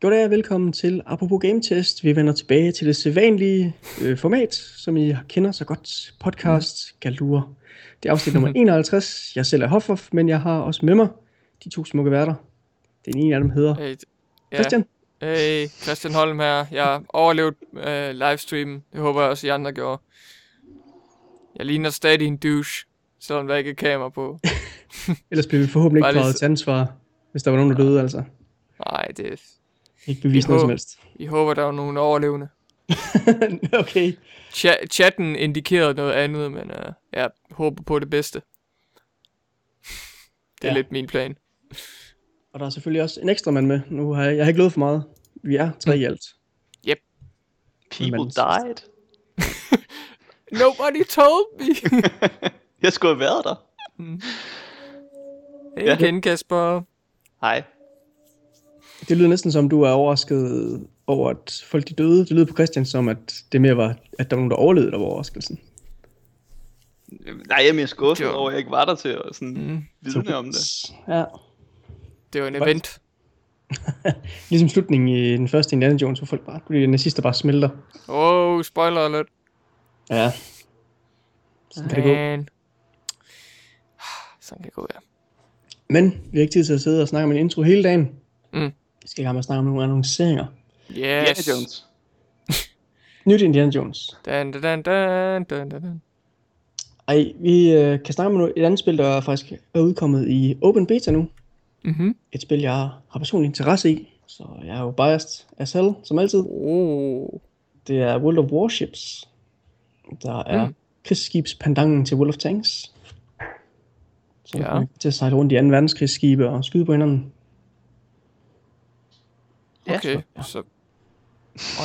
Goddag og velkommen til Apropos Game Test. Vi vender tilbage til det sædvanlige øh, format, som I kender så godt. Podcast Galur. Det er afsnit nummer 51. Jeg selv er Hoffoff, men jeg har også med mig de to smukke værter. Den ene af dem hedder Hey, ja. Christian. Hey, Christian Holm her. Jeg overlevede øh, livestreamen. Det håber jeg også, I andre gjorde. Jeg ligner stadig en douche, selvom der ikke er kamera på. Ellers bliver vi forhåbentlig ikke draget til ansvar, hvis der var nogen, der døde, altså. Nej, det Ikke bevise Vi noget som håber- helst. Vi håber, der er nogen overlevende. okay. Cha- chatten indikerede noget andet, men øh, jeg håber på det bedste. Det er Ja. lidt min plan. Og der er selvfølgelig også en ekstra mand med. Nu har jeg, jeg har ikke lovet for meget. Vi er tre i alt. People Men- died. Nobody told me. Jeg skulle have været der. hey Ja. igen, Kasper. Hej. Det lyder næsten som, du er overrasket over, at folk de døde. Det lyder på Christian som, at det mere var, at der var nogen, der overlevede, der var overraskelsen. Nej, jeg er mere skuffet Jo. over, at jeg ikke var der til at sådan Mm. vidne om det. Ja. Det var en event. Ligesom slutningen i den første Indiana Jones, hvor folk bare, de nazister bare smelter. Oh, spoiler alert. Ja. Sådan kan det gå. Man. Sådan kan det gå, ja. Men vi har ikke tid til at sidde og snakke om en intro hele dagen. Mm. Vi skal i gang med at snakke om nogle annonceringer. Yes. Indiana Jones. Nyt Indiana Jones. Dan, dan, dan, dan, dan. Ej, vi øh, kan snakke om et andet spil, der faktisk er udkommet i Open Beta nu. Mhm. Et spil, jeg har personlig interesse i. Så jeg er jo biased as hell, som altid. Oh. Det er World of Warships. Der er mm. Krigsskibspandangen til World of Tanks. Så Ja. ja. man kan til at sejle rundt i 2. verdenskrigsskibe og skyde på hinanden. Ja, Okay, så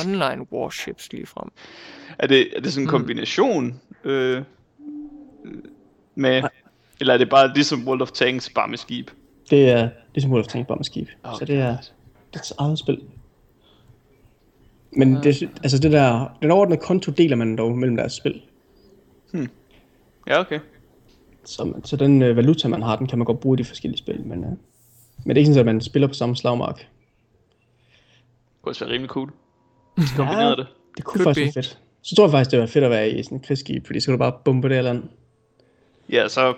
online warships lige frem. Er det, er det sådan en Mm. kombination øh, øh, med... Nej. Eller er det bare ligesom World of Tanks, bare med skib? Det er ligesom World of Tanks bare med skib. Oh, så det er dets eget spil. Men det, altså det der, den overordnede konto deler man dog mellem deres spil. Ja, okay. Så, så den øh, valuta, man har, den kan man godt bruge i de forskellige spil. Men, øh, men det er ikke sådan, at man spiller på samme slagmark. Det kunne også være rimelig cool. Hvis de kombinerede det. Det kunne Could faktisk være fedt. Så tror jeg faktisk, det var fedt at være i sådan en krigsskib, fordi så kan du bare bombe det eller andet. Ja, så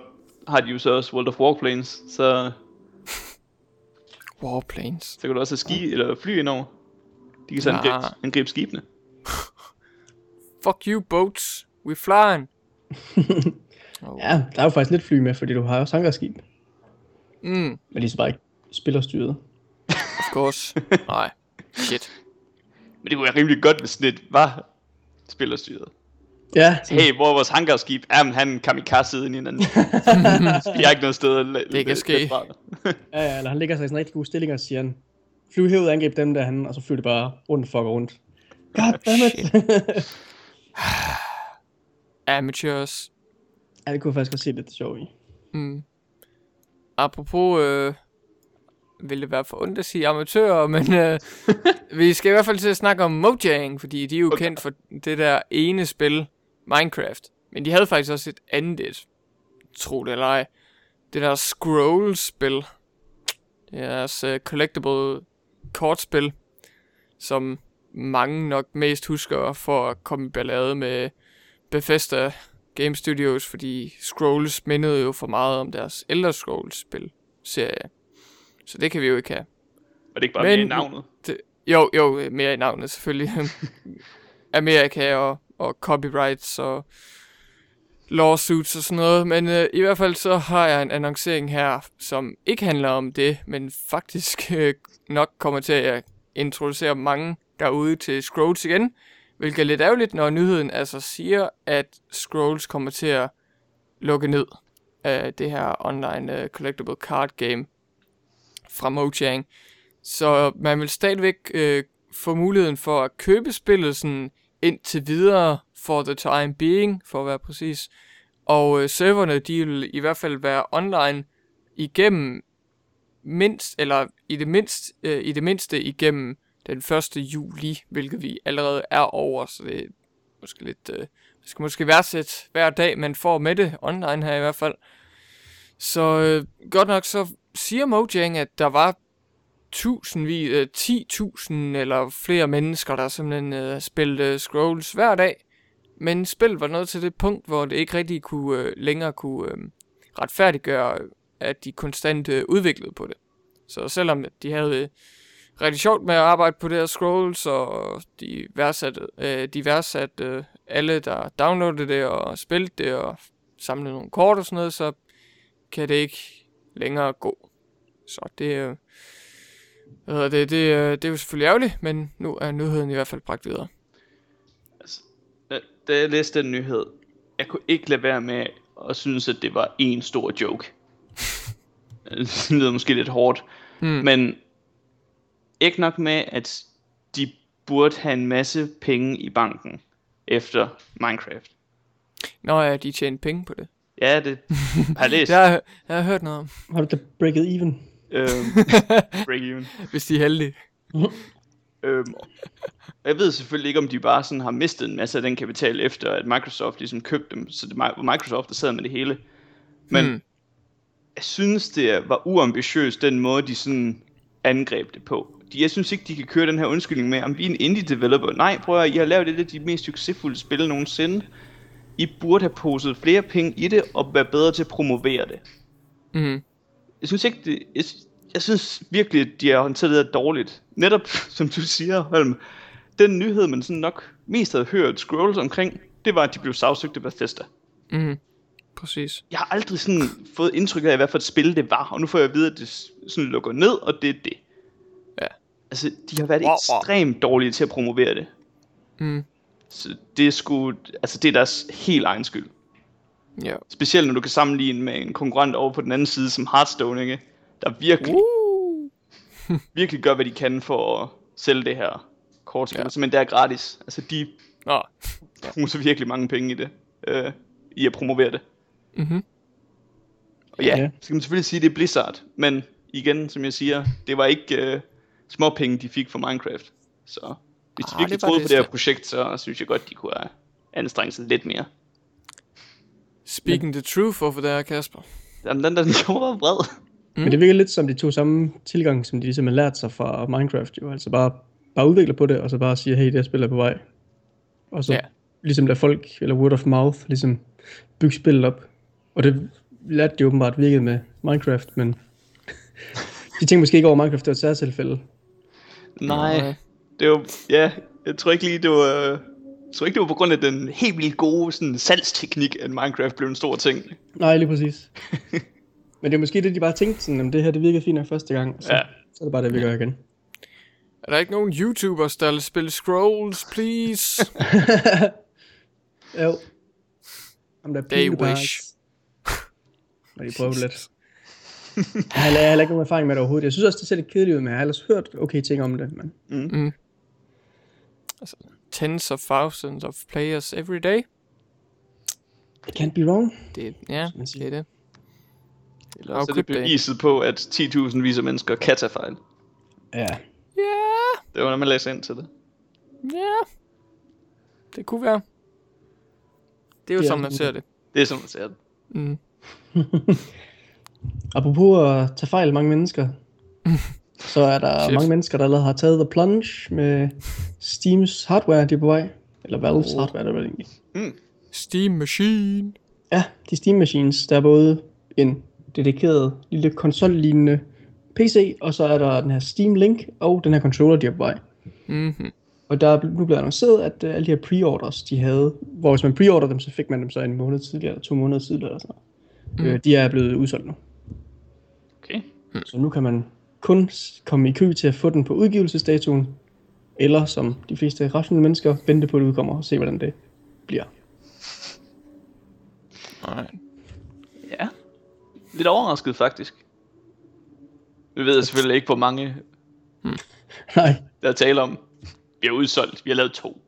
har de jo så også World of Warplanes, så, Warplanes. så kan du også have ski eller fly indover. De kan så Ja. angribe, angribe skibene. Fuck you, boats. We flying. oh. Ja, der er jo faktisk lidt fly med, fordi du har jo også hangarskib. Mm, Men de er så bare ikke spillerstyret. of course. Nej. Shit. Men det kunne være rimelig godt, hvis sådan et var spillerstyret. Ja, sådan, Hey, hvor er vores hangarskib? Jamen, han kamikaze ind i en anden. Vi har ikke noget sted at la- Det kan ske. ja, ja, eller han ligger sig i sådan en rigtig god stilling og siger, han, flyv herud og angreb dem der han, og så flyver det bare rundt og fucker rundt. Goddammit! Amateurs. ja, det kunne jeg faktisk godt se lidt sjovt i. Mm. Apropos, øh, vil det være for ondt at sige amatører, men øh, vi skal i hvert fald til at snakke om Mojang, fordi de er jo Okay. kendt for det der ene spil, Minecraft. Men de havde faktisk også et andet et, tro det eller ej. Det der Scroll-spil. Det er deres uh, collectible kortspil, som mange nok mest husker for at komme i ballade med Bethesda Game Studios, fordi Scrolls mindede jo for meget om deres Elder Scrolls spil serie. Så det kan vi jo ikke have. Og det ikke bare Men- med i navnet. Det, jo, jo, øh, mere i navnet selvfølgelig. Amerika og, og copyrights og lawsuits og sådan noget. Men øh, i hvert fald så har jeg en annoncering her, som ikke handler om det, men faktisk øh, nok kommer til at introducere mange derude til Scrolls igen. Hvilket er lidt ærgerligt, når nyheden altså siger, at Scrolls kommer til at lukke ned af det her online uh, collectible card game fra Mojang. Så man vil stadigvæk øh, få muligheden for at købe spillet sådan indtil videre for the time being, for at være præcis. Og øh, serverne, de vil i hvert fald være online igennem mindst, eller i det, mindst, øh, i det mindste igennem den 1. juli, hvilket vi allerede er over, så det er måske lidt, øh, det skal måske værdsætte hver dag, man får med det online her i hvert fald. Så øh, godt nok så siger Mojang, at der var tusindvis, øh, 10.000 eller flere mennesker, der simpelthen øh, spillede øh, Scrolls hver dag. Men spillet var nået til det punkt, hvor det ikke rigtig kunne øh, længere kunne øh, retfærdiggøre, at de konstant øh, udviklede på det. Så selvom de havde øh, rigtig sjovt med at arbejde på det her Scrolls, og de værdsatte, øh, de værdsatte øh, alle, der downloadede det og spillede det og samlede nogle kort og sådan noget, så kan det ikke længere gå. Så det, øh, det, det, øh, det er jo selvfølgelig ærgerligt, men nu er nyheden i hvert fald bragt videre. Da- Da jeg læste den nyhed, jeg kunne ikke lade være med at synes, at det var en stor joke. det lyder måske lidt hårdt, Hmm. men ikke nok med, at de burde have en masse penge i banken efter Minecraft. Nå ja, de tjente penge på det. Ja, det har jeg læst. Det har, jeg jeg har hørt noget om, Har du da breaket even? Øhm, break even. hvis de er heldige. Øhm, jeg ved selvfølgelig ikke, om de bare sådan har mistet en masse af den kapital, efter at Microsoft ligesom købte dem. Så det var Microsoft, der sad med det hele. Men Hmm. jeg synes, det var uambitiøst, den måde, de sådan angreb det på. Jeg synes ikke, de kan køre den her undskyldning med, om vi er en indie developer. Nej, prøv at I har lavet et af de mest succesfulde spil nogensinde. I burde have poset flere penge i det, og være bedre til at promovere det. Mm. Jeg synes ikke, det, jeg, jeg synes virkelig, at de har håndteret det dårligt. Netop, som du siger, Holm, den nyhed, man sådan nok mest havde hørt scrolls omkring, det var, at de blev sagsøgt af Bethesda. Mm. Præcis. Jeg har aldrig sådan fået indtryk af, hvad for et spil det var, og nu får jeg at vide, at det sådan lukker ned, og det er det. Ja. Altså, de har været Wow, wow. ekstremt dårlige til at promovere det. Mm. Så det er sgu, altså det er deres helt egen skyld. Ja. Specielt når du kan sammenligne med en konkurrent over på den anden side, som Hearthstone, ikke? Der virkelig Uh. virkelig gør, hvad de kan for at sælge det her kortspil, Ja. men det er gratis. Altså, de Nå. bruger virkelig mange penge i det, øh, i at promovere det. Mhm. Og ja, ja, så kan man selvfølgelig sige, at det er Blizzard, men igen, som jeg siger, det var ikke øh, små penge, de fik for Minecraft. Så hvis de Ah, virkelig troede på det her projekt, så synes jeg godt, de kunne have anstrengt sig lidt mere. Speaking the truth over der, Kasper. Den, den, den gjorde mig vred. Mm. Men det virker lidt som de to samme tilgang, som de ligesom har lært sig fra Minecraft. Jo. Altså bare, bare udvikle på det, og så bare sige, hey, det her spil er på vej. Og så Ja. ligesom lade folk, eller word of mouth, ligesom bygge spillet op. Og det lærte de åbenbart virkede med Minecraft, men de tænkte måske ikke over, Minecraft det var et særtilfælde. Nej, det var, ja, jeg tror ikke lige, det var, jeg tror ikke, det var på grund af den helt vildt gode sådan, salgsteknik, at Minecraft blev en stor ting. Nej, lige præcis. men det er måske det, de bare tænkte sådan, at det her det virkede fint nok første gang, så, Ja. så er det bare det, vi gør igen. Er der ikke nogen YouTubers, der vil spille Scrolls, please? Jo. Om der er They wish. De prøver det lidt. Jeg har, heller ikke nogen erfaring med det overhovedet. Jeg synes også, det ser lidt kedeligt ud, men jeg har ellers hørt okay ting om det. Men Tens of thousands of players every day. it can't be wrong. Det, ja, det er det. Eller så er det det. beviset på, at 10.000 vis af mennesker kan tage fejl. Ja. Ja, Det var, når man læser ind til det. ja. Det kunne være. Det er jo Det er sådan, man ser det. Det er sådan, man ser det. Mm. Apropos at tage fejl af mange mennesker, så er der Shit. mange mennesker, der allerede har taget The Plunge med Steams hardware, de er på vej. Eller Valves Oh. hardware, der er vel egentlig. Steam Machine. Ja, de Steam Machines, der er både en dedikeret lille konsol-lignende PC, og så er der den her Steam Link og den her controller, de er på vej. Mm-hmm. Og der er nu blevet annonceret, at uh, alle de her pre-orders, de havde, hvor hvis man pre-order dem, så fik man dem så en måned tidligere, eller to måneder tidligere, eller sådan noget. Mm. de er blevet udsolgt nu. Okay. Så nu kan man kun komme i kø til at få den på udgivelsesdatoen, eller som de fleste rationelle mennesker, vente på, at det udkommer og se, hvordan det bliver. Nej. Ja. Lidt overrasket, faktisk. Vi ved selvfølgelig ikke, hvor mange Nej, der er tale om. Vi har udsolgt. Vi har lavet to.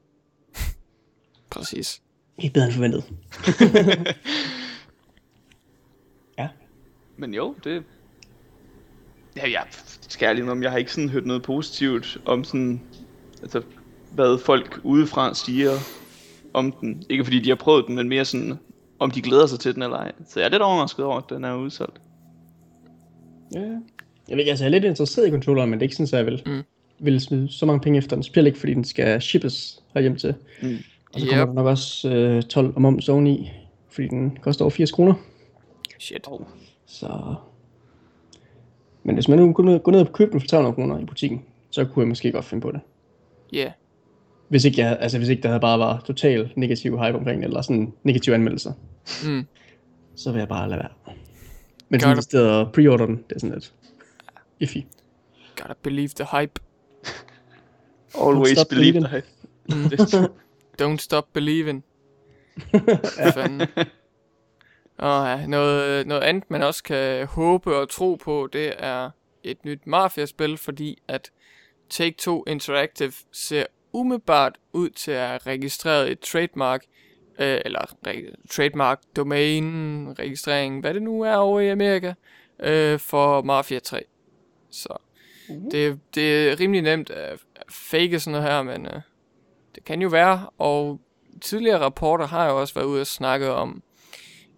Præcis. ikke bedre end forventet. ja, Men jo, det... Ja, ja, skal jeg lige om, jeg har ikke sådan hørt noget positivt om sådan... Altså, hvad folk udefra siger om den. Ikke fordi de har prøvet den, men mere sådan, om de glæder sig til den eller ej. Så jeg er lidt overrasket over, at den er udsolgt. ja. Jeg ved ikke, altså jeg er lidt interesseret i controlleren, men det er ikke sådan, at jeg vil, Mm. vil smide så mange penge efter den. Specielt ikke, fordi den skal shippes herhjem til. Mm. Og så kommer Yep. der nok også øh, 12 og moms oveni, fordi den koster over 80 kroner. Shit. Så... Men hvis man nu går ned, går ned og køber den for 300 kroner i butikken, så kunne jeg måske godt finde på det. Ja. Yeah. Hvis ikke, jeg, altså hvis ikke der havde bare var total negativ hype omkring det, eller sådan negative anmeldelser, Mm. så vil jeg bare lade være. Men sådan stedet at pre-order den, det er sådan lidt iffy. Gotta believe the hype. Always Stop believe believing. the hype. Don't stop believing. Hvad fanden. Og ja, noget, noget andet, man også kan håbe og tro på, det er et nyt Mafia-spil, fordi at Take-Two Interactive ser umiddelbart ud til at have registreret et trademark, øh, eller re- trademark domain registrering, hvad det nu er over i Amerika, øh, for Mafia 3. Så det, det er rimelig nemt at at fake sådan noget her, men øh, det kan jo være, og tidligere rapporter har jo også været ude og snakke om,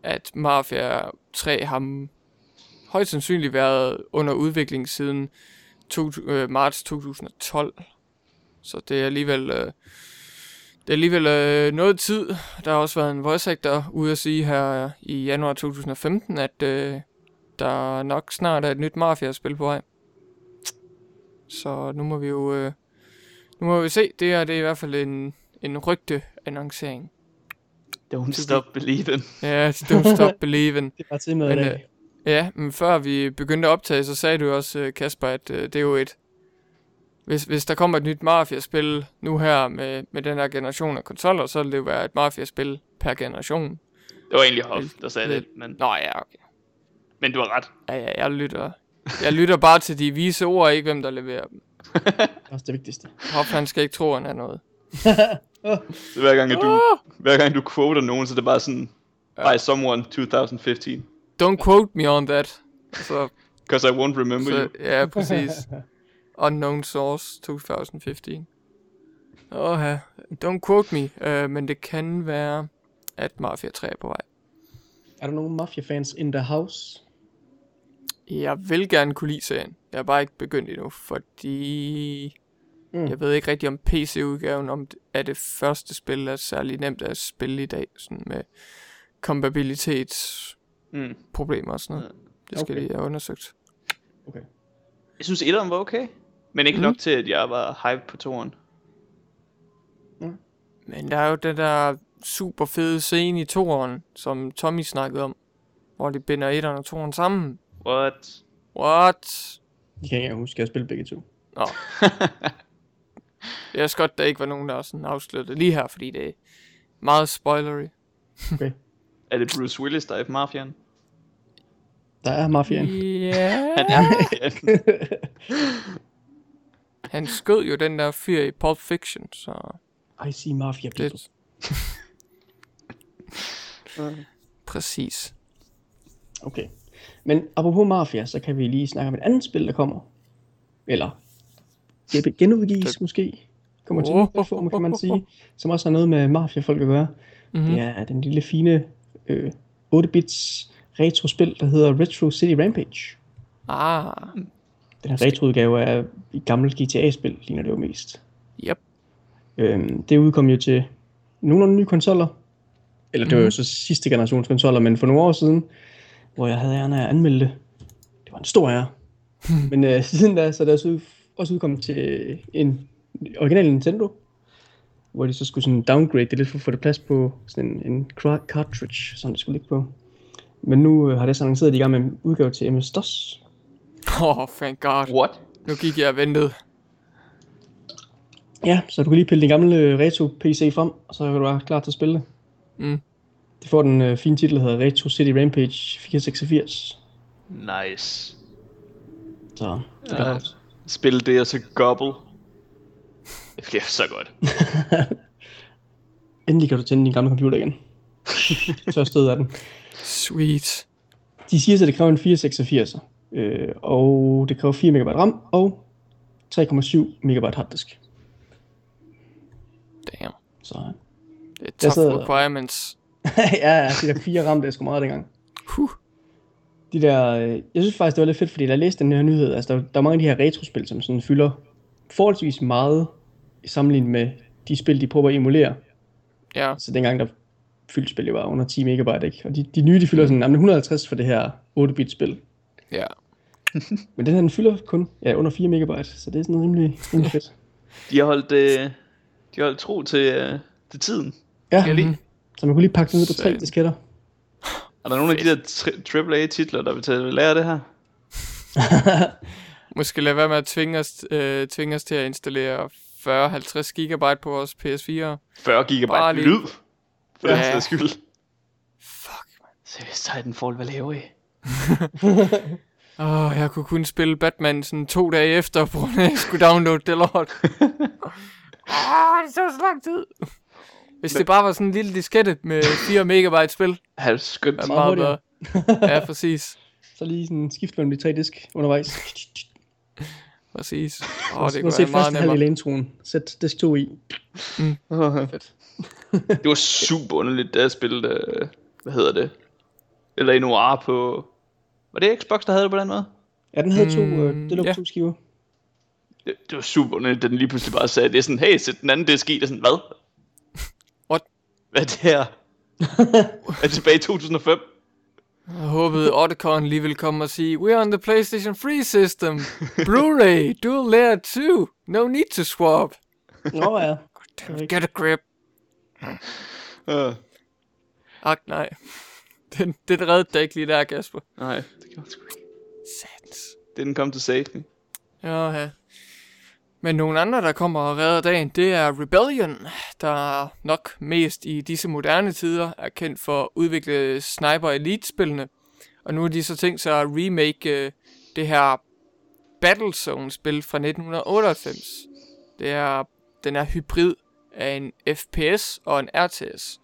at Mafia 3 har højst sandsynligt været under udvikling siden to, øh, marts 2012. Så det er alligevel, øh, det er alligevel øh, noget tid. Der har også været en voice actor ude at sige her i januar 2015, at øh, der nok snart er et nyt Mafia-spil på vej. Så nu må vi jo øh, nu må vi se. Det er, det er i hvert fald en, en rygte annoncering. Don't stop believing. Ja, don't stop believing. Det er bare til med Men, øh. Ja, men før vi begyndte at optage, så sagde du også, øh, Kasper, at øh, det er jo et... Hvis, hvis der kommer et nyt Mafia-spil nu her med, med den her generation af konsoller, så vil det jo være et Mafia-spil per generation. Det var egentlig Hoff, der sagde det, men, Nå ja, okay. men du har ret. Ja, ja, jeg lytter, jeg lytter bare til de vise ord, ikke hvem der leverer dem. Det er også det vigtigste. Hoff, han skal ikke tro, han er noget. Så hver gang, at du, Ah! hver gang du quoter nogen, så er det bare sådan, by someone 2015. Don't quote me on that. Så, Because I won't remember så you. ja, præcis. Unknown source 2015. Åh ja, don't quote me, uh, men det kan være, at Mafia 3 er på vej. Er der nogen Mafia-fans in the house? Jeg vil gerne kunne lide serien. Jeg har bare ikke begyndt endnu, fordi... Mm. Mm. Jeg ved ikke rigtig om PC-udgaven om er det første spil, der er særlig nemt at spille i dag, sådan med kompatibilitetsproblemer Mm. og sådan noget. Det skal Okay. de have undersøgt. Okay. Jeg synes, etteren var okay. Men ikke Mhm. nok til, at jeg var hype på toren. Men der er jo den der super fede scene i toeren, som Tommy snakkede om, hvor de binder etteren og toeren sammen. What? What? Det kan jeg ikke huske, jeg har spillet begge to. Nå. Det er også godt, der ikke var nogen, der sådan afslørede lige her, fordi det er meget spoilery. Okay. er det Bruce Willis, der er i mafiaen? Der er Mafiaen. Ja. Han er mafiaen. Han skød jo den der fyr i Pulp Fiction, så I see Mafia people. det... Præcis. Okay. Men apropos Mafia, så kan vi lige snakke om et andet spil, der kommer. Eller genudgives måske. Kommer til oh. form, kan man sige. Som også har noget med Mafia-folk at gøre. Mm-hmm. Det er den lille fine øh, 8-bits retro-spil, der hedder Retro City Rampage. Ah, Den her retro-udgave af et gammelt GTA-spil, ligner det jo mest. yep. Øhm, det udkom jo til nogle af de nye konsoller. Eller det var jo Mhm. så sidste generations konsoller, men for nogle år siden, hvor jeg havde æren af at anmelde det. Det var en stor ære. men øh, siden da, så er det også, også udkommet til en original Nintendo, hvor de så skulle sådan downgrade det lidt for at få det plads på sådan en, en cartridge, som det skulle ligge på. Men nu øh, har det så annonceret, at de er i gang med en udgave til MS-DOS. Oh, thank god. What? Nu gik jeg og ventede. Ja, så du kan lige pille din gamle øh, retro-PC frem, og så er du bare klar til at spille det. Mm. Det får den øh, fine titel, der hedder Retro City Rampage 486. Nice. Så det Ja. gør Spil det og så gobble. Det bliver så godt. Endelig kan du tænde din gamle computer igen. så er stød af den. Sweet. De siger så, at det kræver en 486, øh, og det kræver 4 MB RAM og 3,7 MB harddisk. Damn. Så Det er tough sidder- requirements. ja, ja, de der 4 RAM, det er sgu meget dengang. Huh. De der, øh, jeg synes faktisk, det var lidt fedt, fordi da jeg læste den her nyhed, altså der, der er mange af de her retrospil, som sådan fylder forholdsvis meget i sammenligning med de spil, de prøver at emulere. Ja, Så dengang der fyldte spil jo var under 10 megabyte, ikke? Og de, de nye, de fylder sådan jamen, 150 for det her 8-bit spil. ja. Men den her, den fylder kun ja, under 4 megabyte, så det er sådan rimelig, rimelig fedt. De har holdt, øh, de har holdt tro til, øh, til tiden. Ja, Jeg lide. så man kunne lige pakke den ud på tre disketter. Er der nogle af de der tri- AAA-titler, der vil tage lære det her? Måske lade være med at tvinge os, øh, tvinge os til at installere 40-50 gigabyte på vores PS4. 40 gigabyte Bare lige- lyd. For Ja. den skyld. Fuck, man. Seriøst, Titanfall, hvad laver I? Åh, oh, jeg kunne kun spille Batman sådan to dage efter, på grund af, at jeg skulle downloade det lort. Åh, oh, det tog så lang tid. Hvis det bare var sådan en lille diskette med 4 megabyte spil, Ja, skønt. er Meget meget bedre. Ja, præcis. Så lige sådan skift mellem de tre disk undervejs. Præcis. Åh, oh, så det kunne være meget nemmere. introen. Sæt disk 2 i. Fedt. det var super underligt, da jeg spillede, øh, hvad hedder det? Eller Noir på... Var det Xbox, der havde det på den måde? Ja, den havde to, Mm, øh, det lå ja. to skiver. Det, det var super underligt, da den lige pludselig bare sagde, det er sådan, hey, sæt den anden disk i. Det er sådan, hvad? Hvad er det her? er det tilbage i 2005? Jeg håbede Otacon lige ville komme og sige, We're on the PlayStation 3 system. Blu-ray, dual layer 2. No need to swap. Nå ja. Get a grip. Uh, Ak, nej. Den, den reddede dig ikke lige der, Kasper. nej, det gjorde det sgu ikke. Satans. Didn't come to save me. Ja, ja. Men nogle andre, der kommer og redder dagen, det er Rebellion, der nok mest i disse moderne tider er kendt for at udvikle Sniper Elite-spillene. Og nu har de så tænkt sig at remake øh, det her Battlezone-spil fra 1998. Det er den er hybrid af en FPS og en RTS.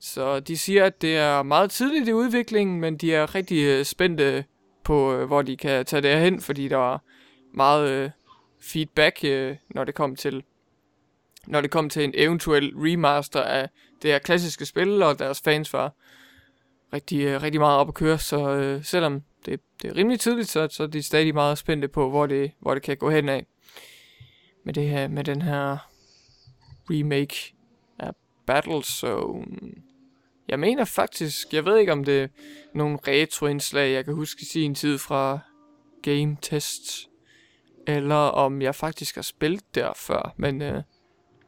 Så de siger, at det er meget tidligt i udviklingen, men de er rigtig øh, spændte på, øh, hvor de kan tage det hen, fordi der var meget øh, feedback, øh, når det kom til når det kom til en eventuel remaster af det her klassiske spil, og deres fans var rigtig, øh, rigtig meget op at køre, så øh, selvom det, det er rimelig tidligt, så, så er de stadig meget spændte på, hvor det, hvor det kan gå hen af. Med, det her, med den her remake af Battlezone. Jeg mener faktisk, jeg ved ikke om det er nogle retroindslag, jeg kan huske i sin tid fra Game Test, eller om jeg faktisk har spillet der før, men øh,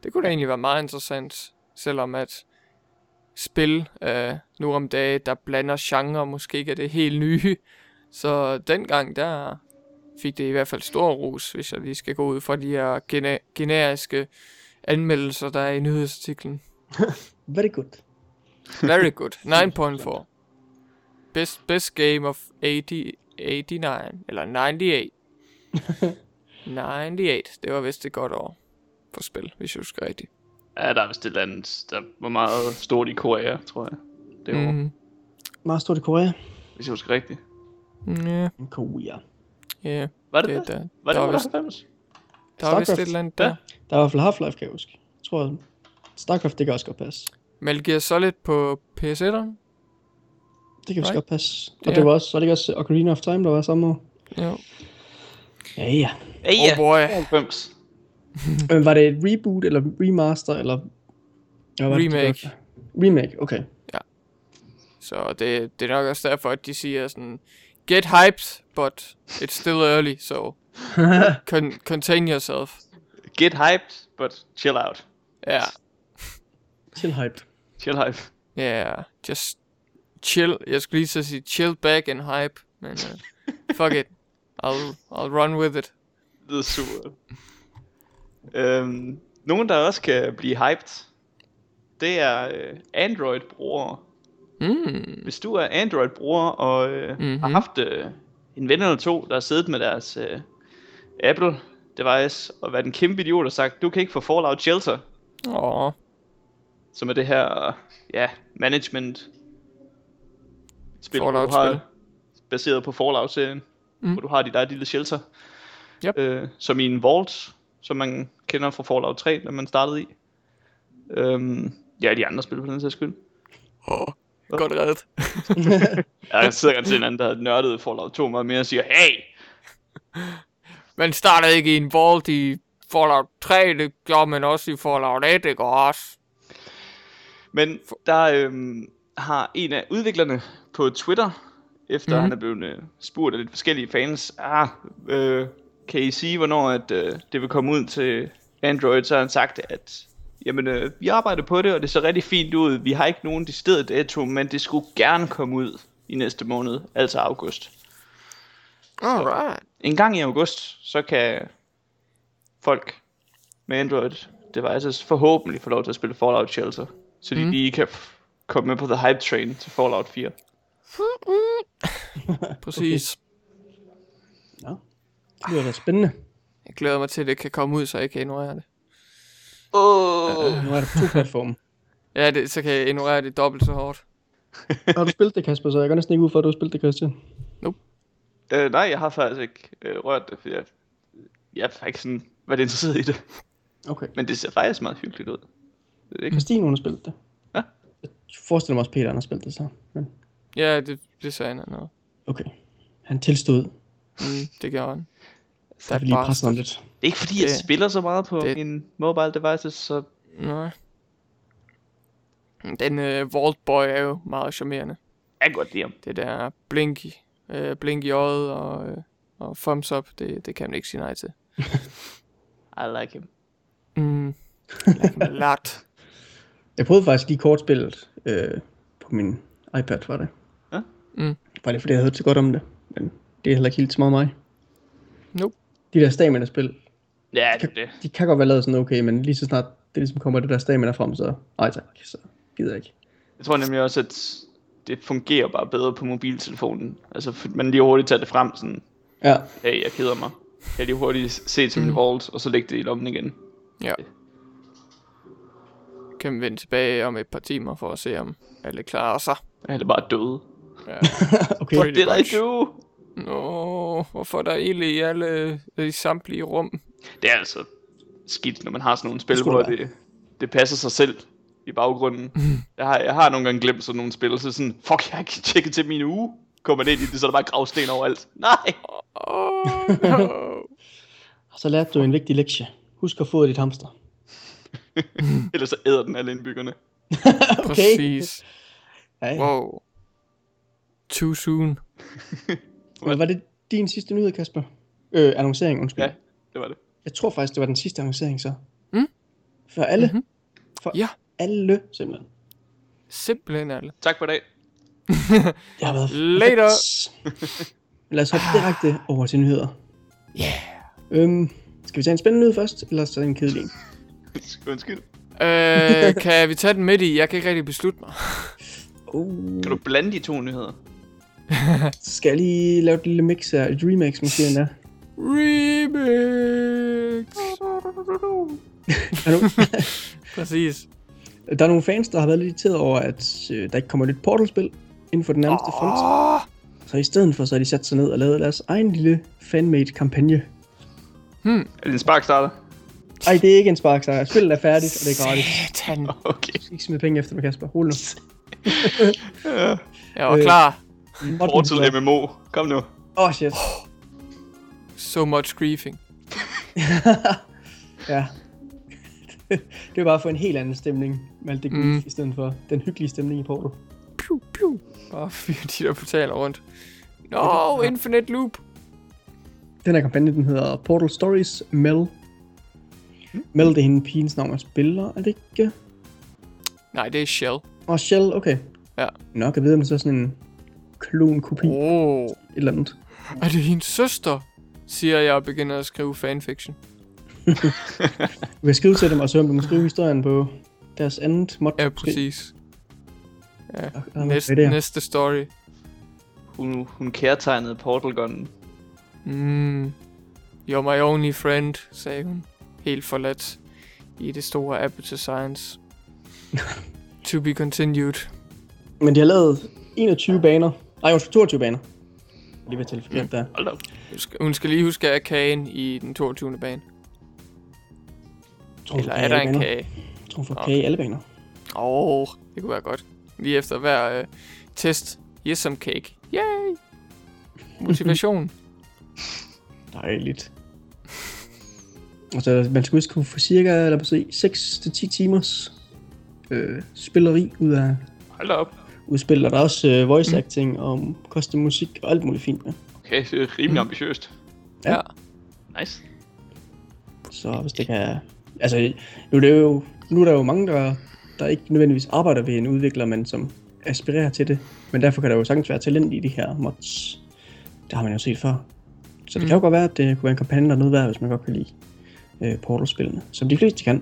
det kunne da egentlig være meget interessant, selvom at spil øh, nu om dage, der blander genre, måske ikke er det helt nye, så dengang der fik det i hvert fald stor ros, hvis jeg lige skal gå ud fra de her gene- generiske anmeldelser, der er i nyhedsartiklen. Very good. Very good. 9.4. Best, best game of 80, 89, eller 98. 98, det var vist et godt år for spil, hvis jeg husker rigtigt. Ja, der er vist et eller andet, der var meget stort i Korea, tror jeg. Det var, mm. Meget stort i Korea. hvis jeg husker rigtigt. ja, Korea. ja. Var det Det, der, Var det der, var vist, 98? der var vist et eller andet Ja. der. Der er i hvert fald Half-Life, kan jeg huske. Jeg tror, Starcraft, det kan også godt passe. Metal Gear Solid på PS1'eren. Det kan vist godt passe. Og Ja. det var også, så er det ikke også Ocarina of Time, der var samme år? Jo. Ja, ja. Ja, ja. Oh boy. 98. Men var det et reboot, eller remaster, eller... Hvad var det, de Remake. okay. Så det, det er nok også derfor, at de siger sådan, get hyped, but it's still early, so con- contain yourself. Get hyped, but chill out. Ja, Chill hype. Chill hype. yeah, just chill. Jeg skulle lige så sige chill back and hype, men uh, fuck it. I'll, I'll run with it. Det er super. øhm, nogen, der også kan blive hyped, det er øh, Android-brugere. Mm. Hvis du er Android-bruger og øh, mm-hmm. Mhm. har haft øh, en ven eller to, der har siddet med deres øh, Apple device og været en kæmpe idiot og sagt, du kan ikke få Fallout Shelter, Åh, som er det her, ja, management spil, du har, baseret på Fallout-serien. Mm. hvor du har dit eget lille shelter, Yep. øh, som i en vault, som man kender fra Fallout 3, når man startede i. Øhm, ja, de andre spil på den sags skyld. oh. Godt reddet. Jeg sidder til en anden, der havde nørdet Fallout 2 meget mere og siger, hey, Man starter ikke i en vault i Fallout 3, det gjorde man også i Fallout 1, det går også. Men der øhm, har en af udviklerne på Twitter, efter Mhm. mm. han er blevet øh, spurgt af lidt forskellige fans, ah, øh, kan I sige, hvornår at, øh, det vil komme ud til Android, så har han sagt, at jamen, øh, vi arbejder på det, og det ser rigtig fint ud. Vi har ikke nogen decideret dato, men det skulle gerne komme ud i næste måned, altså august. Alright. En gang i august, så kan folk med Android devices forhåbentlig få lov til at spille Fallout Shelter, så de Mm. lige kan f- komme med på the hype train til Fallout 4. Præcis. Nå, det lyder da spændende. Jeg glæder mig til, at det kan komme ud, så jeg kan ignorere det. Åh, Nu er det på to platforme. Ja, det, så kan jeg ignorere det dobbelt så hårdt. Har du spillet det, Kasper? Så jeg går næsten ikke ud for, at du har spillet det, Christian. øh, nej, jeg har faktisk ikke øh, rørt det, for jeg, jeg har ikke sådan været interesseret i det. Okay. Men det ser faktisk meget hyggeligt ud. Det er ikke? Christine, hun har spillet det. Ja. Jeg forestiller mig også, Peter han har spillet det så. Men Ja, det, det sagde han noget. okay. Han tilstod. Mm, det gjorde han. Så lige ham lidt. Det er ikke fordi, jeg Det- spiller så meget på det- en mobile devices, så Nej. Den uh, Vault Boy er jo meget charmerende. jeg kan godt lide ham. Det der blink, uh, blink i øjet og, uh, og thumbs up, det, det kan man ikke sige nej til. I like him. Mm. Like him a lot. Jeg prøvede faktisk lige kortspillet øh, på min iPad, var det. Ja. Mm. Bare lige fordi jeg havde hørt så godt om det. Men det er heller ikke helt så meget mig. Nope. De der stamina-spil, Ja, det er det. de kan godt være lavet sådan okay, men lige så snart det ligesom kommer det der stamina frem, så ej tak, så gider jeg ikke. Jeg tror nemlig også, at det fungerer bare bedre på mobiltelefonen. Altså, man lige hurtigt tager det frem, sådan, Ja, hey, jeg keder mig. Jeg lige hurtigt se til min vault, og så lægge det i lommen igen. Ja. Kan vi vende tilbage om et par timer for at se, om alle klarer sig. Er bare døde. Ja. okay. Er much. I do. Nå, hvorfor er der ild i alle i samtlige rum? Det er altså skidt, når man har sådan nogle spil, skulle hvor det det, det passer sig selv i baggrunden. jeg, har, jeg har nogle gange glemt sådan nogle spil, så sådan, fuck, jeg har ikke tjekket til min uge. Kommer ned i det, så er der bare gravsten overalt. Nej! Oh, no. Så lærte du en vigtig lektie. Husk at få dit hamster. Ellers så æder den alle indbyggerne. Okay. Præcis. Ja. Wow. Too soon. Men var det din sidste nyhed, Kasper? Øh, annoncering, undskyld. Ja, det var det. Jeg tror faktisk, det var den sidste annoncering så. Mm. For alle. Mhm. For Ja. alle, simpelthen. Simpelthen alle. Tak for i dag. Det har været Later. Lad os hoppe direkte over til nyheder. Yeah. Øhm, skal vi tage en spændende nyhed først, eller så en kedelig en? Undskyld. Øh, kan vi tage den midt i? Jeg kan ikke rigtig beslutte mig. Oh, Kan du blande de to nyheder? så skal jeg lige lave et lille mix her. Et remix måske endda. Remix. Er Præcis. der er nogle fans, der har været lidt irriteret over, at øh, der ikke kommer nyt Portal-spil inden for den nærmeste oh. fremtid. Så i stedet for, så har de sat sig ned og lavet deres egen lille fanmade kampagne. Er det en sparkstarter? Ej, det er ikke en sparksejr. Spillet er færdigt, og det er gratis. Satan. Okay. Ikke smide penge efter mig, Kasper. Hold nu. Jeg var Øh. klar. Portal MMO. Kom nu. Åh, oh, shit. So much griefing. Ja. det er bare for en helt anden stemning med alt det Mm. mm. i stedet for den hyggelige stemning i Portal. Piu, piu. Bare fyr de der portaler rundt. No, infinite loop. Den her kampagne, den hedder Portal Stories Mel. Mel, det er hende pigens navn, man spiller, er det ikke? Nej, det er Shell. Og Shell, okay. Ja. Nå, kan vide, om det så er sådan en klon-kopi, oh. Oh. et eller andet. Er det hendes søster? Siger jeg og begynder at skrive fanfiction. Du kan skrive til dem, og så om du må skrive historien på deres andet mod. Ja, præcis. Ja, næste, næste story. Hun, hun kærtegnede Portal Gunnen. Mm. You're my only friend, sagde hun. Helt forladt i det store Aperture Science. to be continued. Men de har lavet 21 baner. Nej, undskyld, 22 baner. Lige ved tælle forkert der. Hold da op. Hun skal, skal lige huske, at kagen i den 22. bane. Tror, Eller er der en kage? Jeg tror, hun får Nå. kage i alle baner. Åh, oh, det kunne være godt. lige efter hver øh, test. Yes, some cake. Yay! Motivation. Dejligt. Og så man skulle kunne få cirka, lad mig se, 6-10 timers øh, spilleri ud af, Hold op. ud af spil. Og der er også øh, voice acting og custom musik og alt muligt fint med. Okay, det er rimelig ambitiøst. Ja. ja. Nice. Så hvis det kan... Altså, nu er, det jo, nu er der jo mange, der, der ikke nødvendigvis arbejder ved en udvikler, men som aspirerer til det. Men derfor kan der jo sagtens være talent i de her mods. Det har man jo set før. Så det Mm. kan jo godt være, at det kunne være en kampagne, der er noget værd, hvis man godt kan lide øh, Portal-spillene. Som de fleste kan.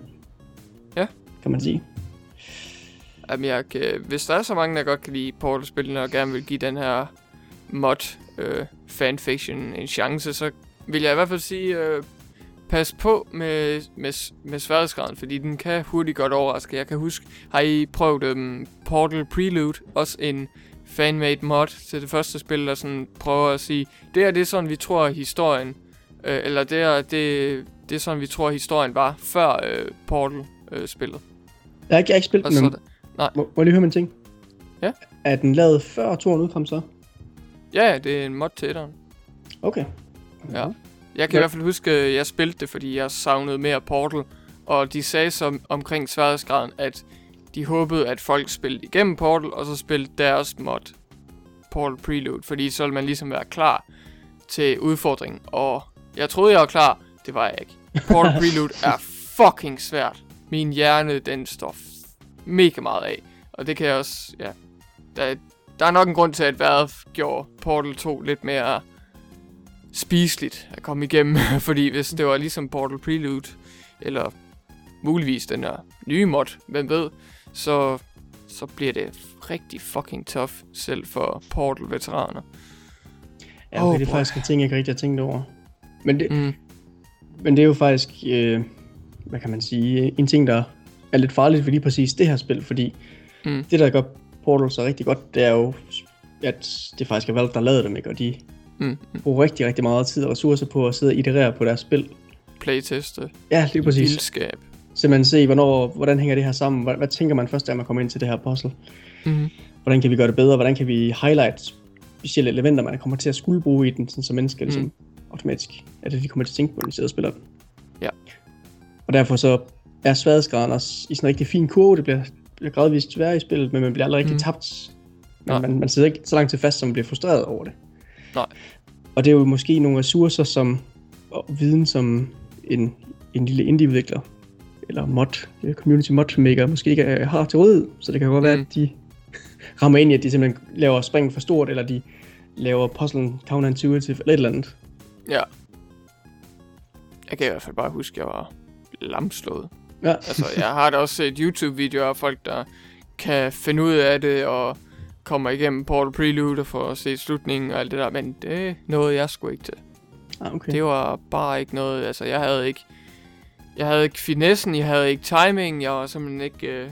Ja. Kan man sige. Jamen, jeg, kan- hvis der er så mange, der godt kan lide Portal-spillene og gerne vil give den her mod øh, fanfiction en chance, så vil jeg i hvert fald sige, øh, pas på med, med, med sværhedsgraden, fordi den kan hurtigt godt overraske. Jeg kan huske, har I prøvet um, Portal Prelude, også en fanmade mod til det første spil, der sådan prøver at sige, det er det er sådan, vi tror historien, øh, eller det er, det, det er sådan, vi tror historien var før øh, Portal-spillet. Jeg har ikke, jeg har ikke spillet den, men der- må, må jeg lige høre min ting? Ja. Er den lavet før turen udkom så? Ja, det er en mod til etteren. Okay. Ja. Jeg kan Ja. i hvert fald huske, at jeg spilte det, fordi jeg savnede mere Portal. Og de sagde som omkring sværhedsgraden, at de håbede, at folk spillede igennem Portal, og så spillede deres mod Portal Prelude. Fordi så ville man ligesom være klar til udfordringen. Og jeg troede, jeg var klar. Det var jeg ikke. Portal Prelude er fucking svært. Min hjerne, den står mega meget af. Og det kan jeg også, ja. Der, der er nok en grund til, at Valve gjorde Portal 2 lidt mere spiseligt at komme igennem, fordi hvis det var ligesom Portal Prelude, eller muligvis den her nye mod, hvem ved, så, så bliver det rigtig fucking tough, selv for Portal-veteraner. Ja, Oh, det er boy. faktisk en ting, jeg ikke rigtig har tænkt over. Men det, Mm. Men det er jo faktisk, øh, hvad kan man sige, en ting, der er lidt farligt ved lige præcis det her spil, fordi Mm. mm. det, der gør Portal så rigtig godt, det er jo, at det faktisk er Valve, der lavede dem, ikke? Og de Mm. bruger rigtig, rigtig meget tid og ressourcer på at sidde og iterere på deres spil. Playteste, Ja, lige præcis. vildskab. Simpelthen se, hvornår, hvordan hænger det her sammen? Hvad, hvad tænker man først, da man kommer ind til det her puzzle? Mm. Hvordan kan vi gøre det bedre? Hvordan kan vi highlight specielle elementer, man kommer til at skulle bruge i den, sådan, så mennesker ligesom, automatisk er det, de kommer til at tænke på, når de sidder og spiller den. Ja. Og derfor så er sværhedsgraden også i sådan en rigtig fin kurve. Det bliver, bliver gradvist sværere i spillet, men man bliver aldrig rigtig Mm. tabt. Nej. Men man, man sidder ikke så langt til fast, som man bliver frustreret over det. Nej. Og det er jo måske nogle ressourcer som, og viden, som en, en lille indie-udvikler, eller mod, øh, community mod maker, måske ikke øh, har til rådighed. Så det kan godt være, Mm. at de rammer ind i, at de simpelthen laver springen for stort, eller de laver puzzlen counterintuitive, eller et eller andet. Ja. Jeg kan i hvert fald bare huske, at jeg var lamslået. Ja, Altså, jeg har da også set YouTube-videoer af folk, der kan finde ud af det, og kommer igennem Portal Prelude og får set slutningen og alt det der, men det nåede jeg sgu ikke til. ah, okay. Det var bare ikke noget, altså jeg havde ikke, jeg havde ikke finessen, jeg havde ikke timing, jeg var simpelthen ikke, øh,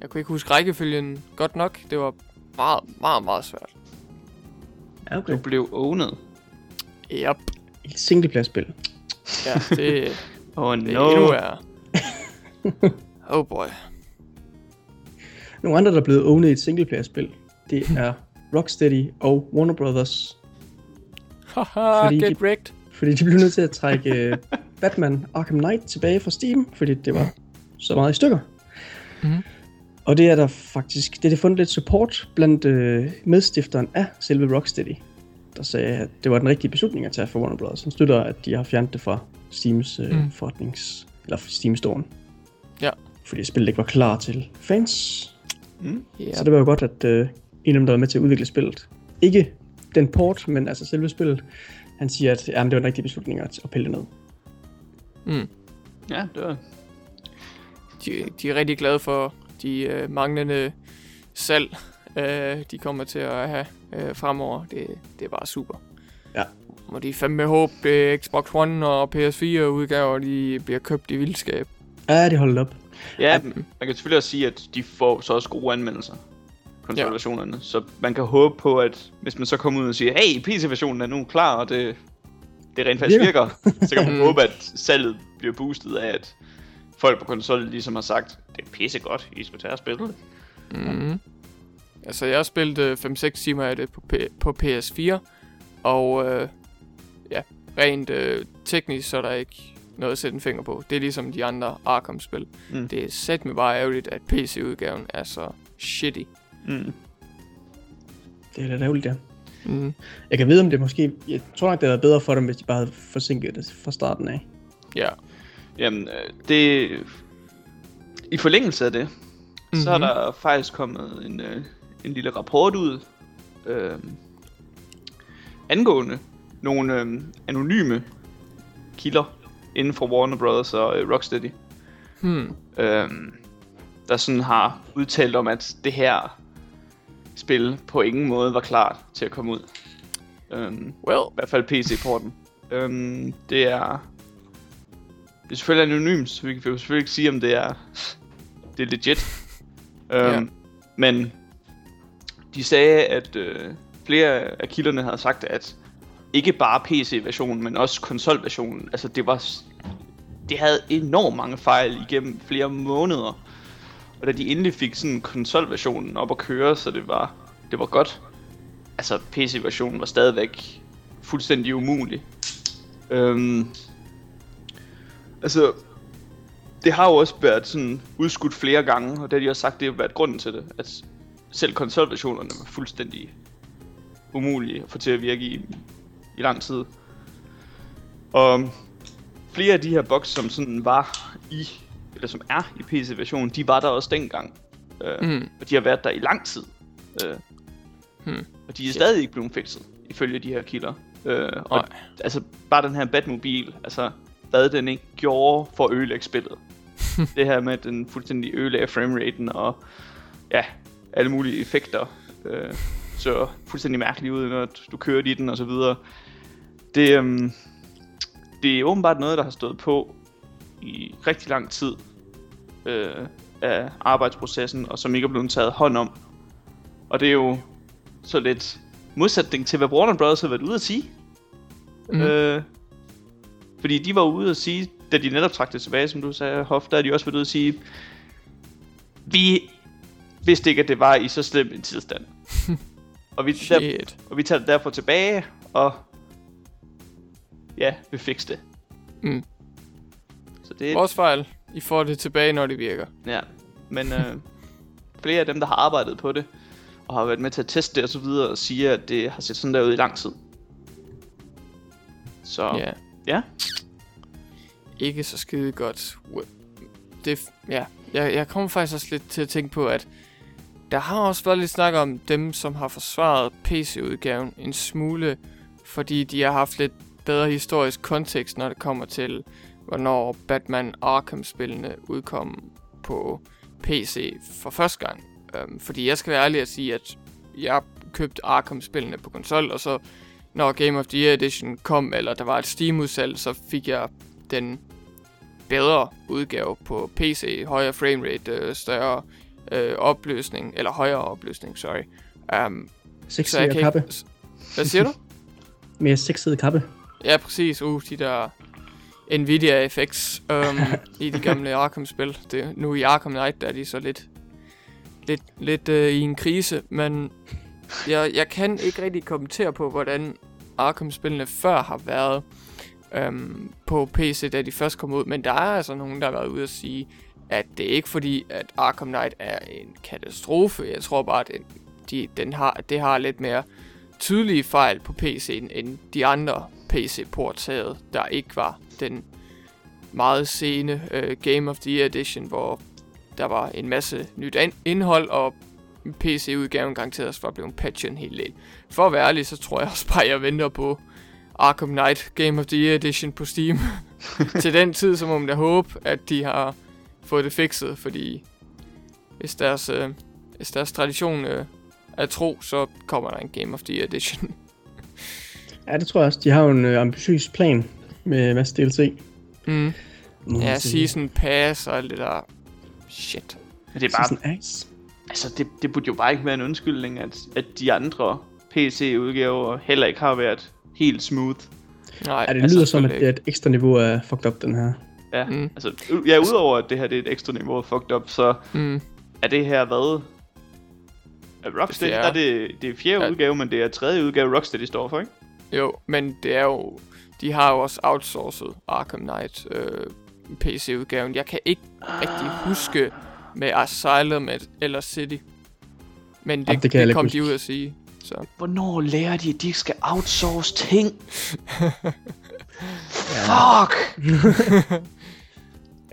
jeg kunne ikke huske rækkefølgen godt nok. Det var meget, meget, meget svært. Ja, Du okay. blev owned. Yep. Et singleplayer-spil. Ja, det, Oh det er no. endnu værre. Oh boy. Nogle andre, der er blevet ownet i et singleplayer-spil, det er Rocksteady og Warner Brothers. Haha, Fordi get de- wrecked. Fordi de blev nødt til at trække øh, Batman Arkham Knight tilbage fra Steam, fordi det var så meget i stykker. Mhm. Og det er der faktisk, det er det fundet lidt support blandt øh, medstifteren af selve Rocksteady, der sagde, at det var den rigtige beslutning at tage for Warner Bros. Han støtter, at de har fjernet det fra Steams øh, mm. forretnings, eller Steam Store'en. Ja. Fordi spillet ikke var klar til fans. Mm. Ja, Så det var jo godt, at øh, en af dem, der var med til at udvikle spillet, ikke den port, men altså selve spillet, han siger, at jamen, det var den rigtige beslutning at, at pille det ned. mm. Ja, det var... de, de er rigtig glade for de øh, manglende salg, øh, de kommer til at have øh, fremover. Det, det er bare super. Ja. Og de fandme håb, det Xbox One og PS4 udgaver, de bliver købt i vildskab. Ja, det holdt op. Ja, man kan selvfølgelig også sige, at de får så også gode anmeldelser. Konsolversionerne. Ja. Så man kan håbe på, at hvis man så kommer ud og siger, hey, PC-versionen er nu klar, og det, det rent faktisk Virker. virker, så kan man Mm. håbe, at salget bliver boostet af, at folk på konsollen ligesom har sagt, det er pisse godt, I skal tage og spille det. Mm. Altså, jeg har spillet øh, 5-6 timer af det på, P- på PS4, og øh, ja, rent øh, teknisk, så er der ikke noget at sætte en finger på. Det er ligesom de andre Arkham-spil. Mm. Det er sat med bare ærgerligt, at PC-udgaven er så shitty. Mm. Det er da ærgerligt, ja. Mm. Jeg kan vide, om det måske... Jeg tror nok, det havde været bedre for dem, hvis de bare havde forsinket det fra starten af. Ja. Jamen, øh, det... I forlængelse af det, mm-hmm. så er der faktisk kommet en, øh, en lille rapport ud øh, angående nogle øh, anonyme kilder inden for Warner Brothers og øh, Rocksteady, Hmm. øh, der sådan har udtalt om, at det her spil på ingen måde var klart til at komme ud. Øh, Well, i hvert fald PC-porten. Øhm, det er... Det er selvfølgelig anonymt, så vi kan selvfølgelig ikke sige, om det er, det er legit. Øhm, Ja. Men de sagde, at øh, flere af kilderne havde sagt, at ikke bare PC-versionen, men også konsolversionen, altså det var... Det havde enormt mange fejl igennem flere måneder. Og da de endelig fik sådan konsolversionen op at køre, så det var, det var godt. Altså PC-versionen var stadigvæk fuldstændig umulig. Øhm, altså, det har jo også været sådan udskudt flere gange, og det har de også sagt, det har været grunden til det, at selv konsolversionerne var fuldstændig umulige at få til at virke i, i lang tid. Og flere af de her bugs, som sådan var i, eller som er i PC-versionen, de var der også dengang. Øh, Mm. Og de har været der i lang tid. Øh, Hmm. og de er stadig ikke blevet fikset, ifølge de her kilder. Øh, og Nej. altså, bare den her Batmobil, altså, hvad den ikke gjorde for at ødelægge spillet. det her med, at den fuldstændig ødelagde frameraten og ja, alle mulige effekter. Øh, så fuldstændig mærkeligt ud, når du kører i den og så videre. Det, øhm, det er åbenbart noget, der har stået på i rigtig lang tid øh, af arbejdsprocessen, og som ikke er blevet taget hånd om. Og det er jo så lidt modsætning til, hvad Warner Bros. har været ude at sige. Mm. Øh, fordi de var ude at sige, da de netop trak det tilbage, som du sagde, Hoff, der har de også været ude at sige, vi vidste ikke, at det var i så slem en tilstand. og, vi, der, og vi tager det derfor tilbage, og ja, vi fik det. Mm. Så det er Vores fejl. I får det tilbage, når det virker. Ja, men øh, flere af dem, der har arbejdet på det, og har været med til at teste det og så videre, siger, at det har set sådan der ud i lang tid. Så Ja. ja. Ikke så skide godt. Det, ja, jeg, jeg kommer faktisk også lidt til at tænke på, at der har også været lidt snak om dem, som har forsvaret PC-udgaven en smule, fordi de har haft lidt bedre historisk kontekst, når det kommer til, hvornår Batman Arkham-spillene udkom på PC for første gang. Um, fordi jeg skal være ærlig at sige, at jeg købte Arkham-spillene på konsol, og så når Game of the Year Edition kom, eller der var et Steam-udsalg, så fik jeg den bedre udgave på PC, højere framerate, øh, større øh, opløsning, eller højere opløsning, sorry. Um, så jeg kan kappe. ikke... Hvad siger du? Mere sexede kappe. Ja, præcis. Uh, de der Nvidia effects um, i de gamle Arkham-spil. Det, nu i Arkham Knight, der er de så lidt, lidt, lidt uh, i en krise, men jeg, jeg kan ikke rigtig kommentere på, hvordan Arkham-spillene før har været um, på PC, da de først kom ud, men der er altså nogen, der har været ude at sige, at det er ikke fordi, at Arkham Knight er en katastrofe. Jeg tror bare, at de, den har, det har lidt mere tydelige fejl på PC'en, end de andre PC-portaget, der ikke var den meget sene uh, Game of the Year Edition, hvor der var en masse nyt indhold, og PC-udgaven garanteret også var blevet patchet en hel del. For at være ærlig, så tror jeg også bare, at jeg venter på Arkham Knight Game of the Year Edition på Steam. Til den tid, så må man da håbe, at de har fået det fikset, fordi hvis deres, øh, hvis deres tradition øh, er tro, så kommer der en Game of the Year Edition. Ja, det tror jeg også. De har jo en øh, ambitiøs plan med masse DLC. mm. må Ja. Season Pass og alt det der. Shit. Men det er bare, Season X. altså det, det burde jo bare ikke være en undskyldning, at, at de andre PC-udgaver heller ikke har været helt smooth. Nej, Ja, det altså lyder som, at det er et ekstra niveau af fucked up, den her. Ja, Mm. altså, ja, udover at det her det er et ekstra niveau af fucked up, så. Mm. er det her hvad? Rocksteady, Det det er- er, der er det, det er fjerde Ja. udgave, men det er tredje udgave, Rocksteady står for, ikke? Jo, men det er jo... De har jo også outsourcet Arkham Knight øh, PC-udgaven. Jeg kan ikke rigtig huske med Asylum eller City. Men det, Jamen, det kan det kom huske. de ud at sige. Så. Hvornår lærer de, at de skal outsource ting? Fuck!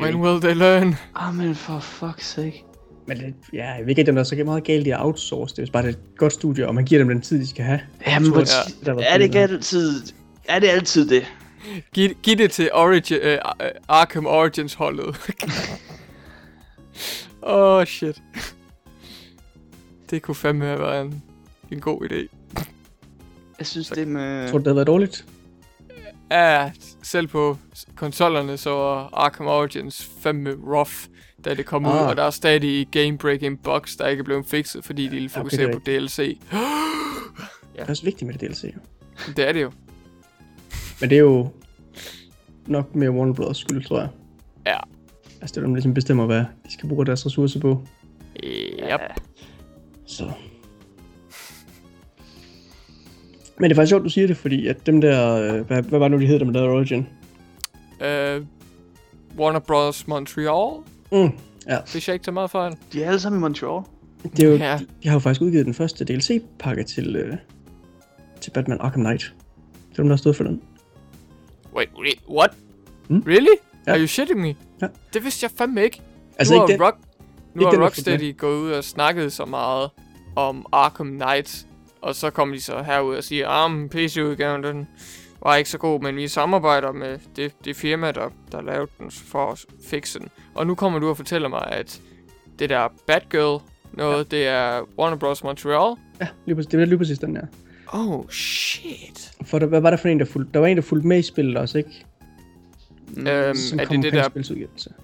When will they learn? Amen, for fuck's sake. Men det, ja, jeg ved ikke, om der er så meget galt i at outsource det, hvis bare det er et godt studie, og man giver dem den tid, de skal have. Jamen, tror, ti- der er det ikke altid... Er det altid det? Giv, giv det til Origin, øh, Arkham Origins holdet. Åh, oh, shit. Det kunne fandme have været en, en god idé. Jeg synes, det med... Tror du, det havde været dårligt? Ja, selv på konsollerne, så var Arkham Origins fandme rough, da det kom ah. ud, og der er stadig game-breaking bugs, der ikke er blevet fikset, fordi de ville Ja, fokusere det er på DLC. Det er også vigtigt med det DLC. jo. Det er det jo. Men det er jo nok mere Warner Bros. skyld, tror jeg. Ja. Altså, det er dem, ligesom bestemmer, hvad de skal bruge deres ressourcer på. Yep. Så. Men det er faktisk sjovt, du siger det, fordi at dem der, øh, hvad, hvad var det nu, de hed, dem der Origin? Uh, Warner Bros. Montreal, Mm, ja, hvis jeg ikke tager meget fejl. De er alle sammen i Montreal. det er jo, Ja. de, de har jo faktisk udgivet den første DLC-pakke til, øh, til Batman Arkham Knight. Det er dem, der har stået for den. Wait, wait what? Hmm? Really? Ja. Are you shitting me? Ja. Det vidste jeg fandme ikke. Altså nu ikke har, den, Rock, nu ikke har den, Rocksteady gået ud og snakket så meget om Arkham Knight, og så kommer de så herud og siger, at ah, PC-udgaven den var ikke så god, men vi samarbejder med det, det firma, der, der lavede den for at fikse den. Og nu kommer du og fortæller mig, at det der Batgirl noget, ja. det er Warner Bros. Montreal. ja, lige præcis, det er lige præcis den der. Oh, shit. For der, hvad var der for en, der fulgte? Der var en, der fulgte med i spillet også, ikke? Øhm, er det det der.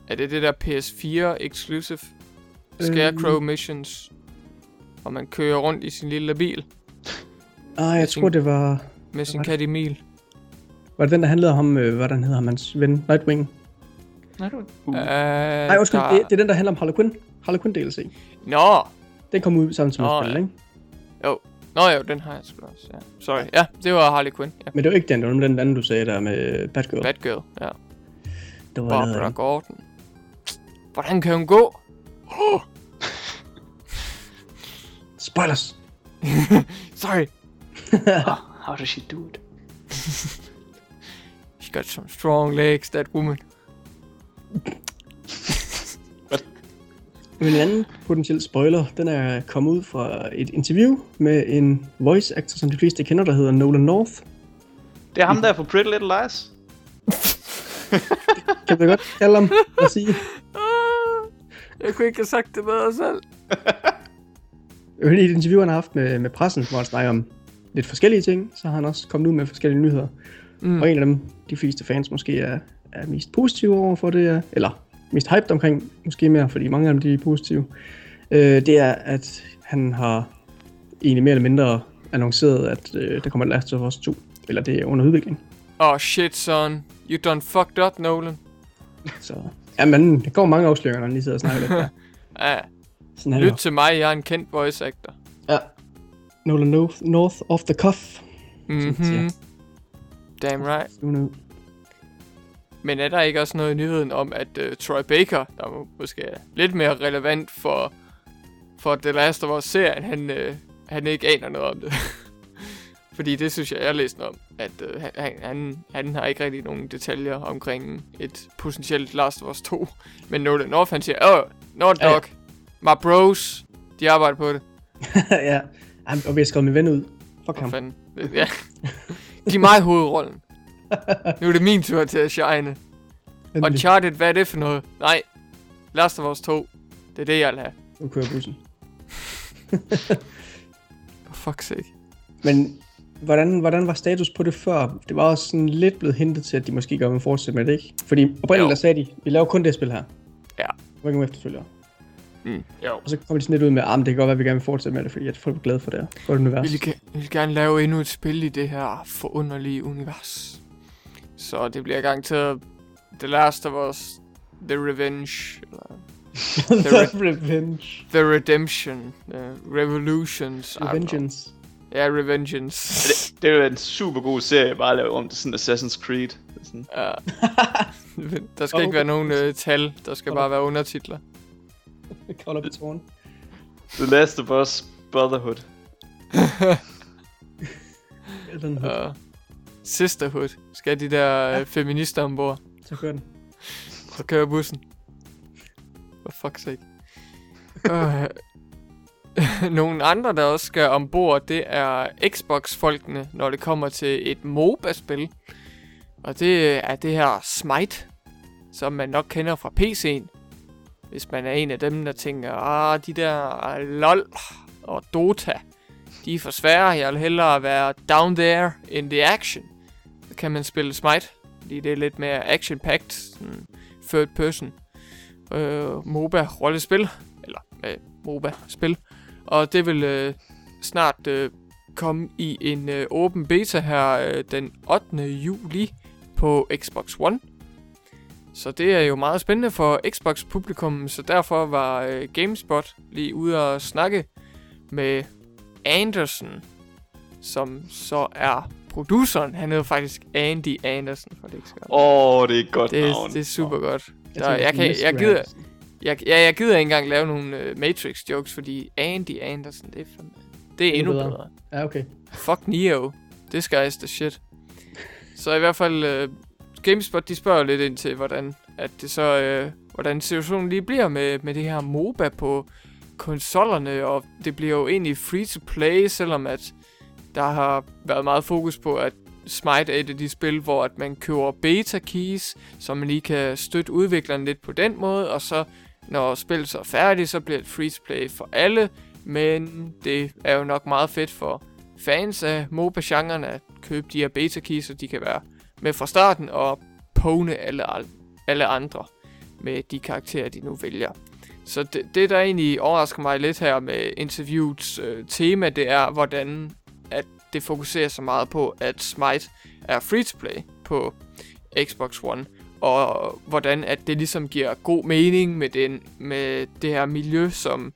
Er det det der PS4 exclusive Scarecrow Øhm. missions? Hvor man kører rundt i sin lille bil Ah, jeg sin- tror, det var... med sin kat Emil. Var det den, der handlede om, øh, hvad den hedder, hans ven, Nightwing? Nej, du... Uh. Uh, Nej, undskyld, der... det, det, er den, der handler om Harley Quinn. Harley Quinn DLC. Nå! Den kom ud sammen som et spil, ja. ikke? Nå jo, den har jeg sgu også, ja. Sorry. Ja, det var Harley Quinn. Ja. Men det var ikke den, det var den anden, du sagde der med Batgirl. Batgirl, ja. det var Barbara lavet- Gordon. Hvordan kan hun gå? Oh, Spoilers! sorry. How, how does she do it? Got some strong legs, that woman. Men en anden potentiel spoiler, den er kommet ud fra et interview med en voice actor, som de fleste kender, der hedder Nolan North. Det er ham der fra Pretty Little Lies. Kan vi godt kalde ham og sige. Ah, jeg kunne ikke have sagt det bedre selv. Men I et interview, han har haft med, med pressen, hvor han snakker om lidt forskellige ting, så har han også kommet ud med forskellige nyheder. Mm. Og en af dem, de fleste fans måske er, er mest positive over for det, er, eller mest hyped omkring, måske mere, fordi mange af dem de er positive, øh, det er, at han har egentlig mere eller mindre annonceret, at øh, der kommer Last of Us 2, eller det er under udvikling. Oh shit, son. You done fucked up, Nolan. Så, ja, men der kommer mange afsløringer, når han lige sidder og snakker lidt der. Ja, Sådan det lyt til mig, jeg er en kendt voice actor. Ja. Nolan North, North off the cuff. Mhm. Damn right. Men er der ikke også noget i nyheden om, at uh, Troy Baker, der må- måske er lidt mere relevant for, for The Last of Us-serien, han, uh, han ikke aner noget om det? Fordi det synes jeg, jeg har læst noget om, at uh, han, han- han, han har ikke rigtig nogen detaljer omkring et potentielt Last of Us 2. Men Nolan North, han siger, oh, no Ja, ja. dog, my bros, de arbejder på det. ja. Ej, Og vi har skrevet min ven ud. Fuck ham. fanden? Ja. Giv mig hovedrollen. Nu er det min tur til at shine. Endelig. Uncharted, hvad er det for noget? Nej, Last of Us 2. Det er det, jeg vil have. Nu kører bussen. For fuck's sake. Men hvordan, hvordan var status på det før? Det var også sådan lidt blevet hintet til, at de måske godt vil fortsætte med det, ikke? Fordi oprindeligt der sagde de, vi laver kun det spil her. Ja. Var ikke nogen efterfølgere. Mm. Jo. Og så kom de sådan lidt ud med, at det kan godt være, at vi gerne vil fortsætte med det, fordi at folk er glade for det her. Godt univers. Vi vil, ge- vi vil gerne lave endnu et spil i det her forunderlige univers. Så det bliver garanteret The Last of Us, The Revenge, eller The Revenge. The Redemption, uh, Revolutions. Revengeance. Ja, Revengeance. Det, det er jo en super god serie, bare at lave om til sådan Assassin's Creed. Det Sådan. Ja. der skal ikke være nogen uh, tal, der skal bare være undertitler. Kolder tårn. The Last of Us Brotherhood. Uh, Sisterhood. Skal de der uh, feminister ombord? Så kører den. Så kører bussen. For fuck's sake. Uh, nogle andre, der også skal ombord, det er Xbox-folkene, når det kommer til et MOBA-spil. Og det er det her Smite, som man nok kender fra PC'en. Hvis man er en af dem, der tænker, ah, de der ah, LOL og Dota, de er for svære. Jeg vil hellere være down there in the action. Så kan man spille Smite, fordi det er lidt mere action-packed, sådan third person øh, MOBA-rollespil. Eller øh, MOBA-spil. Og det vil øh, snart øh, komme i en øh, åben beta her øh, den 8. juli på Xbox One. Så det er jo meget spændende for Xbox-publikum, så derfor var øh, GameSpot lige ude og snakke med Anderson, som så er produceren. Han hedder faktisk Andy Anderson, for det ikke skal. Åh, oh, det er et godt Det, navn. er- det er super godt. Jeg, Der, tænker, jeg, kan, jeg, gider, jeg, ja, jeg gider ikke engang lave nogle uh, Matrix-jokes, fordi Andy Anderson, det er, fandme, det er endnu bedre. bedre. Ja, okay. Fuck Neo. This guy is the shit. Så i hvert fald, uh, GameSpot, de spørger lidt ind til, hvordan, at det så, øh, hvordan situationen lige bliver med, med det her MOBA på konsollerne, og det bliver jo egentlig free to play, selvom at der har været meget fokus på, at Smite er et af de spil, hvor at man køber beta keys, så man lige kan støtte udvikleren lidt på den måde, og så når spillet så er færdigt, så bliver det free to play for alle, men det er jo nok meget fedt for fans af MOBA-genren at købe de her beta keys, så de kan være med fra starten og pone alle, alle andre med de karakterer, de nu vælger. Så det, det der egentlig overrasker mig lidt her med interviewets øh, tema, det er, hvordan at det fokuserer så meget på, at Smite er free-to-play på Xbox One, og hvordan at det ligesom giver god mening med, den, med det her miljø, som,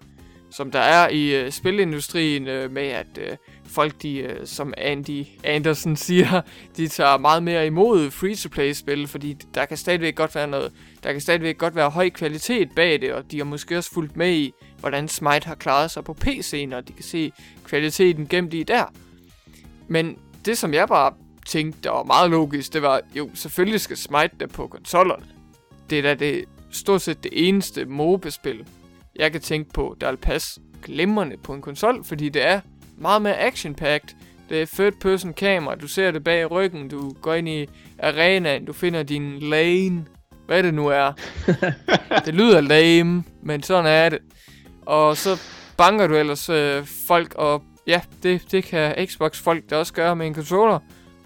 som der er i øh, spilindustrien, øh, med at øh, folk, de, øh, som Andy Anderson siger, de tager meget mere imod free-to-play-spil, fordi der kan stadigvæk godt være noget, der kan stadigvæk godt være høj kvalitet bag det, og de har måske også fulgt med i, hvordan Smite har klaret sig på PC'en, og de kan se kvaliteten gemt i der. Men det, som jeg bare tænkte, der var meget logisk, det var, jo, selvfølgelig skal Smite der på konsollerne. Det er da det, stort set det eneste MOBA-spil, jeg kan tænke på, der vil passe glimrende på en konsol, fordi det er meget mere action-packed. Det er third person kamera, du ser det bag ryggen, du går ind i arenaen, du finder din lane, hvad det nu er. det lyder lame, men sådan er det. Og så banker du ellers øh, folk, og ja, det, det kan Xbox-folk da også gøre med en controller.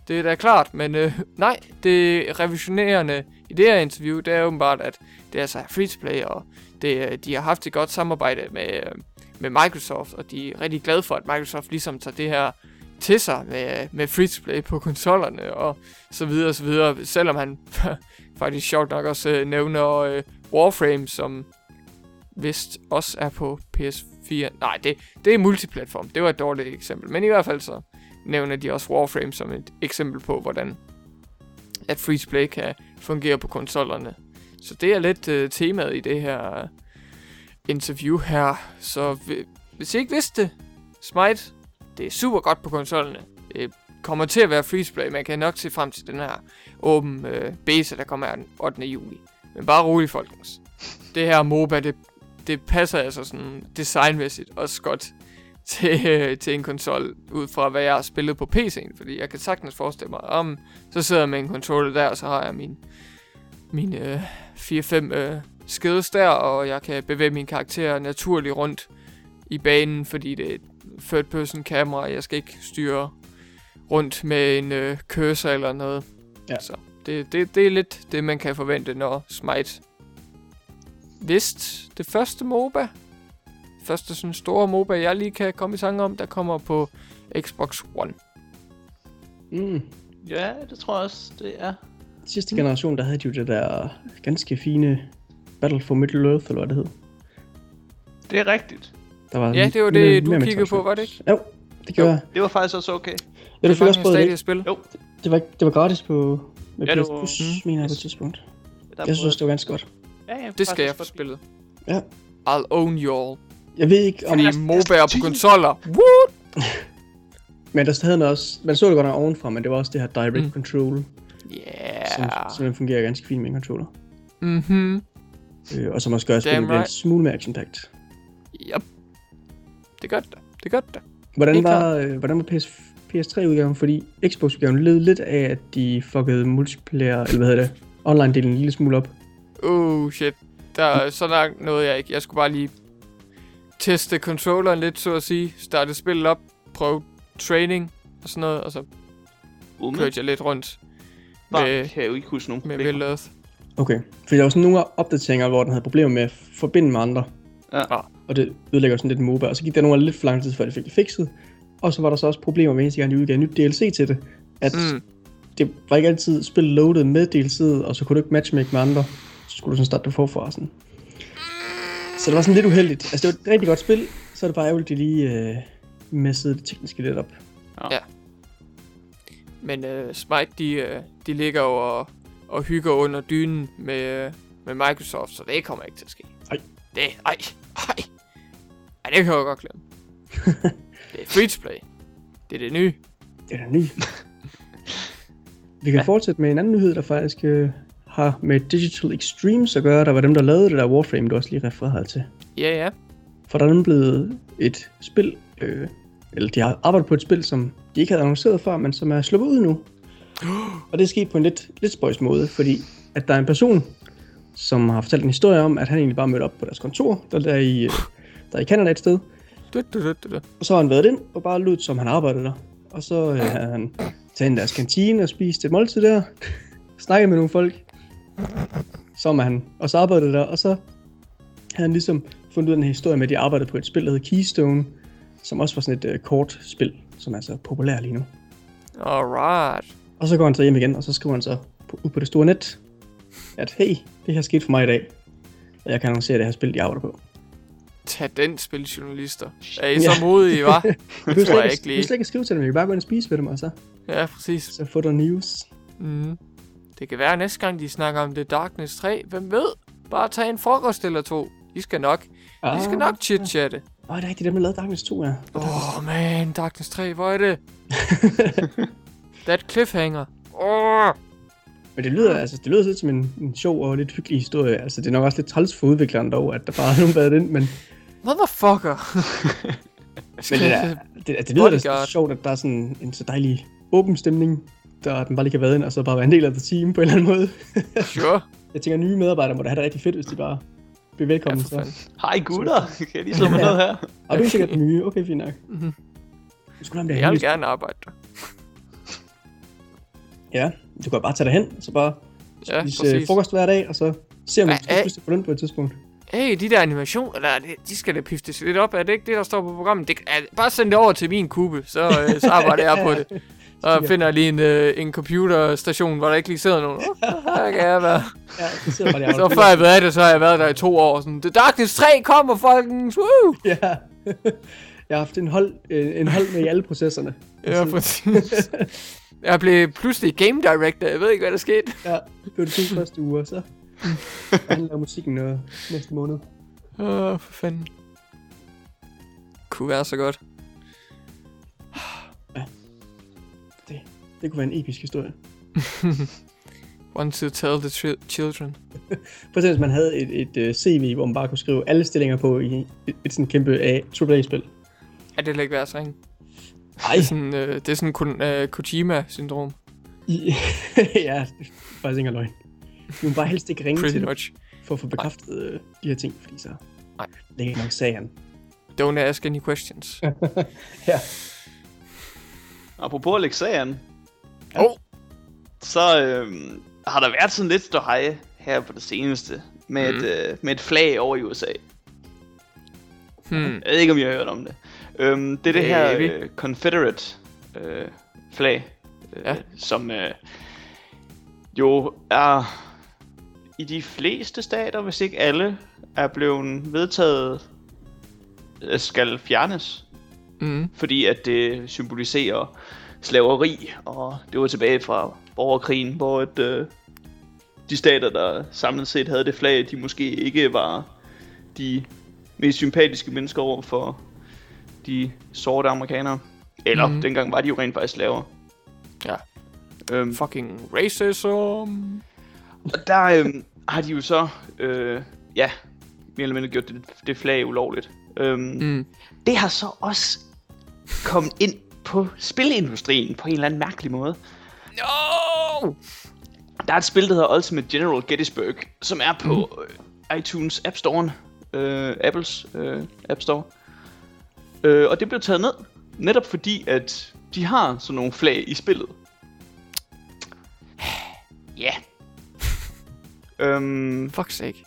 Det er da klart, men øh, nej, det revisionerende i det her interview, det er åbenbart, at det er altså free to play, og det, øh, de har haft et godt samarbejde med, øh, med Microsoft, og de er rigtig glade for, at Microsoft ligesom tager det her til sig med, med free to play på konsollerne, og så videre og så videre, selvom han faktisk sjovt nok også øh, nævner øh, Warframe, som vist også er på PS4. Nej, det, det er multiplatform. Det var et dårligt eksempel. Men i hvert fald så nævner de også Warframe som et eksempel på, hvordan at free to play kan fungere på konsollerne. Så det er lidt øh, temaet i det her interview her. Så hvis I ikke vidste det, Smite, det er super godt på konsollerne. Det kommer til at være freeplay. Man kan nok se frem til den her åben øh, beta, der kommer her den 8. juli. Men bare rolig, folkens. Det her MOBA, det, det passer altså sådan designmæssigt også godt til, øh, til en konsol, ud fra hvad jeg har spillet på PC'en. Fordi jeg kan sagtens forestille mig, om så sidder jeg med en controller der, og så har jeg min, min øh, 4-5 øh, skills der, og jeg kan bevæge min karakter naturligt rundt i banen, fordi det er et third person kamera, jeg skal ikke styre rundt med en øh, cursor eller noget. Ja. Så det, det, det er lidt det, man kan forvente, når Smite vist det første MOBA, første sådan store MOBA, jeg lige kan komme i tanke om, der kommer på Xbox One. Mm. Ja, det tror jeg også, det er. Sidste generation, der havde de jo det der ganske fine Battle for Middle Earth, eller hvad det hed. Det er rigtigt. Der var Ja, det var mere- det, du kiggede på, var det ikke? Jo, det gjorde jeg. Det var faktisk også okay. Ja, du fik også prøvet stadig det. at spille. Jo, Det var, ikke- det var gratis på med Ja, det PS var- Plus, Mm. mener jeg på et tidspunkt. der Jeg synes, det var ganske godt. Ja, ja, Det skal jeg få spillet. Ja. I'll own you all. Jeg ved ikke, om... Fordi MOBA'er på konsoller. Woo! Men der havde man også... Man så det godt nok ovenfra, men det var også det her direct Mm. mm. control, som Yeah. simpelthen fungerer ganske fint med en controller. Mhm. Øh, og som også gør, at Damn spillet bliver en right. smule mere action-packed. Yep. Det gør det. Det gør det. Hvordan Helt var, øh, hvordan var PS, PS3-udgaven? Fordi Xbox-udgaven led lidt af, at de fuckede multiplayer, eller hvad hedder det, online-delen en lille smule op. Oh shit. Der er så langt noget jeg ikke. Jeg skulle bare lige teste controlleren lidt, så at sige. Starte spillet op. Prøve training og sådan noget. Og så Umme. kørte jeg lidt rundt Bare med, kan jeg jo ikke huske nogen med problemer. Earth. Okay. Fordi der var sådan nogle opdateringer, hvor den havde problemer med at forbinde med andre. Ja. Og det ødelægger sådan lidt MOBA. Og så gik der nogle lidt for lang tid, før det fik det fikset. Og så var der så også problemer med, eneste gang de udgav nyt DLC til det. At Mm. det var ikke altid spil loaded med DLC'et, og så kunne du ikke matchmake med andre. Så skulle du sådan starte det forfra og sådan. Så det var sådan lidt uheldigt. Altså det var et rigtig godt spil, så er det bare ærgerligt, at de lige øh, messede det tekniske lidt op. Men uh, Smite, de, uh, de ligger jo og, og hygger under dynen med, uh, med Microsoft, så det kommer ikke til at ske. Ej. Det, ej, ej. Ej, det kan jeg godt glemme. det er free to play. Det er det nye. Det er da ny. Vi kan ja. fortsætte med en anden nyhed, der faktisk øh, har med Digital Extremes at gøre. Der var dem, der lavede det der Warframe, du også lige refererede til. Ja, ja. For der er nemlig blevet et spil, øh, eller de har arbejdet på et spil, som de ikke havde annonceret før, men som er sluppet ud nu. Og det er sket på en lidt, lidt spøjs måde, fordi at der er en person, som har fortalt en historie om, at han egentlig bare mødte op på deres kontor, der er i, øh, der er i Canada et sted. Og så har han været ind og bare lød, som han arbejdede der. Og så øh, havde han taget deres kantine og spist et måltid der. snakket med nogle folk. Som han også arbejdede der. Og så havde han ligesom fundet ud af den her historie med, at de arbejdede på et spil, der hed Keystone. Som også var sådan et øh, kort spil, som er så populær lige nu. Alright. Og så går han så hjem igen, og så skriver han så på, ud på det store net, at hey, det her skete for mig i dag. Og jeg kan annoncere det her spil, de arbejder på. Tag den, spiljournalister. Er I Ja. så modige, hva'? Du Det tror jeg slet ikke du lige. slet ikke at skrive til dem, vi kan bare gå ind og spise med dem, og så, Ja, præcis. så få der news. Mm. Det kan være næste gang, de snakker om The Darkness 3. Hvem ved? Bare tag en frokost eller to. De skal nok. De skal nok chit-chatte. Åh, det er rigtigt, dem der lavede Darkness 2, ja. Åh, oh, man. Darkness 3, hvor er det? That cliffhanger. Åh. Oh. Men det lyder, altså, det lyder lidt som en, en sjov og lidt hyggelig historie. Altså, det er nok også lidt træls for udvikleren dog, at der bare er nogen været ind, men, Motherfucker. men det, der, det, det lyder da sjovt, at der er sådan en så dejlig åben stemning, der at den bare lige kan være ind, og så bare være en del af det team på en eller anden måde. Sure. Jeg tænker, nye medarbejdere må da have det rigtig fedt, hvis de bare bliver Ja, velkommen. fanden. Hej gutter, kan jeg lige slå mig ned her? Og du er sikkert den nye, okay, fint nok. Mhm. Du skulle have Jeg vil gerne arbejde der. Ja, du kan bare tage dig hen, og så bare Ja, spise præcis. øh, frokost hver dag, og så se om du skal pludselig få løn på et tidspunkt. Hey, de der animationer der, de- skal da piftes lidt op. Er det ikke det, der står på programmet? Det, er, bare send det over til min kube, så, øh, så arbejder jeg på det. Og finder jeg lige en, øh, en computerstation, hvor der ikke lige sidder nogen. Oh, her kan jeg være. Ja, det sidder bare der. Så før jeg ved af det, så har jeg været der i to år. Sådan, The Darkness 3 kommer, folkens! Woo! Ja. Jeg har haft en hold, en, en hold med i alle processerne. Ja, præcis. Jeg blev pludselig game director. Jeg ved ikke, hvad der skete. Ja, det var de to første uger, så handler musikken noget næste måned. Åh, oh, for fanden. Kunne være så godt. Det kunne være en episk historie. Want to tell the tri- children. Se, hvis man havde et, et, et CV, hvor man bare kunne skrive alle stillinger på i et, et sådan kæmpe A, AAA-spil. Er det ikke værd at ringe? Ej, Det er sådan, øh, det er sådan kun, øh, Kojima-syndrom. Ja, det er faktisk ikke løgn. Du må bare helst ikke ringe Pretty til dem, much. for at få bekræftet øh, de her ting, fordi så Nej. lægger nok sagen. Don't ask any questions. Ja. Apropos Alexaen, oh, så øhm, har der været sådan lidt ståhej her på det seneste med, Mm. et, øh, med et flag over i USA. hmm. Jeg ved ikke, om I har hørt om det. Øhm, det er det her øh, Confederate øh, flag, øh, Ja. som øh, jo er i de fleste stater, hvis ikke alle, er blevet vedtaget, øh, skal fjernes. Mm. Fordi at det symboliserer slaveri, og det var tilbage fra borgerkrigen, hvor at, øh, de stater, der samlet set havde det flag, de måske ikke var de mest sympatiske mennesker over for de sorte amerikanere. Eller mm. dengang var de jo rent faktisk slaver. Ja. Øhm, Fucking racism. og der øhm, har de jo så, øh, ja, mere eller mindre gjort det, det flag ulovligt. Øhm, mm. Mm. Det har så også kommet ind på spilindustrien på en eller anden mærkelig måde. No! Der er et spil, der hedder Ultimate General Gettysburg, som er på mm. iTunes App Store, øh, Apples øh, App Store. Øh, og det blev taget ned, netop fordi, at de har sådan nogle flag i spillet. Ja. øhm, Fuck sake.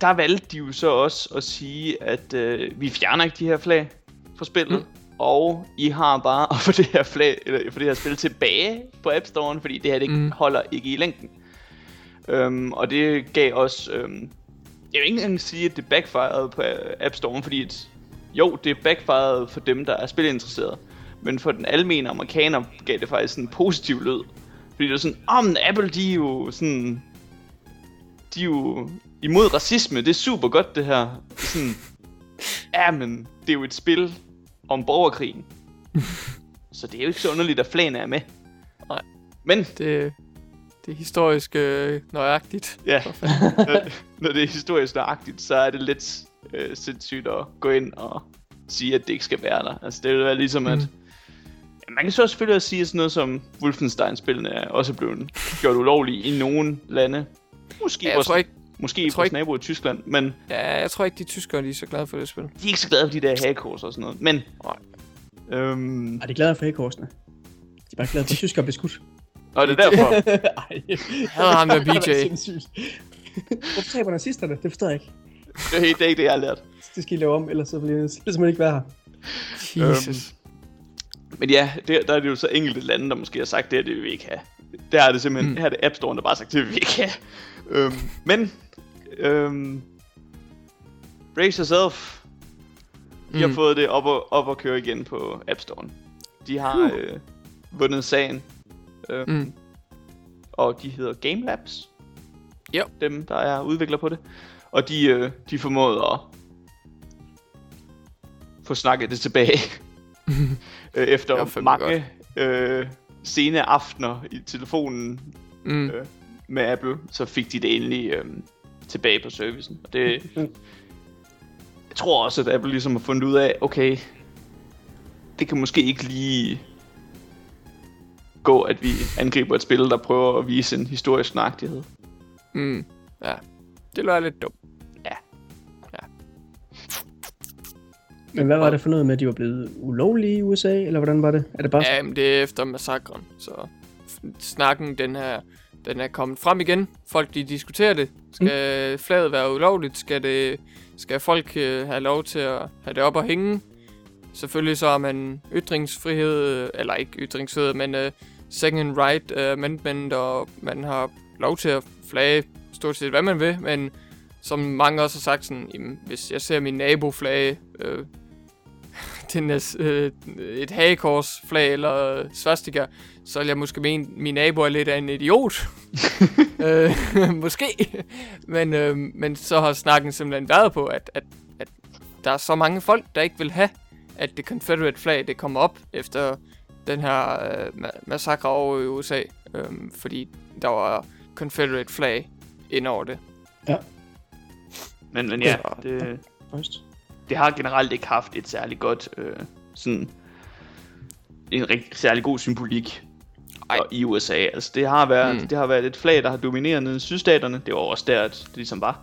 der valgte de jo så også at sige, at øh, vi fjerner ikke de her flag fra spillet. Mm. Og I har bare at få det her flag, eller få det her spil tilbage på App Store'en, fordi det her det Mm. holder ikke i længden. Øhm, og det gav også... Øhm, jeg vil ikke engang sige, at det backfired på App Store'en, fordi et, jo, det backfired for dem, der er spilinteresserede. Men for den almene amerikaner gav det faktisk en positiv lyd. Fordi det var sådan, om oh, Apple, de er jo sådan... De er jo imod racisme, det er super godt det her. Sådan, ja, men det er jo et spil om borgerkrigen. så det er jo ikke så underligt, at flagene er med. Nej. Men, Det, det er historisk øh, nøjagtigt. ja, når, når det er historisk nøjagtigt, så er det lidt øh, sindssygt at gå ind og sige, at det ikke skal være der. Altså, det vil være ligesom, at... Mm. Ja, man kan så selvfølgelig også sige, at sådan noget som Wolfenstein-spillene er også blevet gjort ulovlige i nogle lande. Måske Ja, jeg vores, tror ikke, måske jeg tror vores ikke- nabo i Tyskland, men ja, jeg tror ikke, de tyskere de er så glade for det spil. de er ikke så glade for de der hagekors og sådan noget. Men, Nej. øhm, Er de glade for hækorsene? De er bare glade for, at tyskere bliver skudt. og det er derfor, Ej. hader ham der Det er BJ. Hvorfor taber nazisterne? Det forstår jeg ikke. Det er helt det, er ikke det, jeg har lært. Det skal I lave om, ellers så bliver det simpelthen ikke være her. Jesus. Men ja, det, der er det jo så enkelte lande, der måske har sagt, det her, det vil vi ikke have. Der er det simpelthen, Mm. her er det App Store, der bare har sagt, det vil vi ikke have. Øhm, men, øhm, Brace Yourself, de mm. har fået det op og, op og køre igen på App Store. De har øh, vundet sagen. Øhm, Mm. Og de hedder Game Labs. Jo. Dem, der er udvikler på det. Og de, øh, de formåede at få snakket det tilbage. øh, efter mange øh, sene aftener i telefonen Mm. øh, med Apple, så fik de det endelig øh, tilbage på servicen. Og det, jeg tror også, at Apple ligesom har fundet ud af, okay, det kan måske ikke lige gå, at vi angriber et spil, der prøver at vise en historisk nøjagtighed. Mm. Ja, det lød lidt dumt. Men hvad var det for noget med, at de var blevet ulovlige i USA, eller hvordan var det? Er det bare... Ja, men det er efter massakren, så snakken, den her, den er kommet frem igen. Folk, de diskuterer det. Skal mm. flaget være ulovligt? Skal, det, skal folk øh, have lov til at have det op og hænge? Selvfølgelig så har man ytringsfrihed, øh, eller ikke ytringsfrihed, men uh, second right uh, amendment, og man har lov til at flage stort set, hvad man vil, men som mange også har sagt, sådan, jamen, hvis jeg ser min nabo flage øh, til næs, øh, et hagekorsflag eller svastika, så vil jeg måske mene, at min nabo er lidt af en idiot. øh, måske. Men, øh, men så har snakken simpelthen været på, at, at, at der er så mange folk, der ikke vil have, at det Confederate flag det kommer op efter den her øh, ma- massakre over i USA. Øh, fordi der var Confederate flag ind over det. Men, men ja, Så- det, Først. Det har generelt ikke haft et særligt godt, øh, sådan, en rigtig særlig god symbolik Ej. og i USA. Altså, det har været, Mm. mm. det har været et flag, der har domineret nede i sydstaterne. Det var også der, at det ligesom var.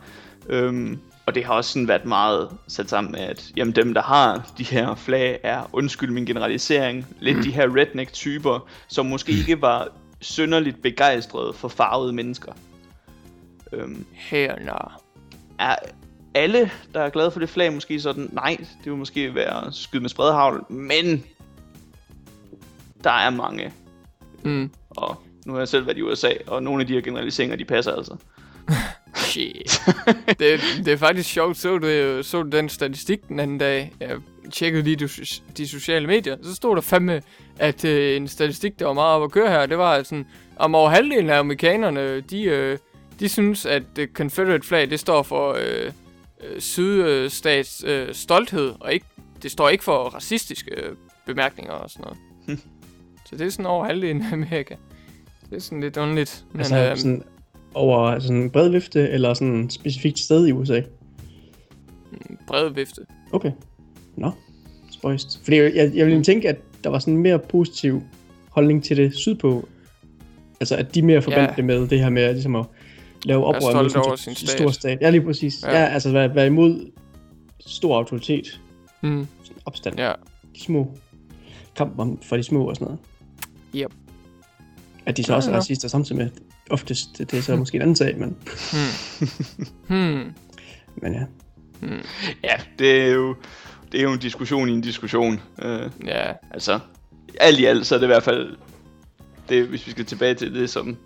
Øhm, og det har også sådan været meget sat sammen med, at jamen, dem, der har de her flag, er, undskyld min generalisering, lidt de her redneck-typer, som måske ikke var synderligt begejstrede for farvede mennesker. Øhm, Her, nå. er alle, der er glade for det flag, måske sådan, nej, det vil måske være skyde med spredhavl, men der er mange, Mm. og nu har jeg selv været i USA, og nogle af de her generaliseringer, de passer altså. Shit. det, det er faktisk sjovt. Så du, så du den statistik den anden dag? Jeg tjekkede lige de, de sociale medier. Så stod der fandme, at øh, en statistik, der var meget op at køre her, det var sådan, om over halvdelen af amerikanerne, de, øh, de synes, at det Confederate flag, det står for øh, øh, sydstats øh, stolthed, og ikke, det står ikke for racistiske øh, bemærkninger og sådan noget. Så det er sådan over halvdelen af Amerika. Det er sådan lidt underligt. Men, Altså øh, sådan over sådan en bred vifte, eller sådan et specifikt sted i USA? bred vifte. Okay. Nå, spøjst. Fordi jeg, jeg, jeg ville tænke, at der var sådan en mere positiv holdning til det sydpå. Altså, at de mere forbandt Ja. det med det her med ligesom at lave oprør mod sådan over en sin stor stat. Ja, lige præcis. Ja. Ja, altså være, være imod stor autoritet. Mm, opstand. ja. De små. Kamp om for de små og sådan noget. Yep. At de så Ja, også er ja. racister samtidig med. Oftest, det, det er så måske en anden sag, men, Hmm. men ja. Ja, det er jo, det er jo en diskussion i en diskussion. Øh, Ja, altså, alt i alt, så er det i hvert fald, det, hvis vi skal tilbage til det, som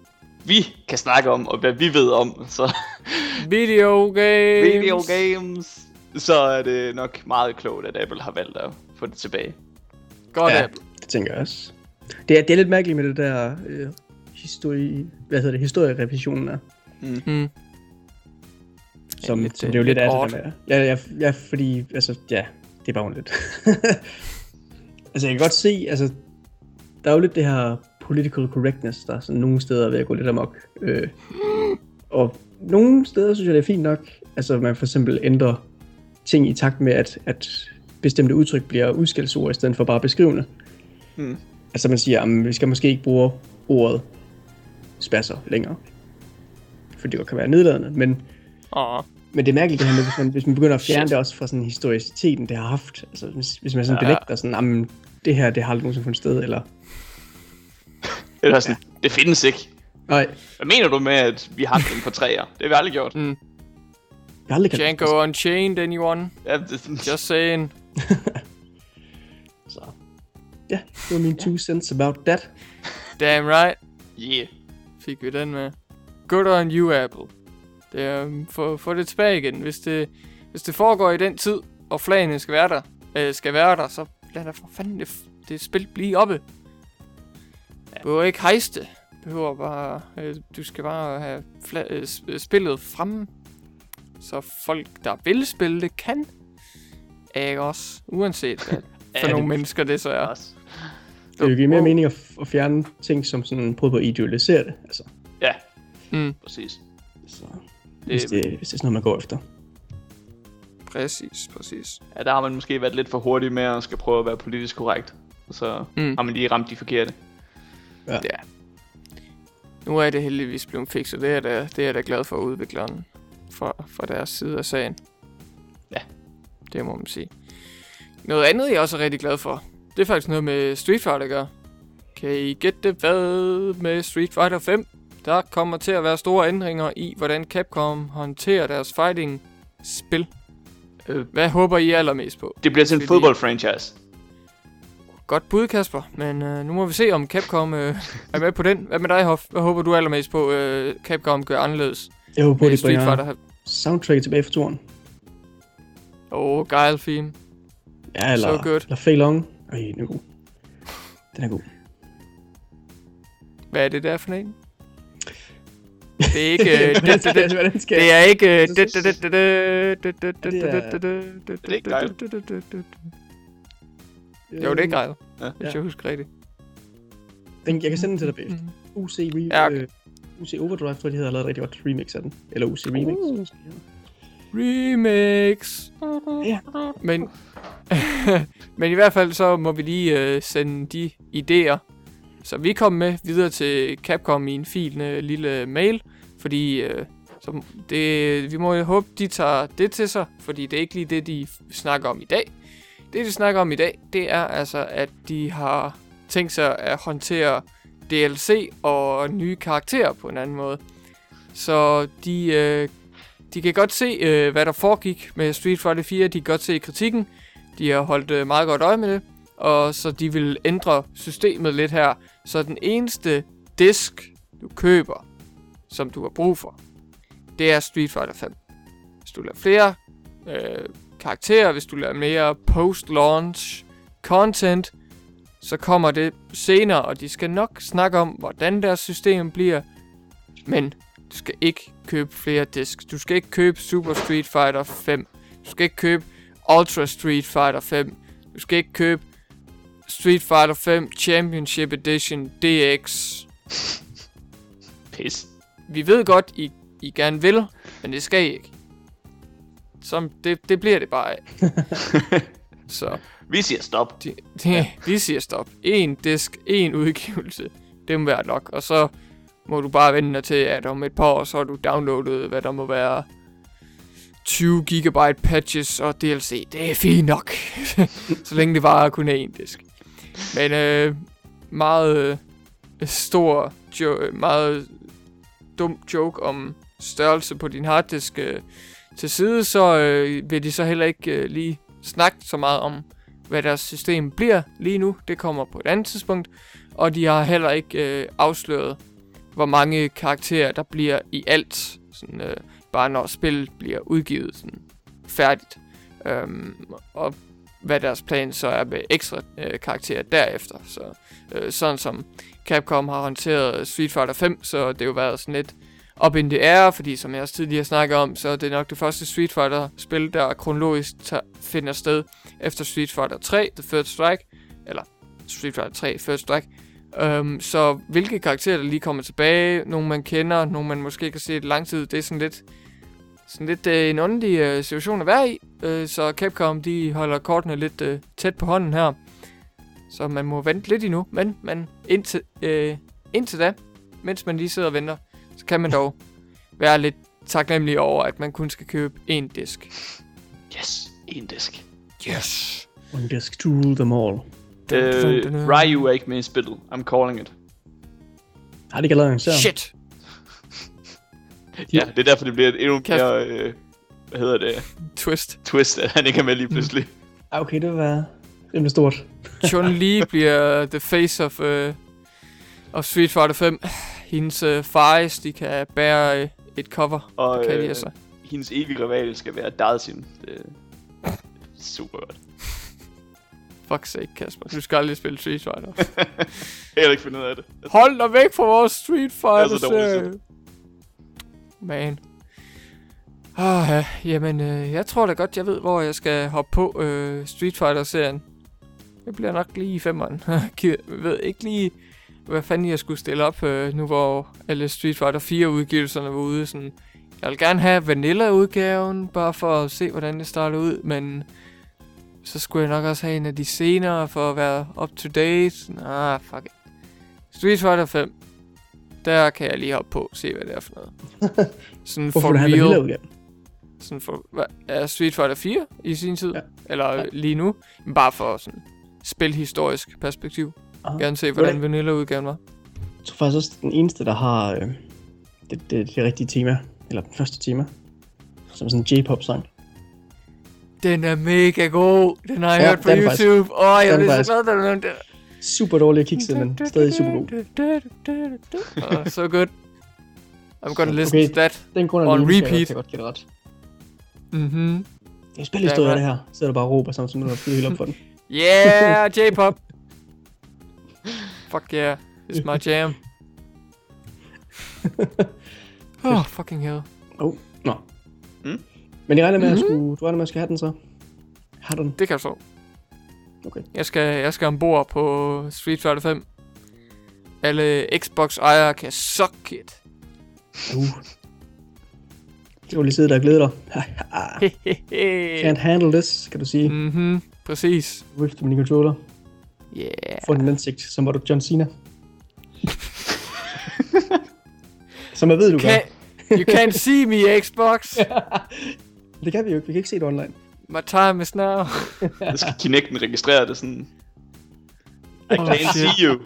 vi kan snakke om, og hvad vi ved om, så video games. video games, så er det nok meget klogt, at Apple har valgt at få det tilbage. Godt Ja. Apple. Det tænker jeg også. Det er, det er lidt mærkeligt med det der øh, historie, hvad hedder det, historierevisionen er. Mm. Som, Ja, lidt, som det er jo øh, lidt lidt af odd. det der med. Ja, ja, ja, fordi, altså, ja, det er bare ondt. altså, jeg kan godt se, altså, der er jo lidt det her political correctness, der er sådan nogle steder er ved at gå lidt amok. Øh, og nogle steder synes jeg, det er fint nok. Altså, man for eksempel ændrer ting i takt med, at, at bestemte udtryk bliver udskældsord, i stedet for bare beskrivende. Hmm. Altså, man siger, at vi skal måske ikke bruge ordet spasser længere. Fordi det kan være nedladende, men Åh, men det er mærkeligt det her med, hvis man, hvis man begynder at fjerne Shit. det også fra sådan historiciteten, det har haft. Altså hvis, hvis man sådan Ja. benægter sådan, jamen, det her, det har aldrig nogensinde fundet sted, eller... Eller sådan, ja. det findes ikke. Nej, Hvad mener du med, at vi har den på træer? Det har vi aldrig gjort. mm. jeg har aldrig Django Unchained, anyone? Ja, det, Just saying. Så. Ja, det var mine two cents about that. Damn right. yeah. Fik vi den med. Good on you, Apple. Det er, um, få, få det tilbage igen. Hvis det, hvis det foregår i den tid, og flagene skal være der, øh, skal være der, så lad da for fanden det, det spil blive oppe. Du behøver ikke hejse det. Du behøver bare, øh, du skal bare have fla- øh, sp- spillet fremme, så folk, der vil spille det, kan. Ikke også? Uanset hvad for Ja, nogle det- mennesker det så er. Også. Det vil give mere Wow. mening at, at fjerne ting, som sådan prøver på at idealisere det. Altså, Ja, Mm, præcis. så, hvis, det, hvis det er sådan noget, man går efter. præcis, præcis. Ja, der har man måske været lidt for hurtig med at skal prøve at være politisk korrekt. Og så mm. har man lige ramt de forkerte. Ja. Nu er det heldigvis blevet fikset. Det er jeg da, det er jeg da glad for udvikleren for, for deres side af sagen. Ja. Det må man sige. Noget andet, jeg også er rigtig glad for, det er faktisk noget med Street Fighter, gør. Kan I gætte hvad med Street Fighter 5? Der kommer til at være store ændringer i, hvordan Capcom håndterer deres fighting-spil. Øh, Hvad håber I allermest på? det bliver til en fodboldfranchise. Godt bud, Kasper. Men øh, nu må vi se, om Capcom øh, er med på den. Hvad med dig, Hoff? Hvad håber du allermest på, øh, Capcom gør anderledes Jeg håber på, at de bringer soundtracket tilbage fra turen. Åh, oh, Guile theme. Ja, eller, So good. eller Fei Long. Øj, den er god. Den er god. Hvad er det der for en? Det er ikke... øh, det, det, det, det er ikke... øh, det- er- Er ikke Jo, det er Guile, Ja. hvis jeg husker rigtigt. Den, jeg kan sende den til dig bagefter. Mm. UC, re- Ja, okay. øh, UC Overdrive, tror jeg, de hedder, har lavet et rigtig godt remix af den. Eller UC Remix. Uh. Remix. Ja. Men, men i hvert fald så må vi lige øh, sende de idéer, så vi kom med videre til Capcom i en fin øh, lille mail, fordi øh, så det, vi må jo håbe, de tager det til sig, fordi det er ikke lige det, de snakker om i dag. Det, de snakker om i dag, det er altså, at de har tænkt sig at håndtere DLC og nye karakterer på en anden måde. Så de, øh, de kan godt se, øh, hvad der foregik med Street Fighter 4. De kan godt se kritikken. De har holdt øh, meget godt øje med det. Og så de vil ændre systemet lidt her. Så den eneste disk, du køber, som du har brug for, det er Street Fighter 5. Hvis du laver flere øh, karakterer, hvis du laver mere post-launch content, så kommer det senere, og de skal nok snakke om, hvordan deres system bliver. Men du skal ikke købe flere disk. Du skal ikke købe Super Street Fighter 5. Du skal ikke købe Ultra Street Fighter 5. Du skal ikke købe Street Fighter 5 Championship Edition DX. Pis. Vi ved godt, I, I gerne vil, men det skal I ikke. Som det, det bliver det bare af. Så Vi siger stop. det, det, ja. vi siger stop. En disk, en udgivelse. Det må være nok. Og så må du bare vente dig til, at om et par år, så har du downloadet, hvad der må være 20 gigabyte patches og DLC. Det er fint nok. så længe det bare kun er en disk. Men øh, meget øh, stor, jo, meget dum joke om størrelse på din harddisk øh, til side, så øh, vil de så heller ikke øh, lige snakke så meget om, hvad deres system bliver lige nu. Det kommer på et andet tidspunkt. Og de har heller ikke øh, afsløret, hvor mange karakterer der bliver i alt. Sådan, øh, bare når spillet bliver udgivet sådan, færdigt. Øhm, og hvad deres plan så er med ekstra øh, karakterer derefter. Så øh, sådan som Capcom har håndteret Street Fighter 5, så det har jo været sådan lidt op in det er, fordi som jeg også tidligere snakket om, så er det nok det første Street Fighter-spil, der kronologisk finder sted efter Street Fighter 3, The Third Strike, eller Street Fighter 3, Third Strike. Um, så hvilke karakterer, der lige kommer tilbage, nogle man kender, nogle man måske ikke har set i lang tid, det er sådan lidt, sådan lidt uh, en åndelig uh, øh, situation at være i. Uh, så Capcom, de holder kortene lidt uh, tæt på hånden her. Så man må vente lidt endnu, men, men indtil, uh, indtil da, mens man lige sidder og venter, kan man dog være lidt taknemmelig over, at man kun skal købe én disk. Yes, en disk. Yes! One disk to rule them all. Øh, Ryu er ikke med i spillet. I'm calling it. Har de ikke allerede annonceret? Shit! Ja, det er derfor, det bliver et endnu mere, øh, hvad hedder det, Twist. twist, at han ikke er med lige pludselig. Ah, okay, det være rimelig stort. Chun-Li bliver the face of, uh, of Street Fighter 5. Hendes uh, thighs, de kan bære uh, et cover. Og Det kan de øh, altså. hendes evige rival skal være Dalsim. Det er super godt. Fuck sake, Kasper. Du skal aldrig spille Street Fighter. Jeg kan ikke finde ud af det. Hold dig væk fra vores Street Fighter er serie. Man. Ah, ja. Jamen, øh, jeg tror da godt, jeg ved, hvor jeg skal hoppe på øh, Street Fighter-serien. Det bliver nok lige i femmeren. jeg ved ikke lige, hvad fanden jeg skulle stille op, øh, nu hvor alle Street Fighter 4-udgivelserne var ude. Sådan. Jeg vil gerne have Vanilla-udgaven, bare for at se, hvordan det starter ud, men så skulle jeg nok også have en af de senere, for at være up-to-date. Ah, fuck it. Street Fighter 5. Der kan jeg lige hoppe på se, hvad det er for noget. Sådan for real. Sådan for, hvad, er Street Fighter 4 i sin tid? Ja. Eller Ja. lige nu? Men bare for sådan spilhistorisk perspektiv. Ah. Gerne se, hvordan du- vanilla-udgaven var. Jeg tror faktisk også, den eneste, der har øh, det, det, det rigtige tema. Eller den første tema. Som sådan en J-pop-sang. Den er mega god. Den har jeg Ja, hørt på YouTube. Åh, oh, jeg er så glad, der er den. Super dårlig at kigge men stadig super god. Oh, so good. I'm gonna listen Okay. to that. Den grund On repeat. kan jeg godt give det ret. Mhm. Det er spilhistorie, det her. Så er du bare og råber samtidig at du helt op for den. Yeah, J-pop. Fuck yeah, it's my jam. oh, fucking hell. Oh, nå. Mm. Men jeg regner med, at Mhm. jeg skulle, du regner med, at jeg skal have den så? Har du den? Det kan du så. Okay. Jeg skal, jeg skal ombord på Street Fighter 5. Alle Xbox-ejere kan suck it. Uh. Det var lige sidde der og glæde dig. Can't handle this, kan du sige. Mm. Mhm, præcis. Rift din controller. Yeah. Få en ansigt, som var du John Cena. som jeg ved, du Can, you can't see me, Xbox. Det kan vi jo ikke. Vi kan ikke se det online. My time is now. Der skal Kinecten registrere det sådan. I Oh, can't see you.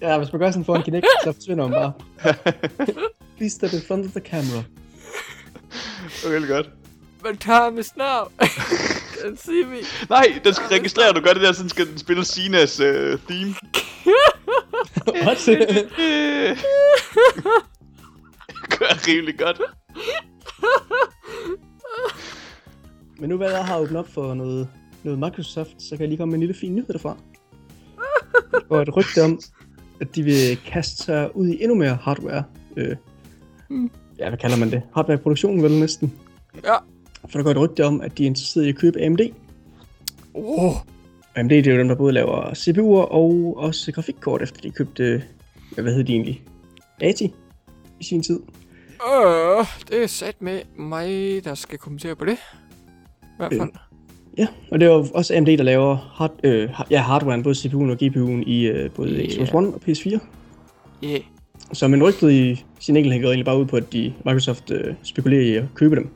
Ja, hvis man gør sådan for en Kinect, så forsvinder man bare. Please step in front of the camera. Det er helt godt. My time is now. See me. Nej, den skal registrere, du gør det der, sådan skal den spille Sinas uh, theme. What? være rimelig godt. Men nu hvad jeg har åbnet op for noget, noget Microsoft, så kan jeg lige komme med en lille fin nyhed derfra. Og et rygte om, at de vil kaste sig ud i endnu mere hardware. Øh, Mm. Ja, hvad kalder man det? Hardware-produktion vel næsten. Ja. For der går et rygte om, at de er interesseret i at købe AMD. Oh. AMD det er jo dem, der både laver CPU'er og også grafikkort, efter de købte, ja, hvad hed de egentlig? ATI i sin tid. Øh, det er sat med mig, der skal kommentere på det. I hvert fald. Ja, og det er jo også AMD, der laver hard, øh, ja, hardwaren, både CPU'en og GPU'en i øh, både Ja. Xbox One og PS4. Yeah. Så men rygtet i sin enkelhed går egentlig bare ud på, at de, Microsoft øh, spekulerer i at købe dem.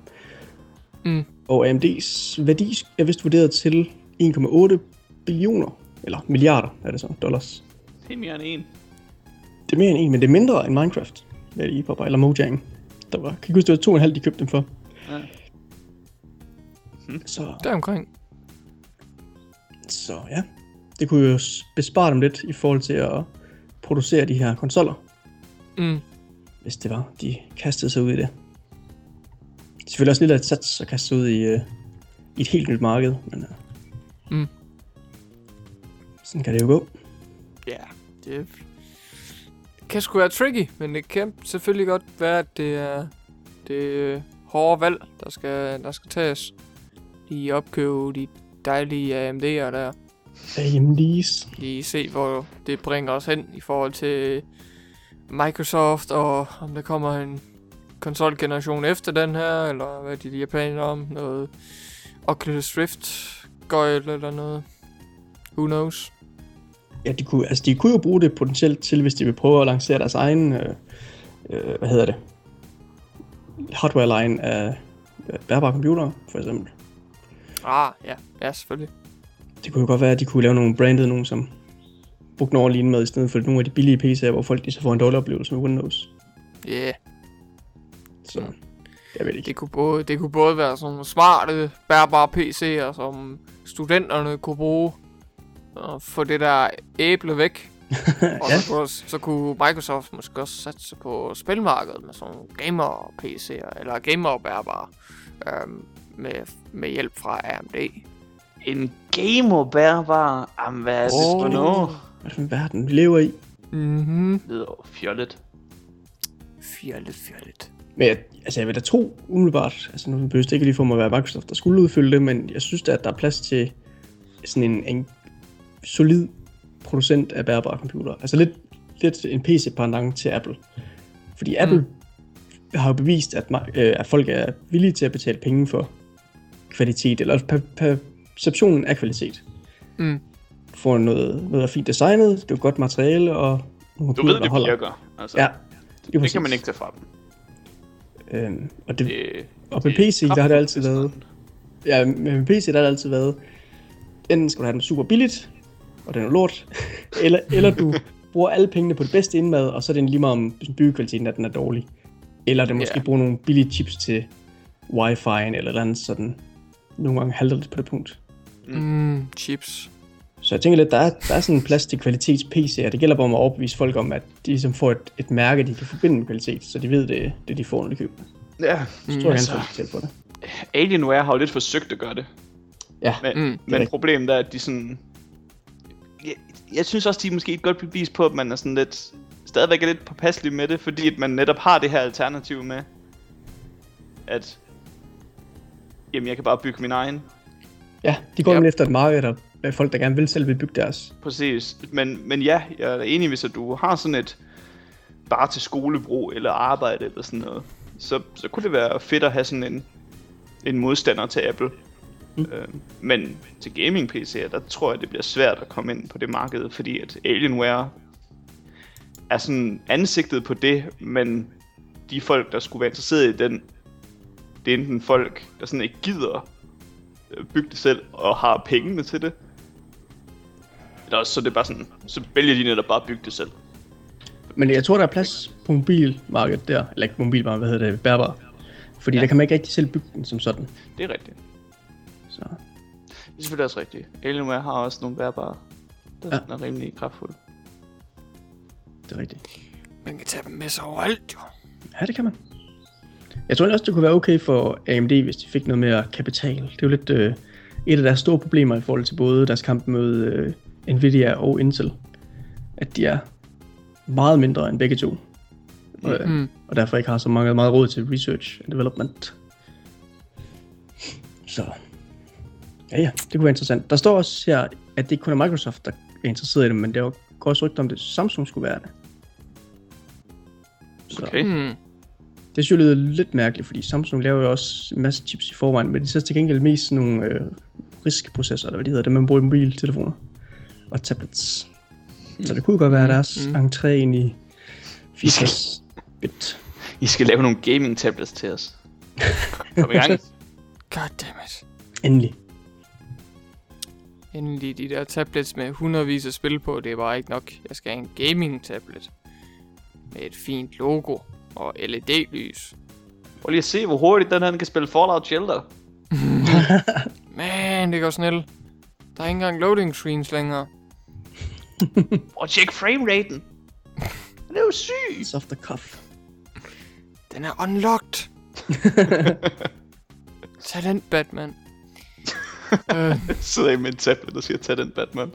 Mm. Og AMD's værdi er vist vurderet til 1,8 billioner, eller milliarder er det så, dollars. Det er mere end en. Det er mere end en, men det er mindre end Minecraft, hvad er det i på, eller Mojang. Der var, kan ikke huske, det var to og en halv, de købte dem for. Ja. Så, Deromkring. så ja, det kunne jo bespare dem lidt i forhold til at producere de her konsoller, Mm. hvis det var, de kastede sig ud i det. Selvfølgelig også lidt af et sats at kaste ud i, øh, i et helt nyt marked, men øh, Mm. sådan kan det jo gå. Ja, det kan sgu være tricky, men det kan selvfølgelig godt være, at det er det er hårde valg, der skal, der skal tages. Lige opkøbe de dejlige AMD'er der. AMD's. Lige se, hvor det bringer os hen i forhold til Microsoft, og om der kommer en konsolgeneration efter den her, eller hvad de lige har planer om. Noget Oculus Rift gøjl eller noget. Who knows? Ja, de kunne, altså de kunne jo bruge det potentielt til, hvis de vil prøve at lancere deres egen, øh, øh, hvad hedder det, hardware line af øh, bærbare computere, for eksempel. Ah, ja, ja, selvfølgelig. Det kunne jo godt være, at de kunne lave nogle branded, nogen som brugte nogle lige med, i stedet for nogle af de billige PC'er, hvor folk de så får en dårlig oplevelse med Windows. Ja, yeah. Så, jeg ved ikke. det kunne, både, det kunne både være sådan smarte, bærbare PC'er, som studenterne kunne bruge, og få det der æble væk. Og ja, så, kunne, så kunne Microsoft måske også satse på spilmarkedet med sådan nogle gamer-PC'er, eller gamer-bærbare, øhm, med, med hjælp fra AMD. En gamer bærbar. Jamen, hvad er det for Åh. noget? hvad er det for en verden, vi lever i? Mhm. Det lyder jo fjollet. Fjollet, fjollet. Men jeg, altså jeg vil da tro umiddelbart, altså nu behøver det ikke lige for mig at være Microsoft, der skulle udfylde det, men jeg synes da, at der er plads til sådan en, en solid producent af bærbare computer. Altså lidt, lidt en PC pendant til Apple. Fordi Apple mm. har jo bevist, at, øh, at folk er villige til at betale penge for kvalitet, eller per- perceptionen af kvalitet. Mm. Du får noget, noget er fint designet, det er godt materiale, og nogle Du computere, ved, det holder. virker. Altså, Ja, lige det kan man ikke tage fra dem. Øhm, og det, Det, og på det PC, der har det altid været... Ja, med PC, der har det altid været... Enten skal du have den super billigt, og den er lort, eller, eller du bruger alle pengene på det bedste indmad, og så er det lige meget om byggekvaliteten, at den er dårlig. Eller det måske Ja. bruger nogle billige chips til wifi eller et eller andet, så den nogle gange halter lidt på det punkt. Mm, chips. Så jeg tænker lidt, der er, der er sådan en plads til kvalitets PC, og det gælder bare om at overbevise folk om, at de ligesom får et, et mærke, de kan forbinde med kvalitet, så de ved, det, det de får, når de køber. Ja, Så Mm, tror jeg, altså. betalt for det. Alienware har jo lidt forsøgt at gøre det. Ja, Men, Mm, mm, det er men rigtigt. problemet er, at de sådan... Jeg, jeg synes også, de er måske et godt bevis på, at man er sådan lidt... Stadigvæk er lidt påpasselig med det, fordi at man netop har det her alternativ med, at... Jamen, jeg kan bare bygge min egen. Ja, de går yep. efter et marked, der er folk, der gerne vil selv vil bygge deres. Præcis. Men, men ja, jeg er enig, hvis at du har sådan et bare til skolebrug eller arbejde eller sådan noget, så, så kunne det være fedt at have sådan en, en modstander til Apple. Mm. Øh, men til gaming PC'er, der tror jeg, det bliver svært at komme ind på det marked, fordi at Alienware er sådan ansigtet på det, men de folk, der skulle være interesseret i den, det er enten folk, der sådan ikke gider øh, bygge det selv og har pengene til det, eller også så er det bare sådan, så vælger de netop bare at bygge det selv. Men jeg tror, der er plads på mobilmarkedet der. Eller ikke mobilmarkedet, hvad hedder det, bærbar. Fordi ja. Der kan man ikke rigtig selv bygge den som sådan. Det er rigtigt. Så Det er selvfølgelig også rigtigt. Alienware har også nogle bærbare, der Ja. er rimelig kraftfulde. det er rigtigt. Man kan tage dem med sig overalt, jo. Ja, det kan man. Jeg tror også, det kunne være okay for AMD, hvis de fik noget mere kapital. Det er jo lidt øh, et af deres store problemer i forhold til både deres kamp med øh, Nvidia og Intel. At de er meget mindre end begge to. Og, øh, Mm. og derfor ikke har så meget, meget råd til research and development. Så ja, ja, det kunne være interessant. Der står også her, at det ikke kun er Microsoft, der er interesseret i det, men der går også rygter om, at Samsung skulle være det. Så Okay. Hmm. det synes jeg lyder lidt mærkeligt, fordi Samsung laver jo også en masse chips i forvejen, men de så til gengæld mest sådan nogle øh, RISC-processorer, eller hvad de hedder, dem man bruger i mobiltelefoner og tablets. Så det kunne godt være deres Mm. entré ind i 64-bit. I skal lave nogle gaming tablets til os. Kom i gang. Goddammit. Endelig. Endelig de der tablets med hundredvis af spil på, det er bare ikke nok. Jeg skal have en gaming tablet. Med et fint logo og LED-lys. Prøv lige at se, hvor hurtigt den her den kan spille Fallout Shelter. Man, det går snelt. Der er ikke engang loading screens længere. Og tjek frameraten. Den er jo syg. It's off the cuff. Den er unlocked. Talent Batman. øh, Sidder I med en tablet og siger, tag den Batman.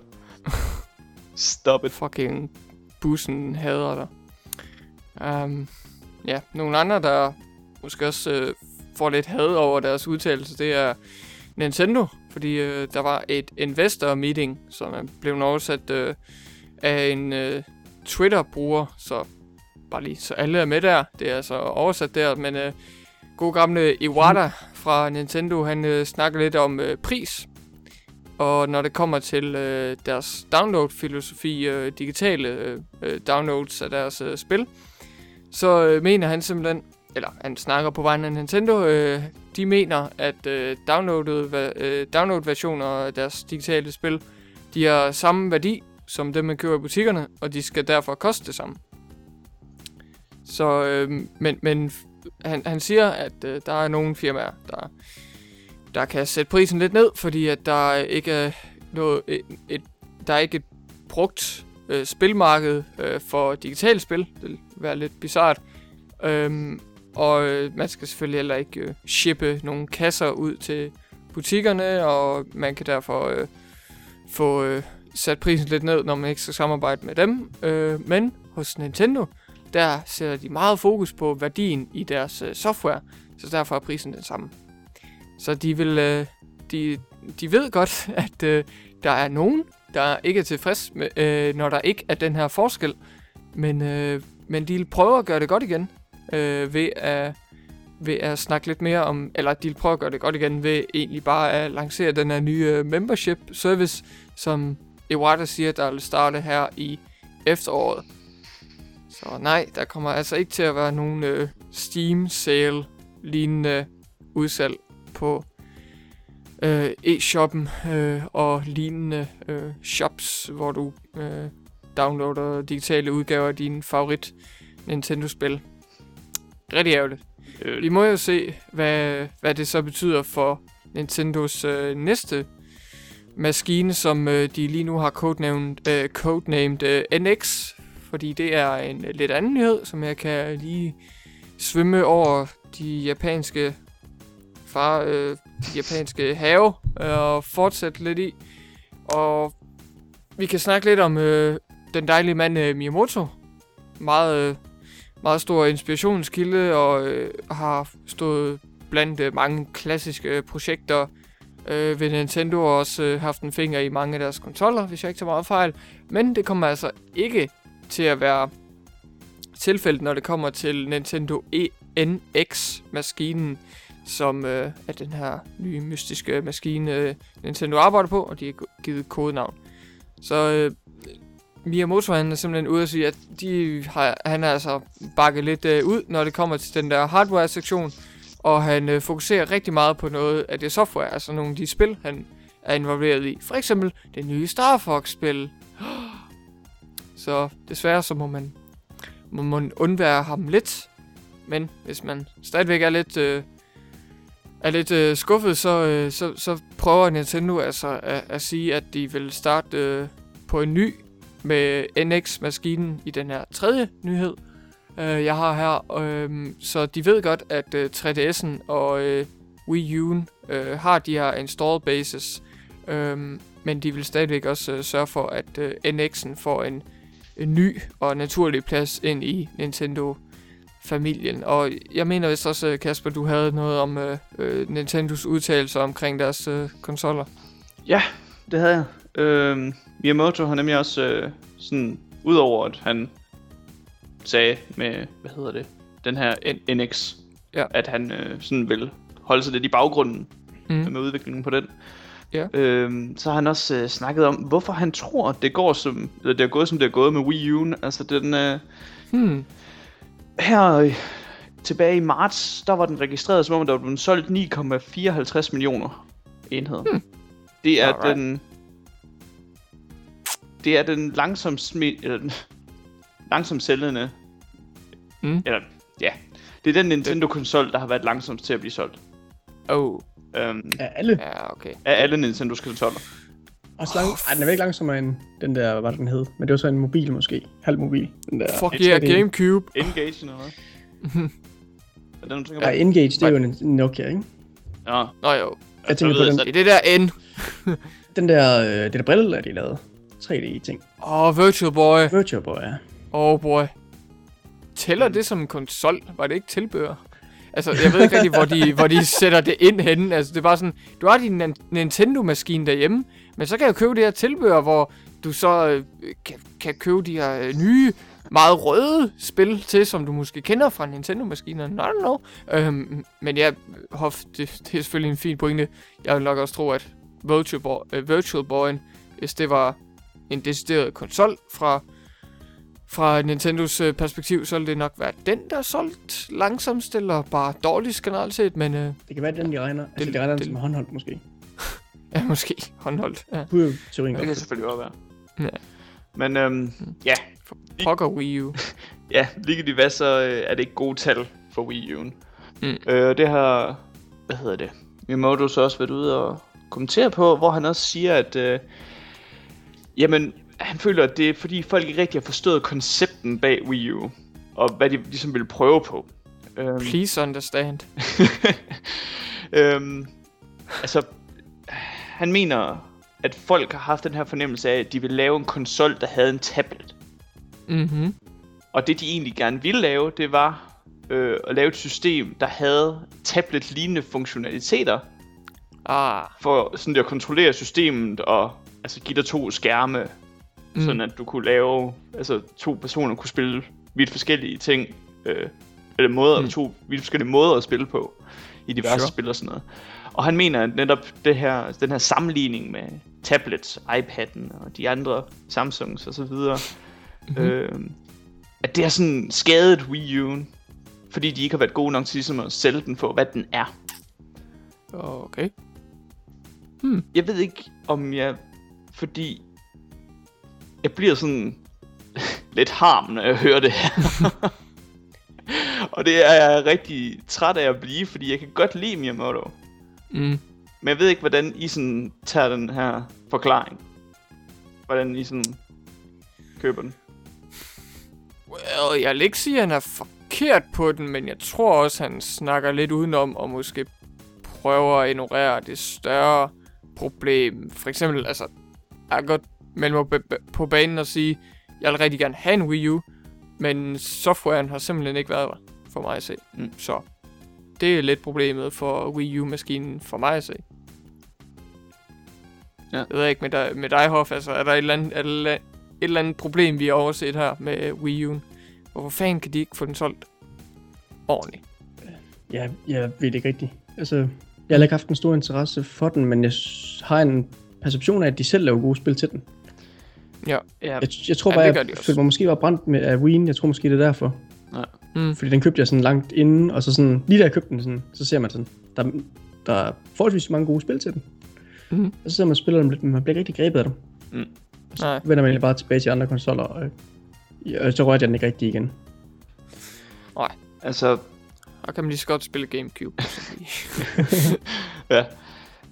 Stop it. fucking bussen hader dig. Um, ja, nogle andre, der måske også øh, får lidt had over deres udtalelse, det er Nintendo. Fordi øh, der var et investor meeting, som er blevet oversat øh, af en øh, Twitter-bruger, så bare lige så alle er med der. Det er altså oversat der, men øh, god gamle Iwata fra Nintendo, han øh, snakker lidt om øh, pris. Og når det kommer til øh, deres download-filosofi, øh, digitale øh, øh, downloads af deres øh, spil, så øh, mener han simpelthen, eller han snakker på vegne af Nintendo, øh, de mener, at øh, downloadede, øh, download-versioner af deres digitale spil, de har samme værdi som dem, man køber i butikkerne, og de skal derfor koste det samme. Så, øh, men, men han, han siger, at øh, der er nogle firmaer, der, der kan sætte prisen lidt ned, fordi at der ikke er noget, et, et, der er ikke et brugt øh, spilmarked øh, for digitale spil. Det vil være lidt bizart. Øhm, og øh, man skal selvfølgelig heller ikke øh, shippe nogle kasser ud til butikkerne, og man kan derfor øh, få øh, sat prisen lidt ned, når man ikke skal samarbejde med dem. Øh, men hos Nintendo, der sætter de meget fokus på værdien i deres øh, software, så derfor er prisen den samme. Så de vil, øh, de, de ved godt, at øh, der er nogen, der ikke er tilfreds, med, øh, når der ikke er den her forskel. Men, øh, men de vil prøve at gøre det godt igen, øh, ved, at, ved at snakke lidt mere om, eller de prøver at gøre det godt igen, ved egentlig bare at lancere den her nye øh, membership service, som Iwata siger, der vil starte her i efteråret. Så nej, der kommer altså ikke til at være nogen øh, Steam sale lignende udsalg på øh, e-shoppen øh, og lignende øh, shops, hvor du øh, downloader digitale udgaver af dine favorit Nintendo-spil. Rigtig ærgerligt. Øh, vi må jo se, hvad, hvad det så betyder for Nintendos øh, næste maskine, som øh, de lige nu har codenamed, øh, codenamed øh, NX, fordi det er en øh, lidt anden nyhed, som jeg kan lige svømme over de japanske far, øh, de japanske have øh, og fortsætte lidt i. Og vi kan snakke lidt om øh, den dejlige mand øh, Miyamoto. Meget, øh, meget stor inspirationskilde og øh, har stået blandt øh, mange klassiske øh, projekter øh, ved Nintendo og også øh, haft en finger i mange af deres kontroller, hvis jeg ikke tager meget fejl. Men det kommer altså ikke til at være tilfældet, når det kommer til Nintendo ENX-maskinen, som øh, er den her nye mystiske maskine, øh, Nintendo arbejder på, og de har givet kodenavn. Så øh, Miyamoto han er simpelthen ude at sige, at de har, han har altså bakket lidt øh, ud, når det kommer til den der hardware-sektion, og han øh, fokuserer rigtig meget på noget af det software, altså nogle af de spil, han er involveret i. For eksempel det nye Star Fox-spil. Så desværre så må man, må man undvære ham lidt. Men hvis man stadigvæk er lidt, øh, er lidt øh, skuffet, så, øh, så, så prøver Nintendo altså at, at sige, at de vil starte øh, på en ny med NX-maskinen i den her tredje nyhed. øh, jeg har her. Øh, så de ved godt, at øh, 3DS'en og øh, Wii U'en øh, har de her installed bases. Øh, men de vil stadigvæk også øh, sørge for, at øh, NX'en får en, en ny og naturlig plads ind i Nintendo-familien. Og jeg mener vist også, øh, Kasper, du havde noget om øh, øh, Nintendos udtalelser omkring deres øh, konsoller. Ja, det havde jeg. Øhm, Miyamoto har nemlig også øh, sådan, udover at han sagde med, hvad hedder det, den her N- NX, Ja. at han øh, sådan vil holde sig lidt i baggrunden Mm. mm. med udviklingen på den. Ja. Øhm, så har han også øh, snakket om, hvorfor han tror, det går som, eller det er gået som det er gået med Wii U'en. Altså den, øh, Hmm. her øh, tilbage i marts, der var den registreret som om, der var blevet solgt 9,54 millioner enheder. Hmm. Det er Alright. den... Det er den langsomt smi- eller den langsomt sælgende... Mm. Eller, ja. Det er den Nintendo-konsol, der har været langsomst til at blive solgt. Oh, Øhm, Ja, alle. ja, okay. af alle Nintendos konsoller. Også lang... Ej, den er ikke langsommere end den der, hvad den hed. Men det var så en mobil måske. Halv mobil. Den der Fuck det yeah, 3D. Gamecube. Engage eller hvad? er det, du tænker på? Ja, Engage, det er jo en Nokia, ikke? Ja. Nå jo, Jeg tænker så på den, jeg det er det der N. den der, øh, det der brille, der de lavede. 3D-ting. Åh, oh, Virtual Boy. Virtual Boy, ja. Oh boy. Tæller det som en konsol? Var det ikke tilbehør? Altså, jeg ved ikke rigtig, hvor de, hvor de sætter det ind henne. Altså, det er bare sådan, du har din Nintendo-maskine derhjemme, men så kan jeg købe det her tilbehør, hvor du så øh, kan, kan købe de her øh, nye, meget røde spil til, som du måske kender fra Nintendo-maskinerne. I don't know. Øhm, men ja, Hoff, det, det er selvfølgelig en fin pointe. Jeg vil nok også tro, at Virtual, Boy, øh, Virtual Boy'en, hvis det var en decideret konsol fra fra Nintendos øh, perspektiv, så ville det nok være den, der er solgt langsomst, eller bare dårligst generelt set, men øh, Det kan være den, de regner. Altså, Det- de regner den som håndholdt måske. ja, måske håndholdt. Ja. Det kunne jo teorien Det kan selvfølgelig også være. Ja. Men øhm, ja, Pokker Wii U. ja, ligegyldigt hvad, så øh, er det ikke gode tal for Wii U'en. Mm. Øh, det har, hvad hedder det, Miyamoto så også været ude og kommentere på, hvor han også siger, at øh, jamen, han føler, at det er fordi folk ikke rigtig har forstået koncepten bag Wii U, og hvad de ligesom vil prøve på. Øhm, Please understand. øhm, altså, han mener, at folk har haft den her fornemmelse af, at de vil lave en konsol, der havde en tablet. Mhm. Og det de egentlig gerne ville lave, det var øh, at lave et system, der havde tablet-lignende funktionaliteter, Ah. for sådan at kontrollere systemet og altså give dig to skærme, Mm. sådan at du kunne lave, altså to personer kunne spille vidt forskellige ting, øh, eller måder, Mm. to vidt forskellige måder at spille på i diverse Sure. spil og sådan noget. Og han mener at netop det her, den her sammenligning med tablets, iPad'en og de andre Samsungs og så videre, Mhm. mm-hmm. øh, at det har sådan skadet Wii U'en, fordi de ikke har været gode nok til ligesom at sælge den for, hvad den er. Okay. Jeg ved ikke, om jeg... Fordi... Jeg bliver sådan... lidt harm, når jeg hører det her. og det er jeg rigtig træt af at blive, fordi jeg kan godt lide Miyamoto. Mm. Men jeg ved ikke, hvordan I sådan tager den her forklaring. Hvordan I sådan køber den. Well, jeg vil ikke sige, at han er forkert på den, men jeg tror også, han snakker lidt udenom og måske prøver at ignorere det større problem. For eksempel, altså, jeg kan godt melde mig på- banen og sige, jeg vil rigtig gerne have en Wii U, men softwaren har simpelthen ikke været der for mig at se. Mm. Så det er lidt problemet for Wii U-maskinen for mig at se. Ja. Jeg ved ikke med dig, med dig Hoff, altså er der et eller, andet, er der et eller andet problem, vi har overset her med Wii U'en? Hvorfor fanden kan de ikke få den solgt ordentligt? Ja, jeg ved det ikke rigtigt. Altså, jeg har ikke haft en stor interesse for den, men jeg har en perception af, at de selv laver gode spil til den. Ja. Ja, Jeg, jeg tror Ja, bare, det gør jeg følte mig måske var brændt med af Wien. Jeg tror måske, det er derfor. Mm. Fordi den købte jeg sådan langt inden, og så sådan, lige da jeg købte den, sådan, så ser man sådan, der, der er forholdsvis mange gode spil til den. Mhm. Og så sidder man og spiller dem lidt, men man bliver ikke rigtig grebet af dem. Nej. Så vender man egentlig bare tilbage til andre konsoller, og, og så rørte jeg den ikke rigtig igen. altså... Og kan man lige så godt spille Gamecube. ja.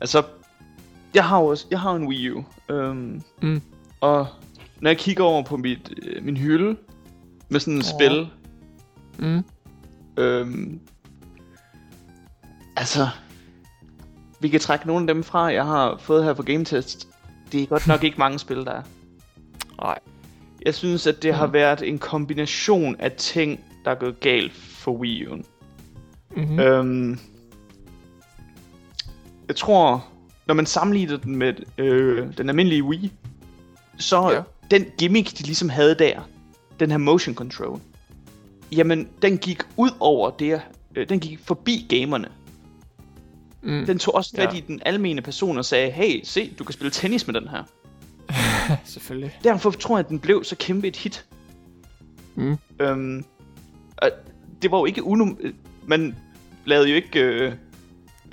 Altså, jeg har også, jeg har en Wii U. Øhm, Mm. Og når jeg kigger over på mit, øh, min hylde med sådan et Åh. spil, Mm. Øhm, altså, vi kan trække nogle af dem fra, jeg har fået her på Game Test. Det er godt nok ikke mange spil, der er. Nej. Jeg synes, at det har Mm. været en kombination af ting, der er gået galt for Wii U'en. Mm-hmm. Øhm, jeg tror, når man sammenligner den med øh, den almindelige Wii, så Ja. den gimmick, de ligesom havde der, den her motion control, jamen, den gik ud over det, øh, den gik forbi gamerne. Mm. Den tog også fat Ja. i den almene person og sagde, hey, se, du kan spille tennis med den her. Selvfølgelig. Derfor tror jeg, at den blev så kæmpe et hit. Mm. Øhm, og det var jo ikke unom... øh, Man lavede jo ikke... Øh,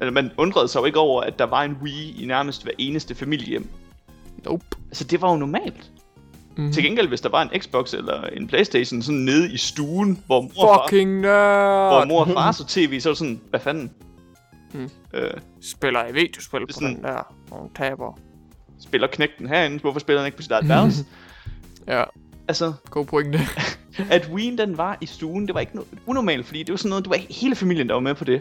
eller man undrede sig jo ikke over, at der var en Wii i nærmest hver eneste familiehjem. Nope. Altså, det var jo normalt. Mm. Mm. Til gengæld, hvis der var en Xbox eller en Playstation sådan nede i stuen, hvor mor, og far, Fucking nerd! hvor mor og far så tv, så var det sådan, hvad fanden? Mm. Øh, Spiller i videospil på Sådan- den der, og taber. spiller knægten herinde, hvorfor spiller han ikke på sit eget værelse? Ja, altså, god pointe. Mhm. var der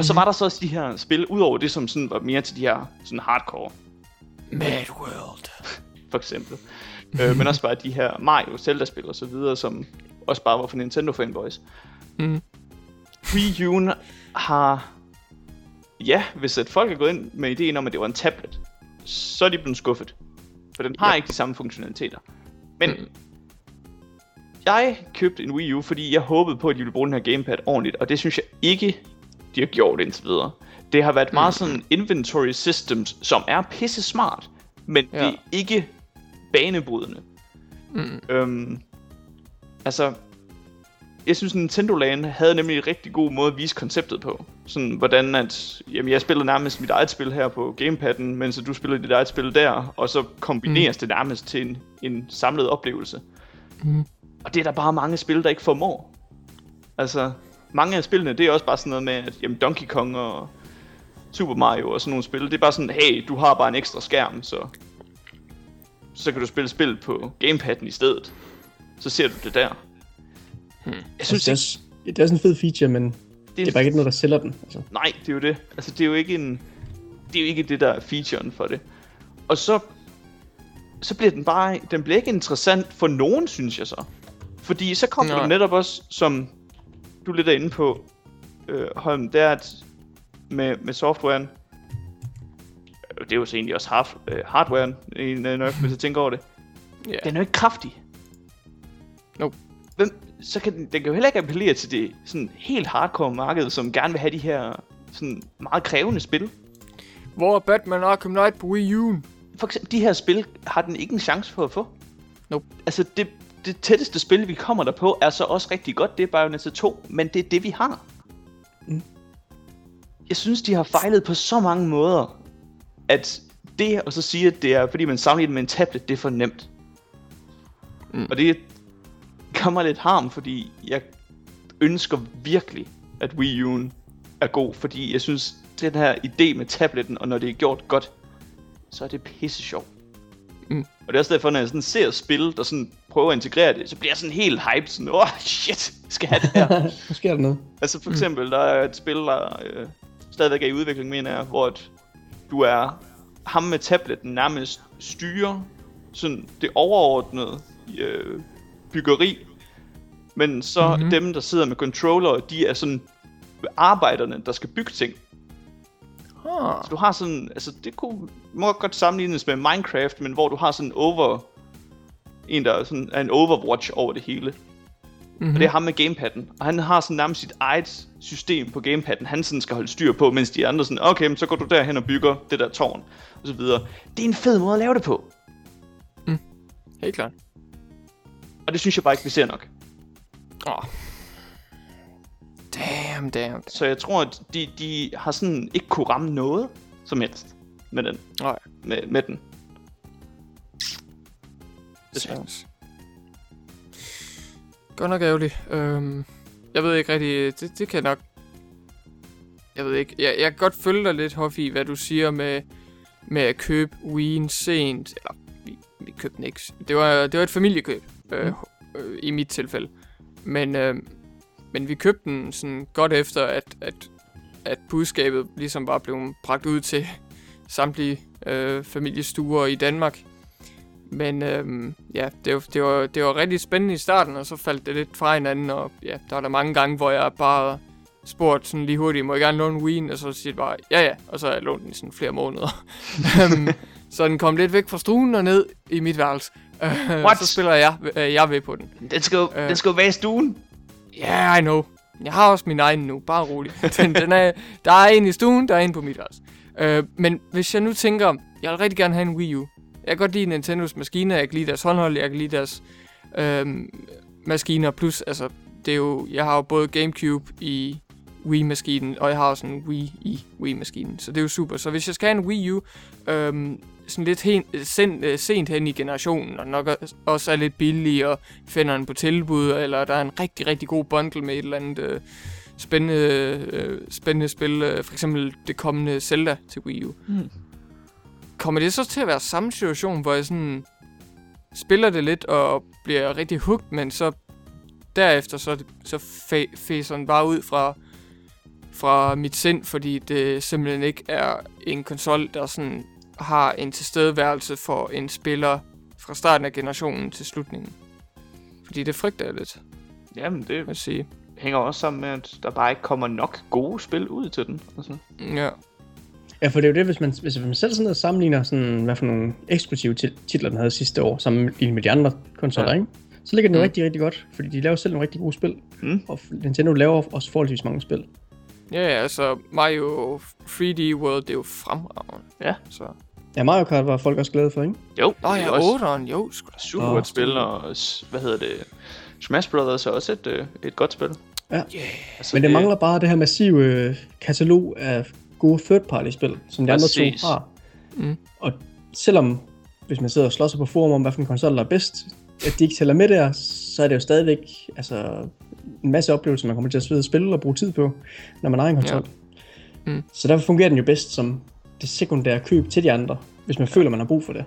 så også de her spil, udover det, som sådan var mere til de her sådan hardcore, Mad World. for eksempel. øh, men også bare de her Mario, Zelda-spil og så videre, som også bare var for Nintendo fanboys. Mm. Wii U'en har... Ja, hvis at folk er gået ind med ideen om, at det var en tablet, så er de blevet skuffet. For den har Ja. ikke de samme funktionaliteter. Men Mm. jeg købte en Wii U, fordi jeg håbede på, at de ville bruge den her gamepad ordentligt, og det synes jeg ikke, de har gjort indtil videre. Det har været meget sådan inventory systems, som er pisse smart, men ja. Ja. det er ikke banebrydende. Mm. Øhm, altså, jeg synes Nintendo Land havde nemlig en rigtig god måde at vise konceptet på. Sådan hvordan at, jamen jeg spiller nærmest mit eget spil her på gamepadden, mens du spiller dit eget spil der, og så kombineres mm. det nærmest til en, en samlet oplevelse. Mm. Og det er der bare mange spil, der ikke formår. Altså, mange af spillene, det er også bare sådan noget med, at jamen, Donkey Kong og Super Mario og sådan nogle spil, det er bare sådan, hey, du har bare en ekstra skærm, så så kan du spille spil på gamepadden i stedet. Så ser du det der. Hmm. Jeg synes altså, det, ikke, er, det er sådan en fed feature, men det det er er, bare ikke noget, der sælger den. Altså. nej, det er jo det. Altså, det er jo ikke en, det er jo ikke det, der er featuren for det. Og så, så bliver den bare, den bliver ikke interessant for nogen, synes jeg så. Fordi så kommer Nej. du netop også, som du lidt er inde på, øh, Holm, det er, at med, med softwaren, øh, det er jo så egentlig også hard, øh, hardwaren, egentlig nok, hvis jeg tænker over det, Ja. den er jo ikke kraftig. Nope. Hvem, så kan den, den kan jo heller ikke appellere til det sådan helt hardcore marked, som gerne vil have de her sådan meget krævende spil. Hvor er Batman Arkham Knight på Wii U? For eksempel, de her spil har den ikke en chance for at få. Nope. Altså, det, det tætteste spil, vi kommer der på, er så også rigtig godt. Det er Bayonetta 2, men det er det, vi har. Mm. Jeg synes, de har fejlet på så mange måder, at det og så sige, at det er, fordi man sammenligner med en tablet, det er for nemt. Mm. Og det mig lidt harm, fordi jeg ønsker virkelig, at Wii U'en er god, fordi jeg synes, den her idé med tabletten, og når det er gjort godt, så er det pisse sjovt. Mm. Og det er også derfor, når jeg sådan ser spil, der sådan prøver at integrere det, så bliver jeg sådan helt hype, sådan, åh oh, shit, skal jeg have det her. nu sker der noget. altså for eksempel, der er et spil, der øh, stadigvæk er i udvikling, mener jeg, hvor at du er ham med tabletten nærmest styrer sådan det overordnede øh, byggeri, men så Mhm. mm-hmm. dem, der sidder med controller, de er sådan arbejderne, der skal bygge ting. Ah. Så du har sådan, altså det kunne må godt sammenlignes med Minecraft, men hvor du har sådan over, en der er sådan er en overwatch over det hele. Mm-hmm. Og det er ham med gamepadden. Og han har sådan nærmest sit eget system på gamepadden, han sådan skal holde styr på, mens de andre sådan, okay, men så går du derhen og bygger det der tårn, og så videre. Det er en fed måde at lave det på. Helt klart. Og det synes jeg bare ikke, vi ser nok. Oh. Damn, damn. Så jeg tror, at de, de har sådan ikke kunne ramme noget som helst med den. Nej. Med, med den. Thanks. Godt nok ærgerligt. Øhm, jeg ved ikke rigtig, det, det kan nok... Jeg ved ikke, jeg, jeg kan godt følge dig lidt, Hoffi, hvad du siger med, med at købe Wien sent. Eller, vi, vi købte den ikke. Det var, det var et familiekøb, øh, øh, i mit tilfælde. Men øh, men vi købte den sådan godt efter, at, at, at budskabet ligesom var blevet bragt ud til samtlige øh, familiestuer i Danmark. Men øhm, ja, det var, det, var, det var rigtig spændende i starten, og så faldt det lidt fra hinanden, og ja, der var der mange gange, hvor jeg bare spurgte sådan lige hurtigt, må jeg gerne låne Wien? Og så siger det bare, ja ja, og så har jeg lånt den i sådan flere måneder. Øhm, så den kom lidt væk fra stuen og ned i mit værelse. Øh, What? så spiller jeg, øh, jeg ved på den. Den skal, Øh. den skal jo være i stuen. Ja, yeah, I know. Jeg har også min egen nu, bare rolig. Den, den er, der er en i stuen, der er en på mit værelse. Øh, men hvis jeg nu tænker, jeg vil rigtig gerne have en Wii U. Jeg kan godt lide Nintendos maskiner, jeg kan lide deres håndhold, jeg kan lide deres øh, maskiner. Plus, altså, det er jo, jeg har jo både Gamecube i Wii-maskinen, og jeg har også en Wii i Wii-maskinen. Så det er jo super. Så hvis jeg skal have en Wii U, øh, sådan lidt hen, sen, øh, sent hen i generationen, og nok også er lidt billig, og finder den på tilbud, eller der er en rigtig, rigtig god bundle med et eller andet øh, spændende, øh, spændende spil, øh, for eksempel det kommende Zelda til Wii U. Mm. Kommer det så til at være samme situation, hvor jeg sådan spiller det lidt og bliver rigtig hooked, men så derefter så, så fæser den bare ud fra, fra mit sind, fordi det simpelthen ikke er en konsol, der sådan har en tilstedeværelse for en spiller fra starten af generationen til slutningen. Fordi det frygter jeg lidt, Jamen, det vil sige. hænger også sammen med, at der bare ikke kommer nok gode spil ud til den. Altså. Ja. Ja, for det er jo det, hvis man, hvis man selv sådan noget sammenligner, sådan, hvad for nogle eksklusive tit- titler, den havde sidste år, sammenlignet med de andre konsoller, Ja. ikke? Så ligger den Mm. rigtig, rigtig godt, fordi de laver selv nogle rigtig gode spil. Mm. Og Nintendo laver også forholdsvis mange spil. Ja, ja, altså Mario 3D World, det er jo fremragende. Ja. Så. Ja, Mario Kart var folk også glade for, ikke? Jo, Nå det er ja, også 8'eren, jo, sgu da. super godt spil, og hvad hedder det? Smash Brothers er også et, øh, et godt spil. Ja. Altså, Men det mangler bare det her massive øh, katalog af gode third-party-spil, som de andre Præcis. to har. Mm. Og selvom, hvis man sidder og slår sig på forum om, hvad for en konsol, der er bedst, at de ikke tæller med der, så er det jo stadigvæk altså, en masse oplevelser, man kommer til at sidde og spille og bruge tid på, når man har en konsol. Ja. Mm. Så derfor fungerer den jo bedst som det sekundære køb til de andre, hvis man føler, man har brug for det.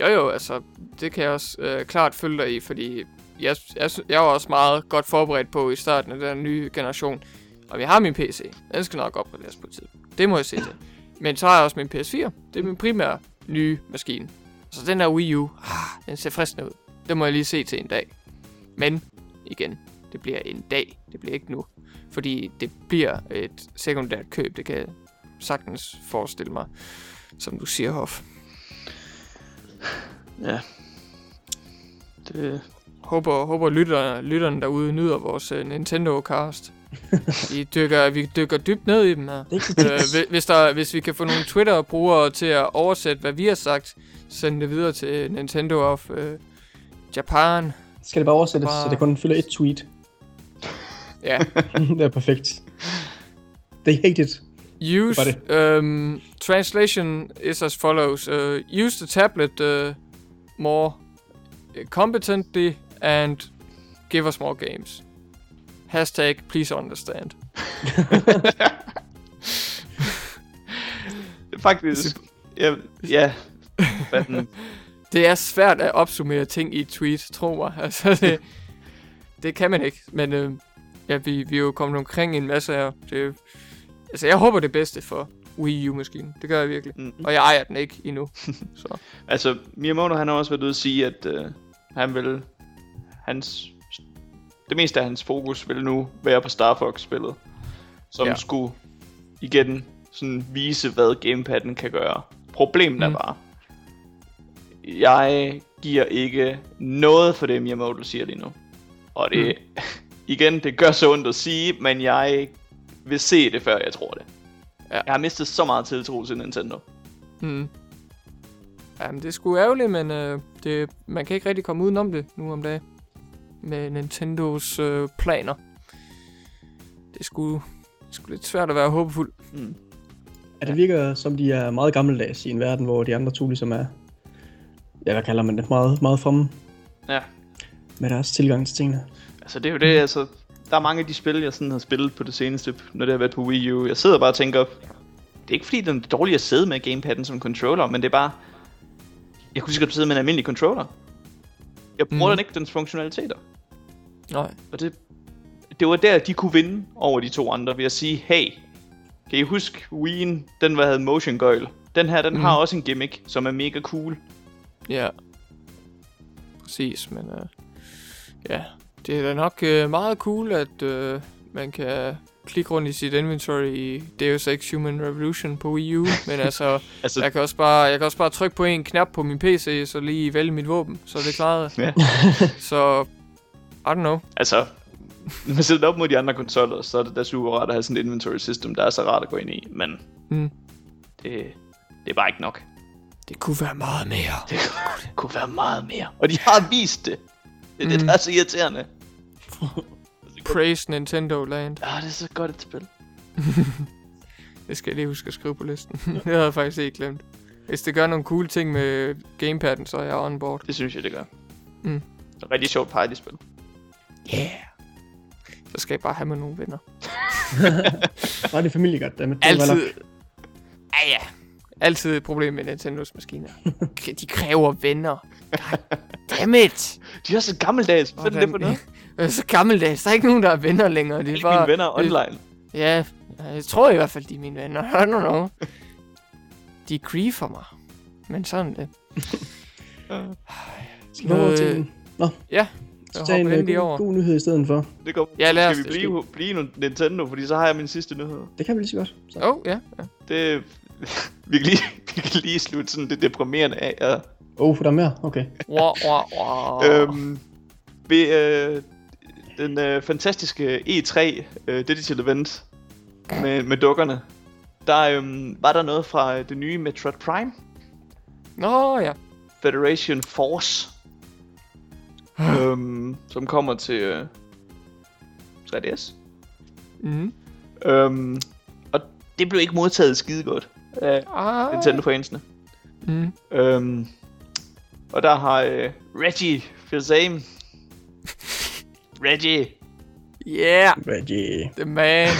Jo jo, altså, det kan jeg også øh, klart følge dig i, fordi jeg, jeg, jeg var også meget godt forberedt på i starten af den nye generation. Og jeg har min PC. Den skal nok opgraderes på tid. Det må jeg se til. Men så har jeg også min PS4. Det er min primære nye maskine. Så den der Wii U, ah, den ser fristende ud. Det må jeg lige se til en dag. Men, igen, det bliver en dag. Det bliver ikke nu. Fordi det bliver et sekundært køb. Det kan jeg sagtens forestille mig. Som du siger, Hoff. Ja. Det, Håber, håber lytterne, lytterne derude nyder vores uh, Nintendo-cast. Vi, dykker, vi dykker dybt ned i dem her. Er Øh, hvis, der, hvis vi kan få nogle Twitter-brugere til at oversætte, hvad vi har sagt, send det videre til Nintendo of uh, Japan. Skal det bare oversættes, Bare- så det kun fylder et tweet. Ja. det er perfekt. Det er rigtigt. Use, Det um, translation is as follows. Uh, use the tablet uh, more competently and give us more games. Hashtag please understand. faktisk... Ja, ja. Det er svært at opsummere ting i et tweet, tro mig. Altså, det, det kan man ikke. Men øh, ja, vi, vi er jo kommet omkring en masse her. Det, altså, jeg håber det bedste for Wii U-maskinen. Det gør jeg virkelig. Mm. Og jeg ejer den ikke endnu. Så. altså, Miyamoto han har også været ude at sige, at øh, han vil... Hans, det meste af hans fokus vil nu være på Star Fox-spillet. Som Ja. skulle igen sådan vise, hvad gamepadden kan gøre. Problemet mm. er bare, jeg giver ikke noget for det, Miyamoto siger lige nu. Og det, mm. igen, det gør så ondt at sige, men jeg vil se det, før jeg tror det. Ja. Jeg har mistet så meget tiltro til Nintendo. Mm. Jamen, det er sgu ærgerligt, men øh, det, man kan ikke rigtig komme udenom det nu om dagen. Med Nintendos øh, planer. Det sgu, det er sgu lidt svært at være håbefuld. Mm. Ja, det virker som, de er meget gammeldags i en verden, hvor de andre to ligesom er, ja, hvad kalder man det, meget, meget fremme Ja. med deres tilgang til tingene. Altså det er jo det, altså Der er mange af de spil, jeg sådan har spillet på det seneste, når det har været på Wii U. Jeg sidder bare og tænker, det er ikke fordi, den er dårlig at sidde med gamepadden som controller, men det er bare, jeg kunne godt sidde med en almindelig controller. Jeg bruger Mhm. mm. den ikke, dens funktionaliteter. Nej. Og det, det var der, de kunne vinde over de to andre ved at sige, hey, kan I huske Wii'en, den var havde motion gøjl. Den her, den mm. Mhm. har også en gimmick, som er mega cool. Ja. Præcis, men uh, ja, det er da nok uh, meget cool, at uh, man kan klikke rundt i sit inventory i Deus Ex Human Revolution på Wii U, men altså, Altså, jeg kan, også bare, jeg kan også bare trykke på en knap på min PC, så lige vælge mit våben, så er det klaret. Ja. så, I don't know. altså, når man sætter det op mod de andre konsoller, så er det da super rart at have sådan et inventory system, der er så rart at gå ind i, men Mm. det, det er bare ikke nok. Det kunne være meget mere. Det kunne være meget mere. Og de har vist det. Det er det, Mm. der er så irriterende. Praise Nintendo Land. Ja, det er så godt et spil. Det skal jeg lige huske at skrive på listen. det havde jeg faktisk ikke glemt. Hvis det gør nogle cool ting med gamepadden, så er jeg on board. Det synes jeg, det gør. Mm. Det er rigtig sjovt partyspil. Yeah. Så skal jeg bare have med nogle venner. Bare det familie godt, dammit. Det var Altid. Ja, ja. Altid et problem med Nintendos maskiner. De kræver venner. God damn it. De er så gammeldags. Hvad er det for noget? Det er så gammeldags. Der er ikke nogen, der er venner længere. Det er bare... mine venner online. Ja, jeg tror i hvert fald, de er mine venner. I don't know. De griefer mig. Men sådan det. Skal vi over Øh, til en, Ja, så tage en øh, endelig god, over. god nyhed i stedet for? Det går. Ja, lad os Skal vi blive, blive nu Nintendo, fordi så har jeg min sidste nyhed. Det kan vi lige så godt. Så. Oh, ja. ja. Det, vi, kan lige, vi kan lige slutte sådan det deprimerende af. Ja. Oh, der er mere? Okay. Wow, wow, wow. Øhm, ved øh, den øh, fantastiske E3 øh, Digital Event med, med dukkerne, der øh, var der noget fra øh, det nye Metroid Prime Nå, ja. Federation Force, øhm, som kommer til øh, 3DS. Mm. Øhm, og det blev ikke modtaget skide godt af Ah. Nintendo-fansene. Mm. Øhm, og der har øh, Reggie Fils-Aime Reggie Yeah, Reggie. the man.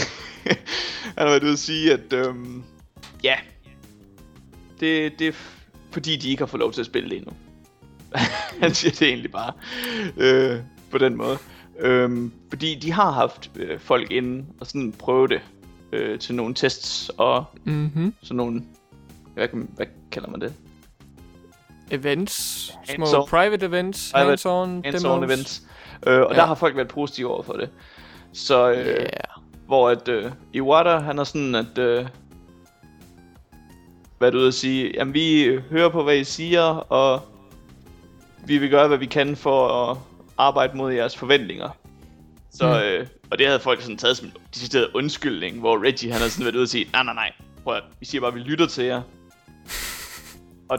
Han har været ude at sige, at øhm, ja, det, det er f- fordi, de ikke har fået lov til at spille det endnu. Han siger det egentlig bare øh, på den måde. Øhm, fordi de har haft øh, folk inde og sådan prøve det øh, til nogle tests og Mhm. sådan nogle, hvad, hvad kalder man det? Events. Små Hands-on. private events. Private Hands-on. Hands-on demos. events. Øh, og Ja. der har folk været positive over for det. Så øh, Yeah. hvor at øh, Iwata, han er sådan, at øh, hvad du at sige, jamen vi hører på, hvad I siger, og vi vil gøre, hvad vi kan for at arbejde mod jeres forventninger. Så, Mm. øh, og det havde folk sådan taget som en decideret undskyldning, hvor Reggie, han har sådan været ude at sige, nej, nej, nej, prøv at, vi siger bare, at vi lytter til jer. Og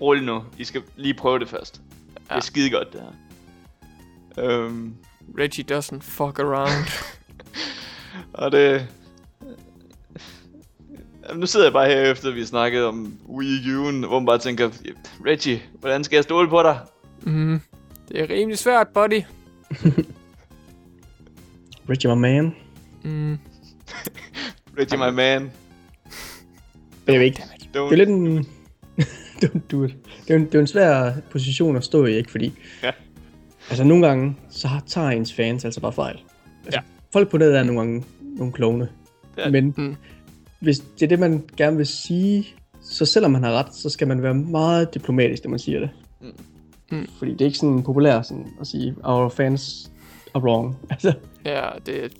rolig nu, I skal lige prøve det først. Ja. Det er skide godt, det her. Øhm, Reggie doesn't fuck around. Og det... Jamen, nu sidder jeg bare her efter, vi snakkede om Wii U'en, hvor man bare tænker, Reggie, hvordan skal jeg stole på dig? mm. Det er rimelig svært, buddy. Reggie, my man. Mm. Reggie, my man. Det er ikke. Don't. Det er lidt en... Don't do it. Det er, en, det er en svær position at stå i, ikke? Fordi... Ja. Altså, nogle gange, så tager ens fans altså bare fejl. Altså, Ja. Folk på nettet er nogle gange nogle klovne. Ja. Men Mm. hvis det er det, man gerne vil sige, så selvom man har ret, så skal man være meget diplomatisk, når man siger det. Mm. Mm. Fordi det er ikke sådan populært sådan at sige, our fans are wrong. Altså, Ja, det,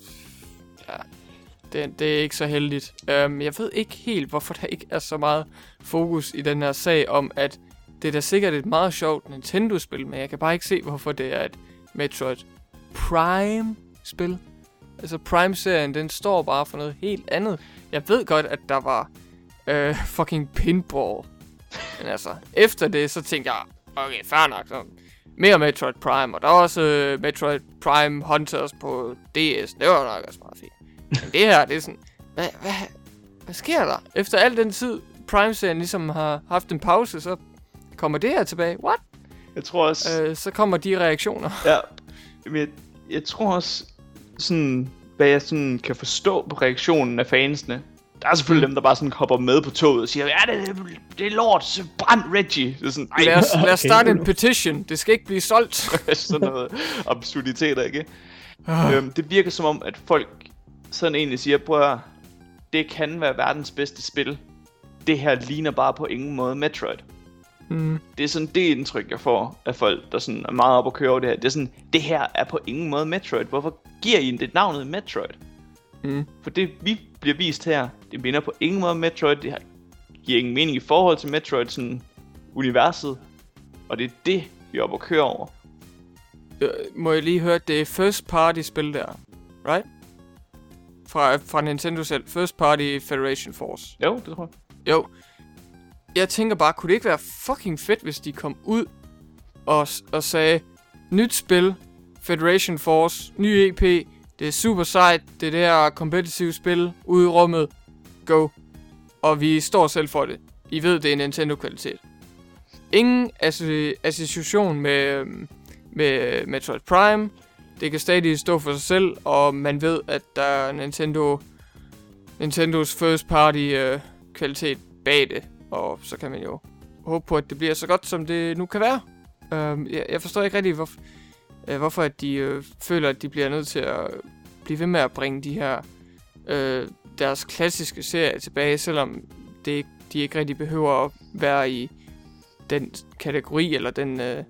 det, det er ikke så heldigt. Øhm, jeg ved ikke helt, hvorfor der ikke er så meget fokus i den her sag om, at det er da sikkert et meget sjovt Nintendo-spil, men jeg kan bare ikke se, hvorfor det er et Metroid Prime-spil. Altså Prime-serien, den står bare for noget helt andet. Jeg ved godt, at der var øh, fucking pinball. Men altså, efter det, så tænkte jeg, okay, fair nok, så mere Metroid Prime, og der var også øh, Metroid Prime Hunters på DS. Det var nok også meget fint. Men det her, det er sådan, hvad, hvad, hvad sker der? Efter al den tid, Prime-serien ligesom har haft en pause, så kommer det her tilbage. What? Jeg tror også... Øh, så kommer de reaktioner. Ja, men jeg, jeg tror også, sådan, hvad jeg sådan kan forstå på reaktionen af fansene, der er selvfølgelig dem, der bare sådan hopper med på toget og siger, ja, det, det er lort, så brænd Reggie. Det er sådan, Lad os, lad os Okay, starte en petition. Det skal ikke blive solgt. sådan noget absurditeter, ikke? Øhm, det virker som om, at folk sådan egentlig siger, prøv at høre, det kan være verdens bedste spil. Det her ligner bare på ingen måde Metroid. Mm. Det er sådan det indtryk, jeg får af folk, der sådan er meget op at køre over det her. Det er sådan, det her er på ingen måde Metroid. Hvorfor giver I det navnet Metroid? Mm. For det, vi bliver vist her, det minder på ingen måde Metroid. Det har, giver ingen mening i forhold til Metroid, sådan universet. Og det er det, vi er oppe at køre over. Øh, Må jeg lige høre, det er first party spil der, right? Fra, fra Nintendo selv. First party Federation Force. Jo, det tror jeg. Jo. Jeg tænker bare, kunne det ikke være fucking fedt, hvis de kom ud og, og sagde, nyt spil, Federation Force, ny EP, det er super sejt, det er det her competitive spil, ude i rummet, go. Og vi står selv for det. I ved, det er Nintendo-kvalitet. Ingen associ- association med, øhm, med Metroid Prime. Det kan stadig stå for sig selv, og man ved, at der er Nintendo, Nintendos first party øh, kvalitet bag det. Og så kan man jo håbe på, at det bliver så godt, som det nu kan være. Øh, jeg, jeg forstår ikke rigtig, hvor, øh, hvorfor at de øh, føler, at de bliver nødt til at blive ved med at bringe de her øh, deres klassiske serier tilbage, selvom det de ikke rigtig behøver at være i den kategori eller den, øh,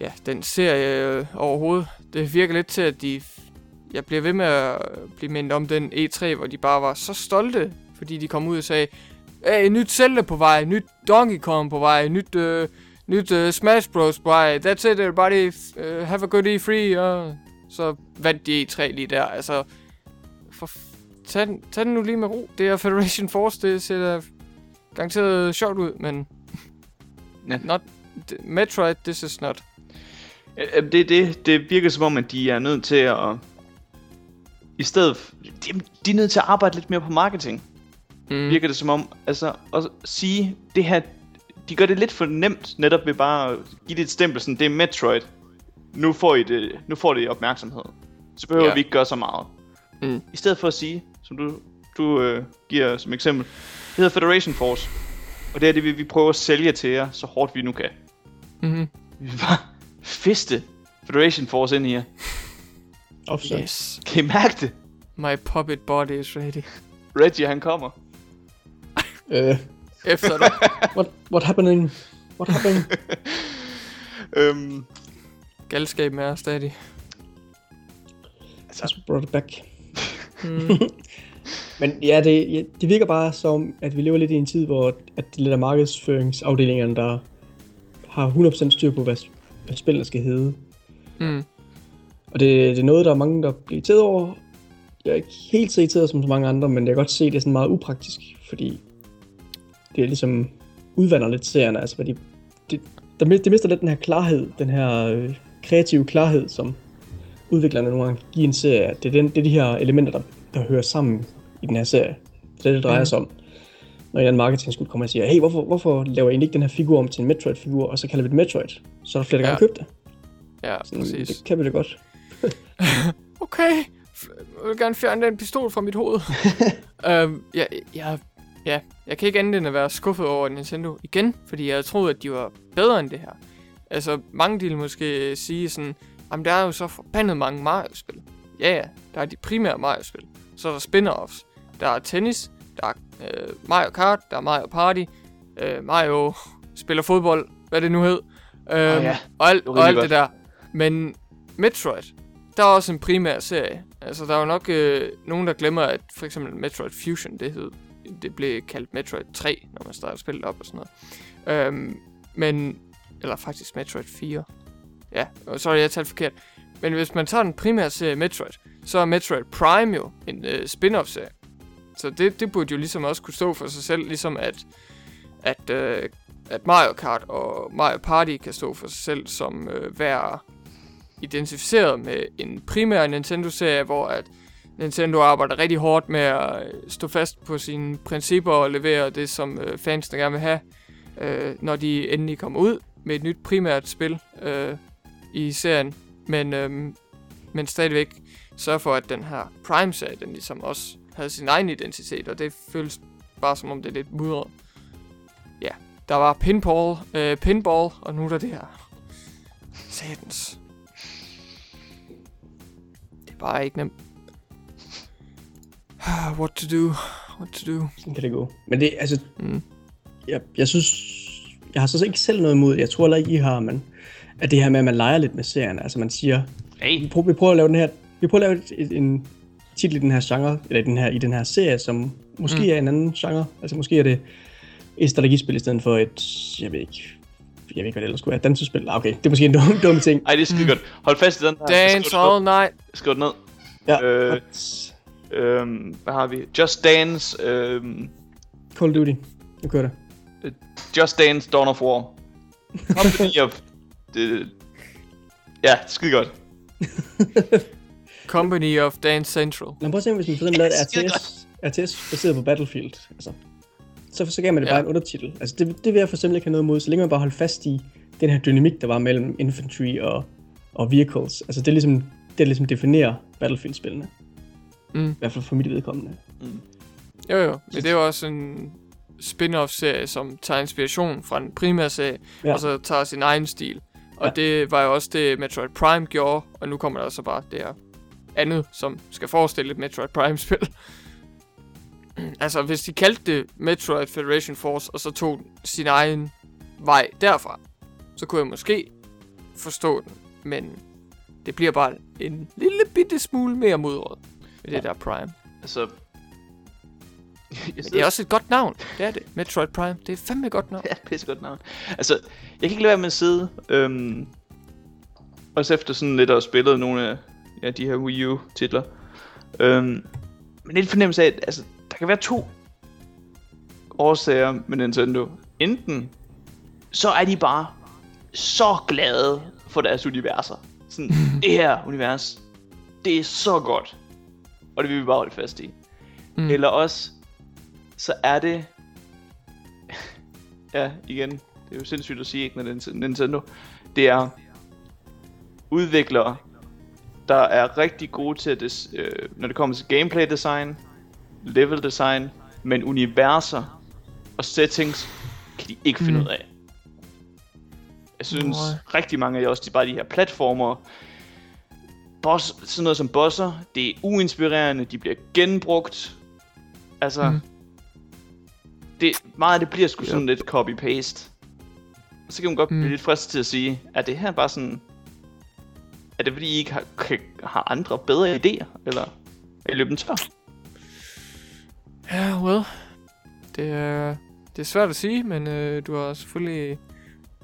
ja, den serie øh, overhovedet. Det virker lidt til, at de jeg bliver ved med at blive mindet om den E3, hvor de bare var så stolte, fordi de kom ud og sagde, hey, nyt Zelda på vej, nyt Donkey Kong på vej, nyt, øh, nyt øh, Smash Bros. på vej, that's it everybody, øh, have a good E3, og så vandt de E3 lige der, altså, for, tag, den, tag den nu lige med ro, det er Federation Force, det ser garanteret sjovt ud, men Ja. not, Metroid, this is not. Øh, Det, det, det virker som om, at de er nødt til at... I stedet... De, de er nødt til at arbejde lidt mere på marketing. Mm. Virker det som om, altså at sige, det her... De gør det lidt for nemt, netop ved bare at give det et stempel, sådan, det er Metroid. Nu får I det, nu får det opmærksomhed. Så behøver ja. vi ikke gøre så meget. Mm. I stedet for at sige, som du, du øh, giver som eksempel, det hedder Federation Force. Og det er det, vi, vi prøver at sælge til jer, så hårdt vi nu kan. Mm-hmm. Fiste Federation Force ind i jer. Offside. Yes. Kan I mærke det? My puppet body is ready. Reggie, han kommer. Øh, Efter dig. what, what happening? What happening? Øhm, Galskab med os stadig. Just brought it back. Mm. Men ja, det, ja, det virker bare som, at vi lever lidt i en tid, hvor at det er lidt af markedsføringsafdelingerne, der har 100% styr på, hvad, hvad spillene skal hedde. Mm. Og det, det er noget, der er mange, der bliver irriteret over. Jeg er ikke helt så irriteret som så mange andre, men jeg kan godt se, at det er sådan meget upraktisk, fordi det er ligesom udvander lidt serierne. Altså, de, det, der, det mister lidt den her klarhed, den her øh, kreative klarhed, som udviklerne nogle gange giver en serie. Det er, den, det er de her elementer, der, der hører sammen i den her serie. Det er det, det drejer Mhm. sig om. Når en eller anden marketing kommer og siger, hey, hvorfor, hvorfor laver I ikke den her figur om til en Metroid-figur, og så kalder vi det Metroid? Så er der flere, der Ja. gerne købe det. Ja, Sådan, præcis. det kan vi da godt. Okay. Jeg vil gerne fjerne den pistol fra mit hoved. øhm, ja, ja, ja, jeg kan ikke andet end at være skuffet over Nintendo igen, fordi jeg troede, at de var bedre end det her. Altså, mange vil måske sige sådan, jamen der er jo så forbandet mange Mario-spil. Ja, ja, der er de primære Mario-spil. Så er der spin-offs. Der er tennis, der er øh, Mario Kart, der er Mario Party, øh, Mario spiller fodbold, hvad det nu hed. Øhm, ja, og alt, det var og alt det der. Men Metroid, der er også en primær serie. Altså, der er jo nok øh, nogen, der glemmer, at for eksempel Metroid Fusion, det hed, det blev kaldt Metroid 3, når man starter spillet op og sådan noget. Øhm, men, eller faktisk Metroid 4. Ja, er jeg talt forkert. Men hvis man tager den primære serie Metroid, så er Metroid Prime jo en øh, spin-off-serie. Så det, det burde jo ligesom også kunne stå for sig selv, ligesom at, at, øh, at Mario Kart og Mario Party kan stå for sig selv som øh, være identificeret med en primær Nintendo-serie, hvor at Nintendo arbejder rigtig hårdt med at øh, stå fast på sine principper og levere det, som øh, fansene gerne vil have, øh, når de endelig kommer ud med et nyt primært spil øh, i serien. Men, øh, men stadigvæk sørge for, at den her Prime-serie, den ligesom også havde sin egen identitet, og det føles bare som om det er lidt mudret der var pinball, øh, pinball, og nu er der det her. Satans. Det er bare ikke nemt. What to do, what to do. Sådan kan det gå. Men det, altså, Mm. jeg, jeg synes, jeg har så ikke selv noget imod, jeg tror heller ikke, I har, men at det her med, at man leger lidt med serien, altså man siger, vi Hey, prøver, vi prøver at lave den her, vi prøver at lave et, en titel i den her genre, eller i den her, i den her serie, som måske mm. er en anden genre, altså måske er det et strategispil i stedet for et, jeg ved ikke, jeg ved ikke, hvad det ellers skulle være, dansespil, Ah, okay, det er måske en dum, dum ting. ej, det er skide godt. Hold fast i den her. Dance all night. Skriv det ned. Ja, Øh. øh, Øhm, hvad har vi? Just Dance, øhm, Call of Duty, nu kører det. Just Dance, Dawn of War. Company of... Det, ja, skide godt. Company of Dance Central. Lad mig prøve at se, hvis man for eksempel lavede RTS, RTS baseret på Battlefield, altså, så, så gav man det Ja. bare en undertitel. Altså det, det vil jeg for eksempel ikke have noget imod, så længe man bare holder fast i den her dynamik, der var mellem infantry og, og vehicles. Altså det er ligesom, det der ligesom definerer Battlefield-spillene. Mm. I hvert fald for mit vedkommende. Jo jo, men det er jo også en spin-off-serie, som tager inspiration fra den primære serie. Ja. og så tager sin egen stil. Og Ja. det var jo også det, Metroid Prime gjorde, og nu kommer der så bare det her andet, som skal forestille et Metroid Prime-spil. Altså, hvis de kaldte det Metroid Federation Force, og så tog sin egen vej derfra, så kunne jeg måske forstå den. Men det bliver bare en lille bitte smule mere mudret med det der Prime. Altså... Men det er også et godt navn. Det er det. Metroid Prime. Det er fandme et godt navn. Ja, pissegodt navn. Altså, jeg kan ikke lade være med at sidde, øhm, også efter sådan lidt at have spillet nogle af ja, de her Wii U titler. Øhm, men lidt fornemmelse af, at altså, kan være to årsager med Nintendo. Enten, så er de bare så glade for deres universer. Sådan, det her univers, det er så godt. Og det vil vi bare holde fast i. Mm. Eller også, så er det ja, igen, det er jo sindssygt at sige, ikke, når Nintendo. Det er udviklere, der er rigtig gode til, at det, øh, når det kommer til gameplay design, level design, men universer og settings, kan de ikke finde Mm. ud af. Jeg synes Nej. rigtig mange af de også, de bare de her platformer, boss, sådan noget som bosser, det er uinspirerende, de bliver genbrugt. Altså, Mm. det, meget af det bliver sgu Ja. sådan lidt copy-paste. Så kan man godt Mm. blive lidt fristet til at sige, er det her bare sådan... Er det fordi I ikke har, kan, har andre bedre idéer? Eller er I løbet tør? Ja, well. Det er, det er svært at sige, men øh, du har selvfølgelig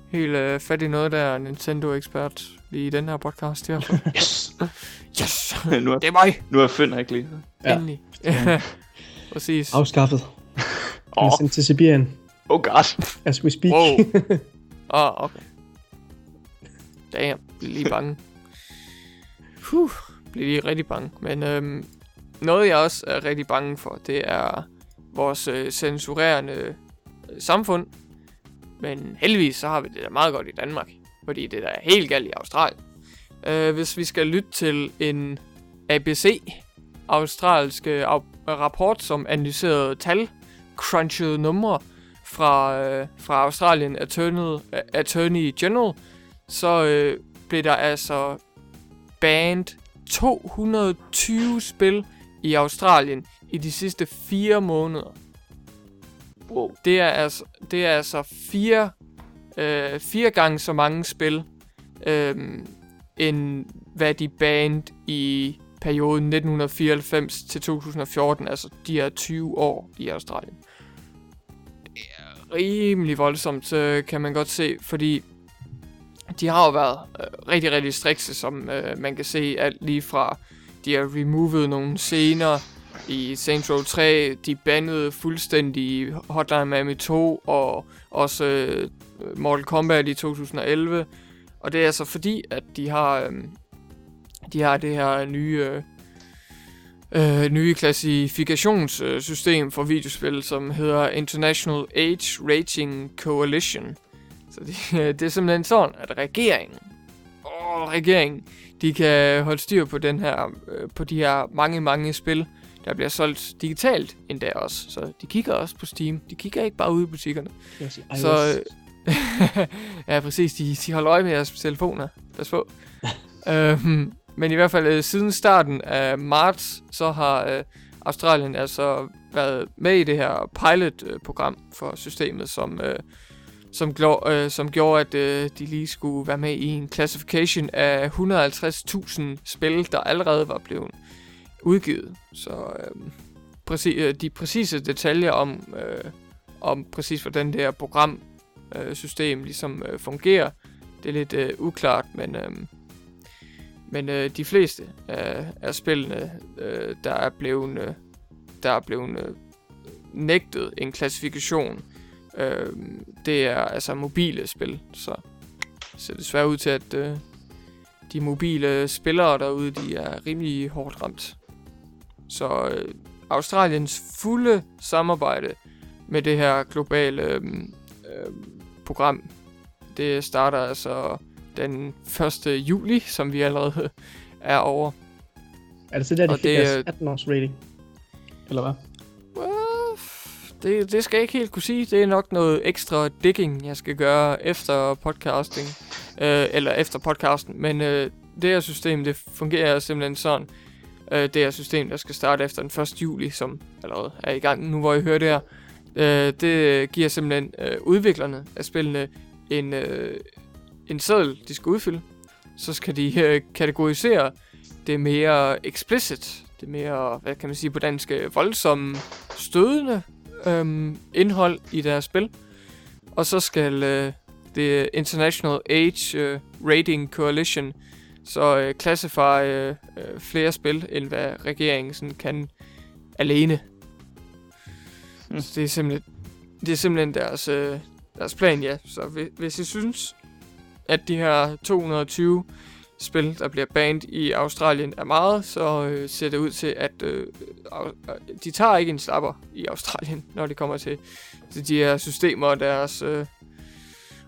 helt øh, fat i noget, der er Nintendo-ekspert lige i den her podcast her. Yes! yes! nu, er, Det er mig! nu er Finn ikke lige. Ja. Endelig. Ja. Præcis. Afskaffet. Oh. sendt til Sibirien, oh god. as we speak. Wow. Åh, oh, okay. Damn, blev lige bange. Puh, blev lige rigtig bange. Men øhm, noget, jeg også er rigtig bange for, det er vores øh, censurerende øh, samfund. Men heldigvis, så har vi det da meget godt i Danmark. Fordi det der er helt galt i Australien. Øh, hvis vi skal lytte til en ABC, australsk øh, rapport, som analyserede tal, crunchede numre, fra, øh, fra Australien Attorney, Attorney General, så øh, blev der altså banned 220 spil i Australien i de sidste fire måneder. Wow. Det er altså, det er altså fire, øh, fire gange så mange spil, øh, end hvad de banned i perioden 1994 til 2014, altså de her 20 år i Australien rimelig voldsomt, kan man godt se, fordi de har jo været øh, rigtig, rigtig strikse, som øh, man kan se alt lige fra, de har removet nogle scener i Saints Row 3, de bandede fuldstændig Hotline Miami 2, og også øh, Mortal Kombat i 2011, og det er altså fordi, at de har, øh, de har det her nye... Øh, øh, nye klassifikationssystem for videospil, som hedder International Age Rating Coalition. Så det, det er simpelthen sådan, at regeringen, åh, regeringen, de kan holde styr på den her, øh, på de her mange, mange spil, der bliver solgt digitalt endda også. Så de kigger også på Steam. De kigger ikke bare ude i butikkerne. Sige, Så, ja, præcis. De, de holder øje med jeres telefoner. Pas på. øhm, men i hvert fald øh, siden starten af marts, så har øh, Australien altså været med i det her pilot-program for systemet, som, øh, som, glor, øh, som gjorde, at øh, de lige skulle være med i en classification af 150.000 spil, der allerede var blevet udgivet. Så øh, præci- øh, de præcise detaljer om, øh, om præcis hvordan det her program øh, system ligesom øh, fungerer. Det er lidt øh, uklart, men, øh, men øh, de fleste øh, af spillene, øh, der er blevet, øh, der er blevet øh, nægtet en klassifikation, øh, det er altså mobile spil, så det ser desværre ud til, at øh, de mobile spillere derude, de er rimelig hårdt ramt. Så øh, Australiens fulde samarbejde med det her globale øh, øh, program, det starter altså den 1. juli, som vi allerede er over. Er det så der, de og fik det deres er- 18 års rating? Eller hvad? Det, det skal jeg ikke helt kunne sige. Det er nok noget ekstra digging, jeg skal gøre efter podcasting. Øh, eller efter podcasten. Men øh, det her system, det fungerer simpelthen sådan. Øh, det her system, der skal starte efter den 1. juli, som allerede er i gang nu, hvor I hører det her. Øh, det giver simpelthen øh, udviklerne af spillene en, øh, en seddel, de skal udfylde. Så skal de øh, kategorisere det mere explicit, det mere, hvad kan man sige på dansk, øh, voldsomme, stødende øhm, indhold i deres spil. Og så skal øh, det International Age øh, Rating Coalition så øh, classify øh, øh, flere spil, end hvad regeringen sådan kan alene. Mm. Så det er simpelthen, det er simpelthen deres, øh, deres plan, ja. Så hvis, hvis I synes, at de her 220 spil, der bliver banned i Australien, er meget, så øh, ser det ud til, at øh, øh, de tager ikke en slapper i Australien, når det kommer til, til de her systemer og deres, øh,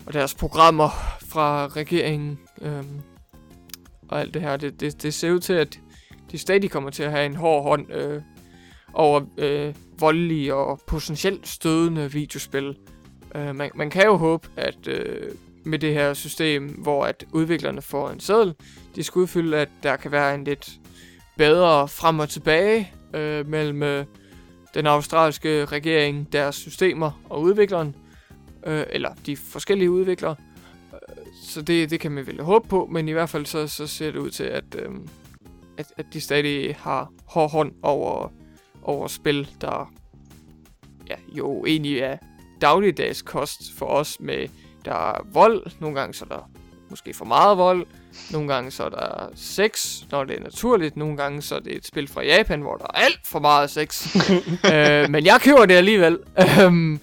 og deres programmer fra regeringen. Øh, og alt det her. Det, det, det ser ud til, at de stadig kommer til at have en hård hånd øh, over øh, voldelige og potentielt stødende videospil. Øh, man, man kan jo håbe, at øh, med det her system, hvor at udviklerne får en seddel, de skal udfylde, at der kan være en lidt bedre frem og tilbage øh, mellem øh, den australske regering, deres systemer og udvikleren, øh, eller de forskellige udviklere. Øh, så det, det kan man vel håbe på, men i hvert fald så, så ser det ud til, at, øh, at, at de stadig har hård hånd over, over spil, der ja, jo egentlig er dagligdags kost for os med, der er vold, nogle gange så er der måske for meget vold, nogle gange så er der sex, når det er naturligt, nogle gange så er det et spil fra Japan, hvor der er alt for meget sex. øh, men jeg køber det alligevel. Øhm,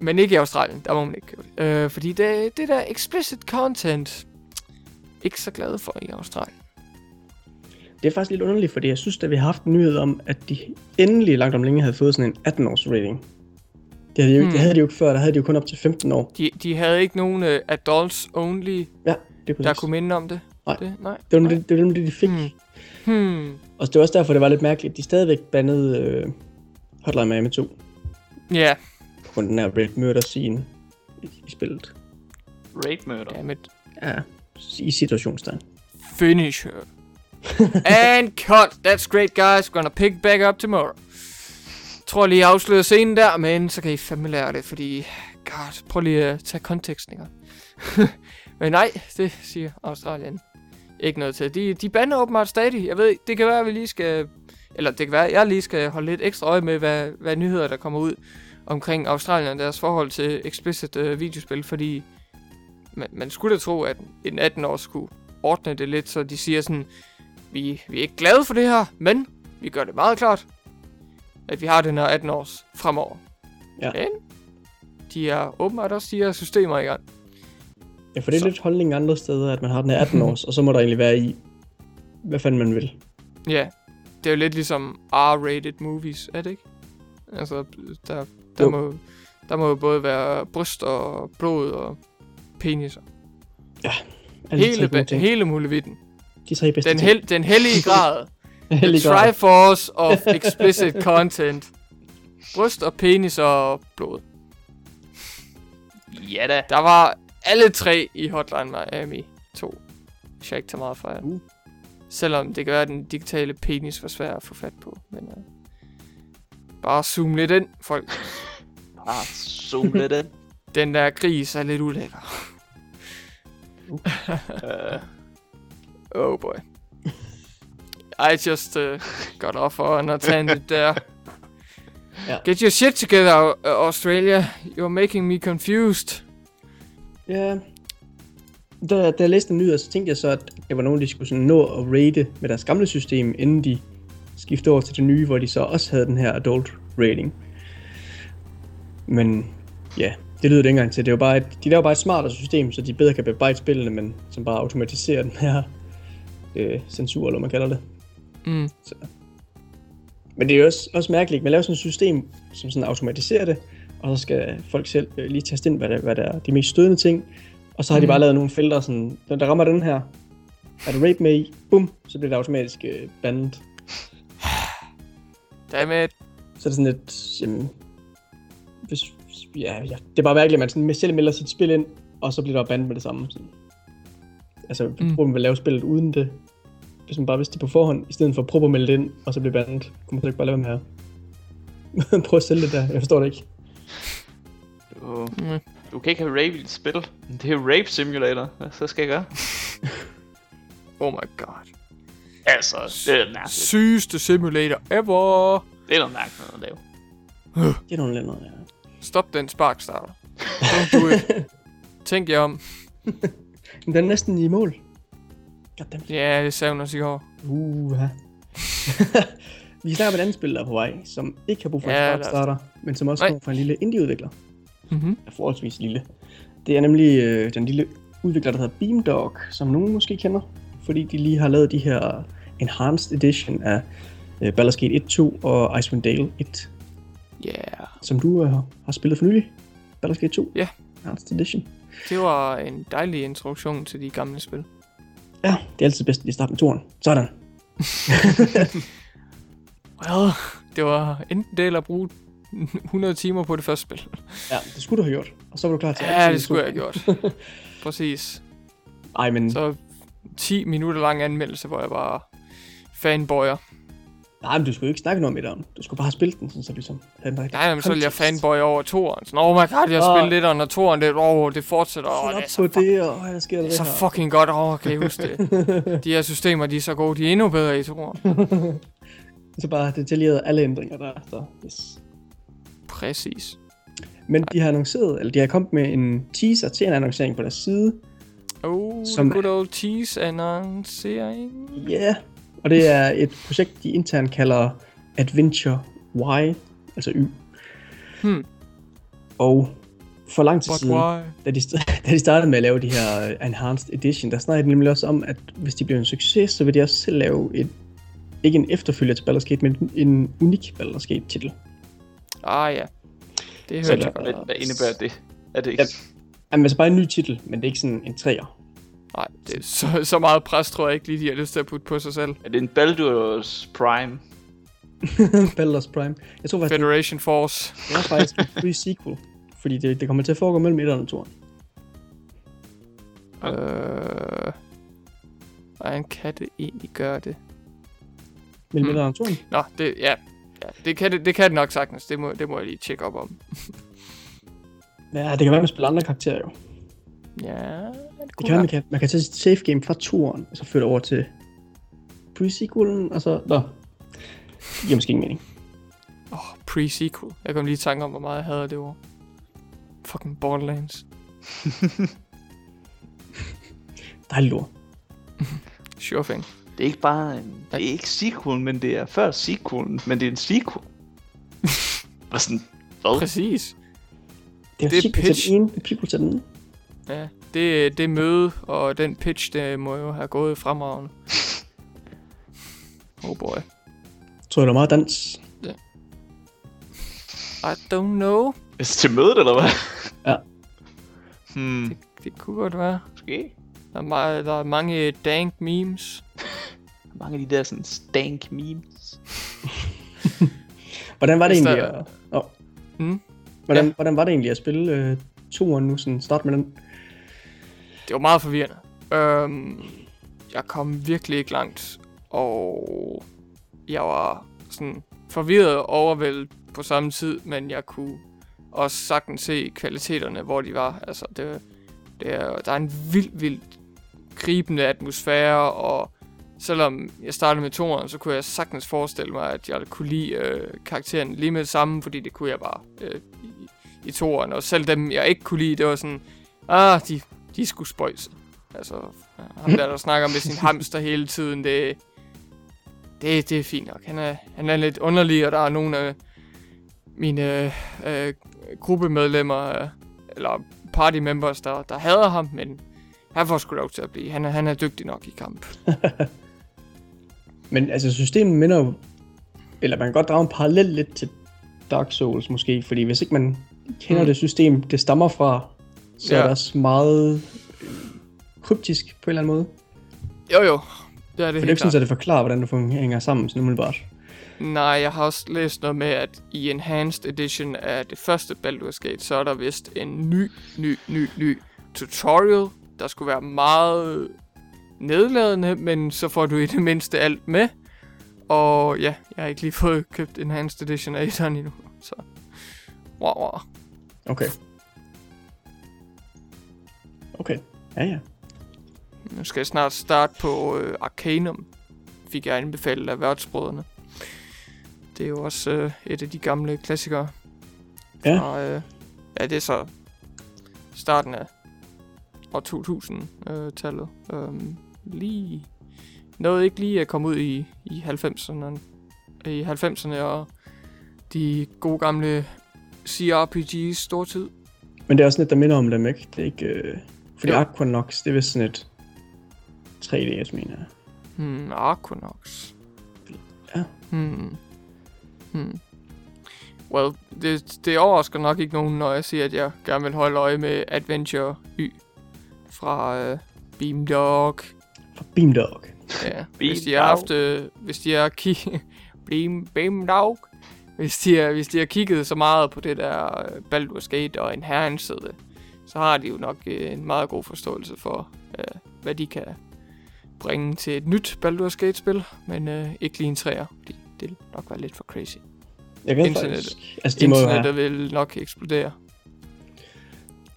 men ikke i Australien, der må man ikke købe det. Øh, fordi det, det der explicit content, ikke så glad for i Australien. Det er faktisk lidt underligt, fordi jeg synes, at vi har haft nyhed om, at de endelig langt om længe havde fået sådan en 18-års rating. Det havde, de jo, Hmm. det havde de jo ikke før, der havde de jo kun op til 15 år. De, de havde ikke nogen uh, adults only, Ja, det er der kunne minde om det. Nej. Det, nej. Det var nej. nemlig det, det, var det, de fik. Hmm. Hmm. Og det var også derfor, det var lidt mærkeligt. De stadigvæk bandede øh, Hotline Miami 2 Ja, på grund af den her Red Murder scene i, i spillet. Raid murder. dammit. Ja, i situationstegn. Finish her. And cut. That's great, guys. Gonna pick back up tomorrow. Tror lige, jeg afslører scenen der, men så kan I fandme lære det, fordi... God, prøv lige at tage konteksten, ikke? men nej, det siger Australien ikke noget til. De, de bander åbenbart stadig. Jeg ved, det kan være, at vi lige skal... Eller det kan være, at jeg lige skal holde lidt ekstra øje med, hvad, hvad nyheder der kommer ud omkring Australien og deres forhold til explicit øh, videospil, fordi man, man skulle da tro, at en 18 år skulle ordne det lidt, så de siger sådan, vi, vi er ikke glade for det her, men vi gør det meget klart, at vi har den her 18 års fremover. Ja. Men de er åbenbart også de her systemer i gang. Ja, for det er Så. lidt holdning andre steder, at man har den her 18 års, og så må der egentlig være i, hvad fanden man vil. Ja, det er jo lidt ligesom R-rated movies, er det ikke? Altså, der, der, Jo. må, der må jo både være bryst og blod og peniser. Alle de tre Hele, ba- hele muligheden. De tre bedste Den, hel, den hellige grad The. Triforce of explicit content. Bryst og penis og blod. Ja da. Der var alle tre i Hotline Miami 2. Hvis jeg ikke tager meget fejl. Uh. Selvom det gør, at den digitale penis var svær at få fat på. Men uh, bare zoom lidt ind, folk. Bare zoom lidt ind. Den der gris er lidt ulækker. Uh, Oh boy. I just uh, got off on a tangent there. Ja. Get your shit together, uh, Australia. You're making me confused. Ja. Da, da jeg læste den nyhed, så tænkte jeg så, at det var nogen, de skulle sådan nå at rate med deres gamle system, inden de skiftede over til det nye, hvor de så også havde den her adult rating. Men ja, det lyder det ikke engang til. Det er jo bare et, de laver bare et smartere system, så de bedre kan bearbejde spillene, men som bare automatiserer den her øh, censur, eller hvad man kalder det. Mm. Så. Men det er jo også, også mærkeligt, man laver sådan et system, som sådan automatiserer det, og så skal folk selv øh, lige taste ind, hvad der, hvad der er de mest stødende ting, og så har de Mhm. bare lavet nogle felter, sådan, når der rammer den her, er der rape med i, bum, så bliver det automatisk øh, bandet. Dammit. Så er det sådan et, jamen, hvis, ja, ja, det er bare mærkeligt, at man sådan selv melder sit spil ind, og så bliver der bandet med det samme. Sådan. Altså, Mm. mm. man vil lave spillet uden det, hvis man bare vidste det på forhånd, i stedet for at prøve at melde det ind, og så blive bandet. Kunne man så ikke bare lade være med at prøve at sælge det der? Jeg forstår det ikke. du, Mm. du kan ikke have rape i dit spil. Det er Rape Simulator. Hvad så skal jeg gøre? Oh my god. Altså, det er mærkeligt. Sygeste simulator ever. Det er noget mærkeligt noget at lave. Det er nogle lænder, ja. Stop den sparkstarter. Don't do it. Tænk jer om. Den er næsten i mål. Goddammit. Ja, det savner os i går. Uha. Vi snakker om et andet spil, der er på vej, som ikke har brug for Ja, en lad os- starter, men som også kommer fra en lille indie-udvikler. Mm-hmm. er forholdsvis lille. Det er nemlig øh, den lille udvikler, der hedder Beamdog, som nogen måske kender, fordi de lige har lavet de her Enhanced Edition af øh, Baldur's Gate 1, 2 og Icewind Dale 1, Yeah. som du øh, har spillet for nylig. Baldur's Gate 2. Ja. Enhanced Edition. Det var en dejlig introduktion til de gamle spil. Ja, det er altid bedst, at de starter med toren. Sådan. Well, det var enten det eller at bruge 100 timer på det første spil. Ja, det skulle du have gjort. Og så var du klar til Ja, det skulle jeg have gjort. Præcis. Ej, men Så 10 minutter lang anmeldelse, hvor jeg bare fanboyer. Nej, men du skulle ikke snakke noget med om. Du skulle bare have spillet den, sådan, så ligesom den Nej, men så vil jeg fanboy over toeren. Sådan, oh my god, jeg har spillet lidt under toeren. Det, oh, det fortsætter. Oh, det er så, det, og hvad sker det det så fucking godt. Åh, oh, kan I huske det? De her systemer, de er så gode. De er endnu bedre i toeren. Så bare detaljeret alle ændringer der. Så, yes. Præcis. Men de har annonceret, eller de har kommet med en teaser til en annoncering på deres side. Oh, Som... good old tease annoncering. Ja, yeah. Og det er et projekt, de internt kalder Adventure Y, altså Y. Hmm. Og for lang tid But siden, why? da de, da de startede med at lave de her Enhanced Edition, der snakkede de nemlig også om, at hvis de bliver en succes, så vil de også selv lave et, ikke en efterfølger til Baldur's Gate, men en unik Baldur's Gate titel. Ah ja. Det Så hørte der- jeg godt. Hvad, hvad indebærer det? Er det ikke? Ja. Jamen altså bare en ny titel, men det er ikke sådan en træer. Nej, det er så, så meget pres, tror jeg ikke lige, de har lyst til at putte på sig selv. Er det en Baldur's Prime? Baldur's Prime. Jeg tror faktisk, Federation Force. det er faktisk en free sequel, fordi det, det kommer til at foregå mellem 1 og 2. Øh... Hvordan kan det egentlig gøre det? Mellem Hmm. 1 og 2. Nå, det, ja. ja det, kan det, det kan det nok sagtens. Det må, det må jeg lige tjekke op om. Ja, det kan være, at man spiller andre karakterer jo. Ja, det kan være, man kan, man kan tage sit save game fra turen, og så det over til pre-sequelen, og så... Nå. Det giver måske ingen mening. Åh, oh, pre-sequel. Jeg kom lige i tanke om, hvor meget jeg havde af det ord. Fucking Borderlands. Dejligt ord. Sure thing. Det er ikke bare en, det er ikke sequelen, men det er før sequelen, men det er en sequel. Hvad sådan? Hvad? Præcis. Det er, Det er pitch. til den ene, er til den anden. Ja, det, det møde og den pitch, det må jo have gået fremragende. Oh boy. Tror jeg, der er meget dans. I don't know. Altså til mødet, eller hvad? Ja. Hmm, Det, det kunne godt være. måske. Der er, meget, der er mange dank memes. Mange af de der sådan stank memes. Hvordan var det Hvis egentlig der- at... Oh. Mm. Hvordan, Ja. hvordan var det egentlig at spille øh, toeren nu? Sådan start med den. Det var meget forvirrende. Øhm, jeg kom virkelig ikke langt, og jeg var sådan forvirret og overvældet på samme tid, men jeg kunne også sagtens se kvaliteterne, hvor de var. Altså, det, det er, der er en vild, vild gribende atmosfære, og selvom jeg startede med toeren, så kunne jeg sagtens forestille mig, at jeg kunne lide øh, karakteren lige med det samme, fordi det kunne jeg bare øh, i, i toeren. Og selv dem, jeg ikke kunne lide, det var sådan, ah, de, de skulle spøjse. Altså, ham der, der snakker med sin hamster hele tiden, det, det, det er fint nok. Han er, han er lidt underlig, og der er nogle af mine øh, gruppemedlemmer, øh, eller party members, der, der hader ham, men han får sgu lov til at blive. Han er, han er dygtig nok i kamp. Men altså systemet minder jo... Eller man kan godt drage en parallel lidt til Dark Souls måske, fordi hvis ikke man kender mm. det system, det stammer fra, så ja. er det også meget øh, kryptisk på en eller anden måde. Jo jo, det er det For det er ikke sådan, at det forklarer, hvordan det fungerer hænger sammen sådan umiddelbart. Nej, jeg har også læst noget med, at i Enhanced Edition af det første Baldur's Gate, så er der vist en ny, ny, ny, ny tutorial, der skulle være meget nedladende, men så får du i det mindste alt med. Og ja, jeg har ikke lige fået købt Enhanced Edition af 1'eren endnu, så... Wow, wow. Okay. Okay. Ja, ja. Nu skal jeg snart starte på øh, Arcanum, fik jeg anbefalet af værtsbrødrene. Det er jo også øh, et af de gamle klassikere. Ja. Fra, øh, ja, det er så starten af år 2000-tallet. Øhm, lige... Nåede ikke lige at komme ud i, i 90'erne, i 90'erne og de gode gamle CRPG's stortid. Men det er også lidt, der minder om dem, ikke? Det er ikke... Øh... Fordi Jo. Aquanox, det er vist sådan et 3DS, mener jeg. Hmm, Arconox. Ja. Hmm. Hmm. Well, det, det overrasker nok ikke nogen, når jeg siger, at jeg gerne vil holde øje med Adventure Y fra uh, Beamdog. For Beamdog. Ja, hvis de har haft, øh, hvis de har kigget, Beam, Beamdog, hvis de, har, hvis de har kigget så meget på det der øh, Baldur's Gate og Enhanced, øh, så har de jo nok øh, en meget god forståelse for, øh, hvad de kan bringe til et nyt Baldur's Gate-spil, men øh, ikke lige en træer, fordi det vil nok være lidt for crazy. Jeg ved Internettet. faktisk... Altså, de må jo have... Internettet vil nok eksplodere.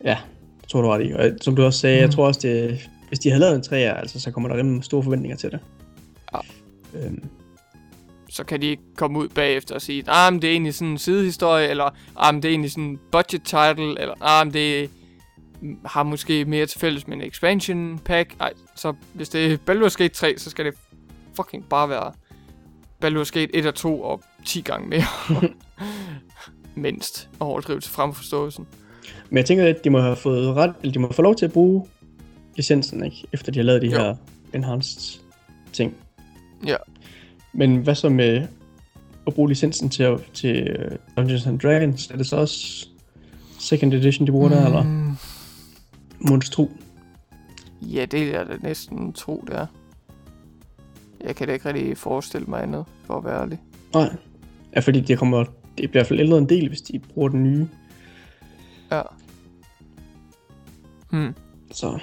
Ja, det tror du ret i. Og som du også sagde, mm. jeg tror også, det, hvis de havde lavet en træer, altså, så kommer der rimelig store forventninger til det. Ja. Øhm, så kan de ikke komme ud bagefter og sige, ah, men det er egentlig sådan en sidehistorie, eller ah, men det er egentlig sådan en budget title, eller ah, men det har måske mere til fælles med en expansion pack. Ej, så hvis det er Baldur's Gate 3, så skal det fucking bare være Baldur's Gate 1 og 2 og 10 gange mere. Mindst overdrivelse frem for forståelsen. men jeg tænker, at de må have fået ret, eller de må få lov til at bruge licensen, ikke? Efter de har lavet de Jo. her enhanced ting. Ja. Men hvad så med at bruge licensen til, til øh, Dungeons and Dragons? Er det så også second edition, de bruger mm. der, eller Mm, Munds tro? ja, det er da næsten tro, det er. Jeg kan da ikke rigtig forestille mig andet, for at være ærlig. Nej. Ja, fordi det kommer, det bliver i hvert fald ældre en del, hvis de bruger den nye. Ja. Hmm. Så.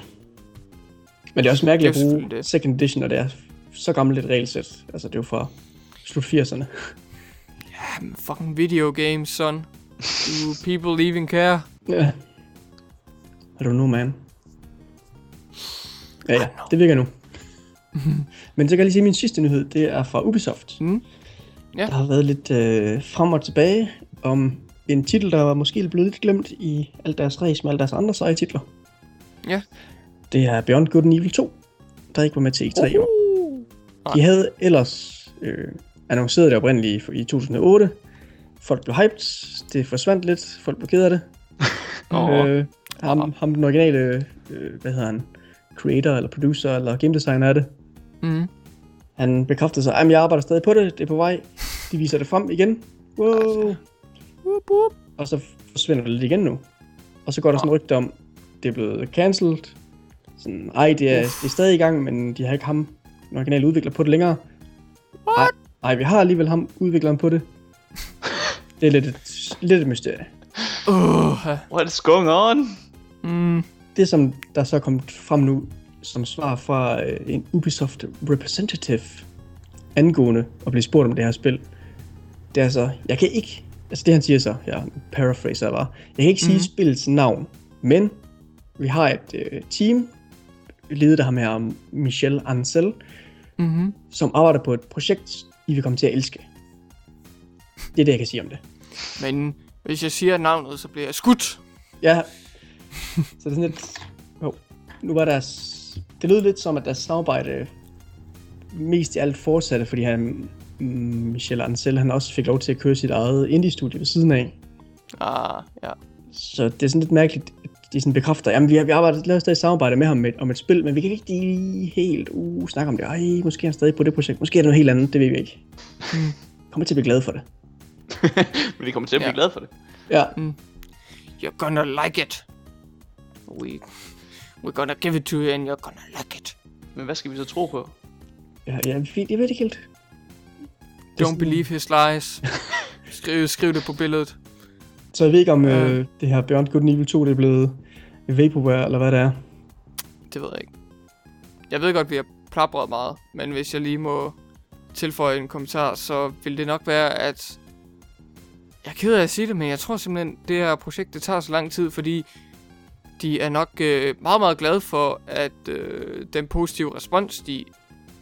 Men det er også mærkeligt at bruge det. second edition, når det er så gammelt et regelsæt. Altså, det er jo fra slut 80'erne. Jamen, fucking video games, son. Do people even care? Ja. I don't know, man. Ja, ja, det virker nu. Men så kan jeg lige sige, at min sidste nyhed, det er fra Ubisoft. Mm. Ja. Der har været lidt øh, frem og tilbage om en titel, der var måske blevet lidt glemt i alt deres race med alle deres andre seje titler. Ja. Det er Beyond Good and Evil 2, der ikke var med til E3 i år. Uh. De havde ellers øh, annonceret det oprindeligt i 2008. Folk blev hyped, det forsvandt lidt, folk blev ked af det. Åh. Øh, ham, ham den originale, øh, hvad hedder han, creator eller producer eller game designer af det, Mm. han bekræftede sig, at jeg arbejder stadig på det, det er på vej, de viser det frem igen. Wow. Whoop, whoop. Og så forsvinder det lidt igen nu. Og så går der sådan en rygte om, det er blevet cancelled. Sådan, ej, det er, det er stadig i gang, men de har ikke ham den originale udvikler på det længere. Nej, nej, vi har alligevel ham, udvikleren på det. Det er lidt et, lidt et mysterie. Uh, What is going on? Mm, Det, som der så er kommet frem nu, som svar fra øh, en Ubisoft representative angående at blive spurgt om det her spil, det er så, jeg kan ikke, altså det han siger så, jeg paraphraser bare, jeg kan ikke sige Mhm. spillets navn, men vi har et øh, team, ledet af ham her, Michel Ancel, mm-hmm. som arbejder på et projekt, I vil komme til at elske. Det er det, jeg kan sige om det. Men hvis jeg siger navnet, så bliver jeg skudt. Ja, så det er sådan lidt... Jo, nu var deres... Det lød lidt som, at deres samarbejde mest i alt fortsatte, fordi han, mm, Michel Ancel, han også fik lov til at køre sit eget indie-studie ved siden af. Ah, ja. Så det er sådan lidt mærkeligt, at de sådan bekræfter, jamen vi har, vi har arbejdet, lavet stadig samarbejde med ham med, om et spil, men vi kan ikke lige helt uh, snakke om det. Ej, måske er han stadig på det projekt. Måske er det noget helt andet, det ved vi ikke. Mm. Kommer til at blive glad for det. Men vi kommer til at blive Ja. glade for det. Ja, You're gonna like it. We, we're gonna give it to you, and you're gonna like it. Men hvad skal vi så tro på? ja, ja jeg, jeg ved det ikke helt. Det Don't sådan- believe his lies. skriv, skriv det på billedet. Så jeg ved ikke, om øh, det her Beyond Good and Evil 2 det er blevet vaporware, eller hvad det er. Det ved jeg ikke. Jeg ved godt, vi har plapret meget, men hvis jeg lige må tilføje en kommentar, så vil det nok være, at... Jeg er ked af at sige det, men jeg tror simpelthen, det her projekt, det tager så lang tid, fordi de er nok øh, meget, meget glade for, at øh, den positive respons, de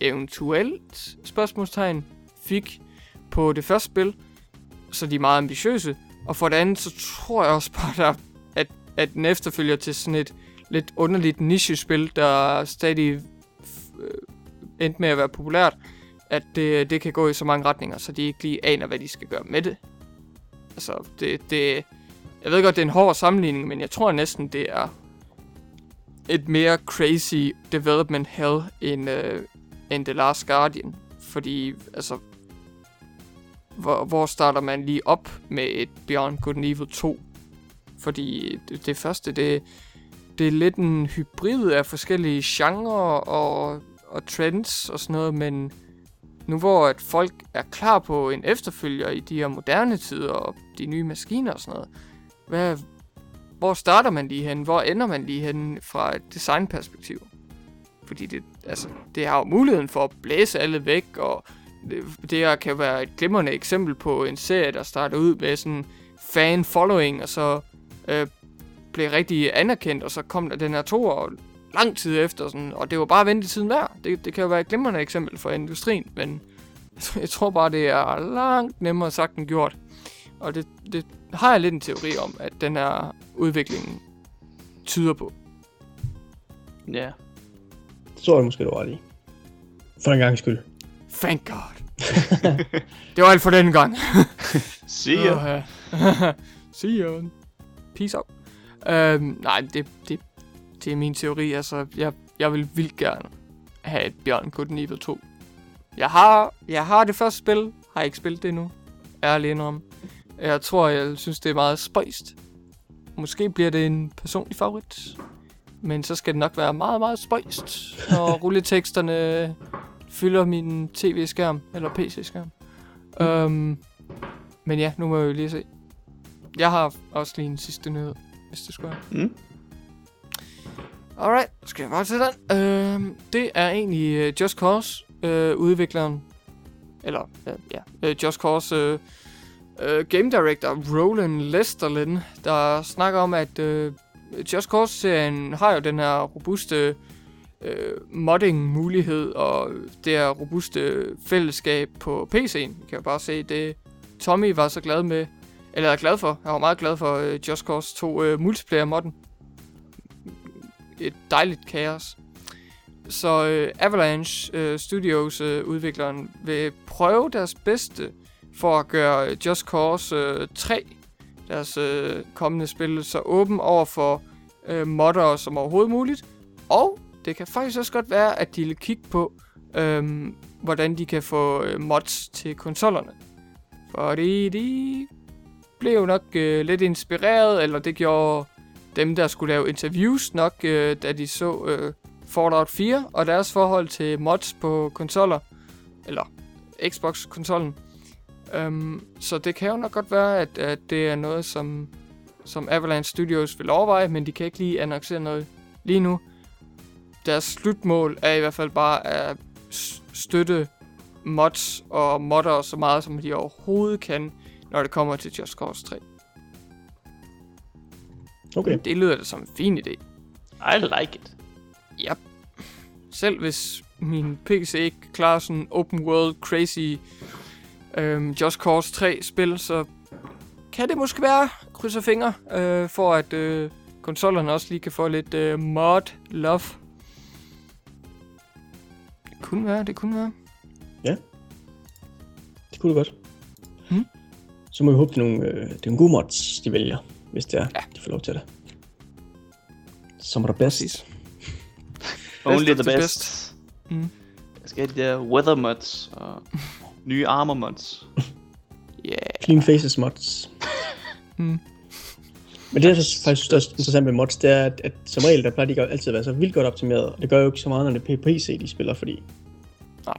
eventuelt, spørgsmålstegn, fik på det første spil, så de er meget ambitiøse. Og for det andet, så tror jeg også bare, der, at, at den efterfølger til sådan et lidt underligt nichespil, der stadig øh, endte med at være populært, at det, det kan gå i så mange retninger, så de ikke lige aner, hvad de skal gøre med det. Altså, det, det, jeg ved godt, det er en hård sammenligning, men jeg tror næsten, det er et mere crazy development hell end, øh, end The Last Guardian. Fordi, altså, hvor, hvor starter man lige op med et Beyond Good and Evil 2? Fordi det, det første, det, det er lidt en hybrid af forskellige genrer og, og trends og sådan noget, men nu hvor at folk er klar på en efterfølger i de her moderne tider og de nye maskiner og sådan noget, hvad, hvor starter man lige hen? Hvor ender man lige hen fra et designperspektiv? Fordi det, altså, det har jo muligheden for at blæse alle væk, og det, det her kan være et glimrende eksempel på en serie, der starter ud med sådan fan-following, og så øh, blev rigtig anerkendt, og så kom der den her to år lang tid efter, sådan, og det var bare ventetiden værd. Det, det kan jo være et glimrende eksempel for industrien, men jeg tror bare, det er langt nemmere sagt end gjort. Og det, det har jeg lidt en teori om, at den her udvikling tyder på. Ja. Det tror jeg måske, du var i. For en gang skyld. Thank God. det var alt for den gang. See ya. See you. Peace out. Øhm, nej, det, det, det er min teori. Altså, jeg, jeg vil vildt gerne have et Bjørn Good Evil 2. Jeg har, jeg har det første spil. Har ikke spillet det endnu. Ærlig indrømme. Jeg tror, jeg synes, det er meget spøjst. Måske bliver det en personlig favorit. Men så skal det nok være meget, meget spøjst, når rulleteksterne fylder min tv-skærm, eller PC-skærm. Øhm, men ja, nu må jeg jo lige se. Jeg har også lige en sidste nyhed, hvis det skulle være. Mm. Alright, skal jeg bare til den. Øhm, det er egentlig uh, Just Cause, øh, udvikleren, eller uh, ja, uh, Just Cause uh, øh, Game Director Roland Lesterlin, der snakker om, at øh, Just Cause-serien har jo den her robuste øh, modding-mulighed og det her robuste fællesskab på PC'en. Vi kan jo bare se, det Tommy var så glad med, eller er glad for, Jeg var meget glad for øh, Just Cause 2 øh, multiplayer-modden. Et dejligt kaos. Så øh, Avalanche øh, Studios øh, udvikleren vil prøve deres bedste for at gøre øh, Just Cause øh, 3, deres øh, kommende spil, så åben over for øh, modder som overhovedet muligt. Og det kan faktisk også godt være, at de vil kigge på, øh, hvordan de kan få øh, mods til konsollerne. Fordi de blev nok øh, lidt inspireret, eller det gjorde dem, der skulle lave interviews nok, øh, da de så øh, Fallout 4 og deres forhold til mods på konsoller, eller Xbox-konsollen. Um, så det kan jo nok godt være, at, at det er noget, som, som Avalanche Studios vil overveje, men de kan ikke lige annoncere noget lige nu. Deres slutmål er i hvert fald bare at støtte mods og modder så meget, som de overhovedet kan, når det kommer til Just Cause 3. Okay. Det lyder da som en fin idé. I like it. Ja. Selv hvis min PC ikke klarer sådan open world crazy øhm, Just Cause 3 spil, så kan det måske være, krydser fingre, øh, for at øh, konsollerne også lige kan få lidt øh, mod love. Det kunne være, det kunne være. Det kunne det godt. Hmm. Så må vi håbe, det er nogle, øh, det er nogle gode mods, de vælger, hvis det er, Ja. ja. de får lov til det. Som er der bedst. Præcis. Only the best. best. Mm. Jeg skal have de der weather mods og nye armor mods. Yeah. Clean faces mods. Mm. Men det, jeg så faktisk er interessant med mods, det er, at, at som regel, der plejer de altid at være så vildt godt optimeret. Og det gør jo ikke så meget, når det er PC, de spiller, fordi... Nej.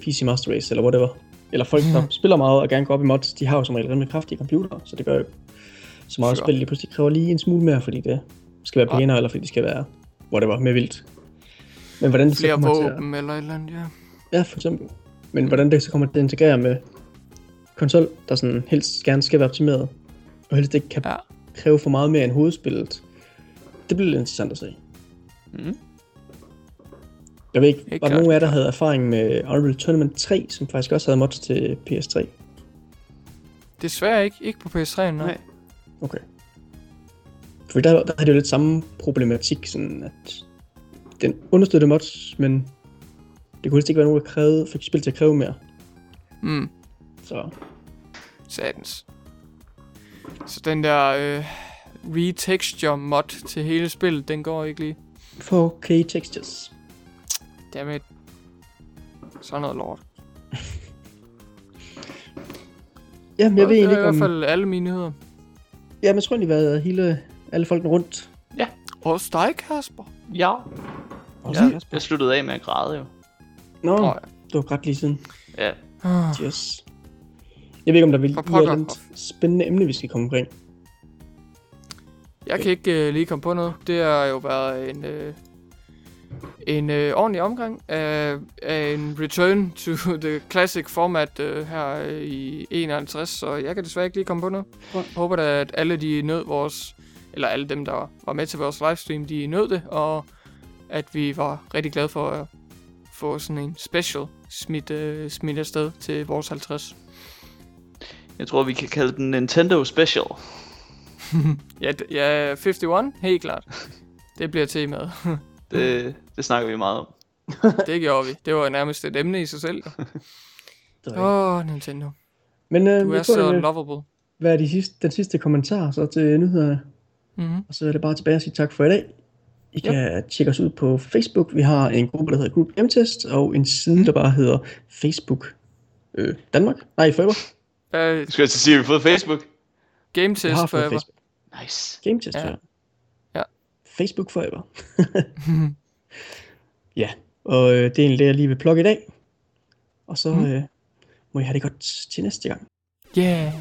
PC Master Race, eller whatever. Eller folk, der spiller meget og gerne går op i mods, de har jo som regel rimelig kraftige computer, så det gør jo ikke så meget Sure. spil. Det pludselig kræver lige en smule mere, fordi det skal være Ja. pænere, eller fordi det skal være, whatever, mere vildt. Men hvordan det Flere kommer til at... våben eller et eller andet, ja. Ja, for eksempel. Men hvordan det så kommer til at integrere med konsol, der sådan helst gerne skal være optimeret, og helst ikke kan Ja. kræve for meget mere end hovedspillet, det bliver lidt interessant at se. Mm. Jeg ved ikke, Helt var der nogen af jer, der havde erfaring med Unreal Tournament 3, som faktisk også havde mods til PS3? Desværre ikke. Ikke på PS3, nej. Nej. Okay. For der, der havde det jo lidt samme problematik, sådan at den understøttede mods, men det kunne ikke være nogen, der krævede, fik spil til at kræve mere. Mm. Så Satans. Så den der øh, retexture mod til hele spillet, den går ikke lige. 4K textures. Dammit. Sådan noget lort. Ja, men jeg ved det er i ikke hvert om... fald alle mine nyheder. Ja, men jeg tror egentlig, været hele, alle folkene rundt. Hos dig, Kasper. Ja. Også ja. Jeg sluttede af med at græde jo. Nå, Nå, det var ret lige siden. Ja. ja. Yes. Jeg ved ikke, om der vil For være et spændende emne, vi skal komme omkring. Jeg kan ikke øh, lige komme på noget. Det har jo været en, øh, en øh, ordentlig omgang af, af en return to the classic format øh, her øh, i 51, så jeg kan desværre ikke lige komme på noget. Jeg håber da, at alle de nød vores, eller alle dem, der var med til vores livestream, de nød det, og at vi var rigtig glade for at få sådan en special smidt, øh, smidt afsted til vores 50. Jeg tror, vi kan kalde den Nintendo Special. Ja, d- ja 51, helt klart. Det bliver temaet. Det, det snakker vi meget om. Det gjorde vi. Det var nærmest et emne i sig selv. Åh, oh, Nintendo. Men øh, Du er så det vil lovable. være de sidste, den sidste kommentar så til nyhederne. Mm-hmm. Og så er det bare tilbage at sige tak for i dag. I kan tjekke os ud på Facebook. Vi har en gruppe, der hedder Group M-Test, og en side, der bare hedder Facebook øh, Danmark. Nej, Forever. Uh, Du skal altså sige, at vi har fået Facebook. game Jeg test forever. Facebook. Nice. Game Test, Ja. ja. Ja. Facebook Forever. ja, og øh, det er egentlig det, jeg lige vil plukke i dag. Og så Mm. øh, må I have det godt til næste gang. yeah.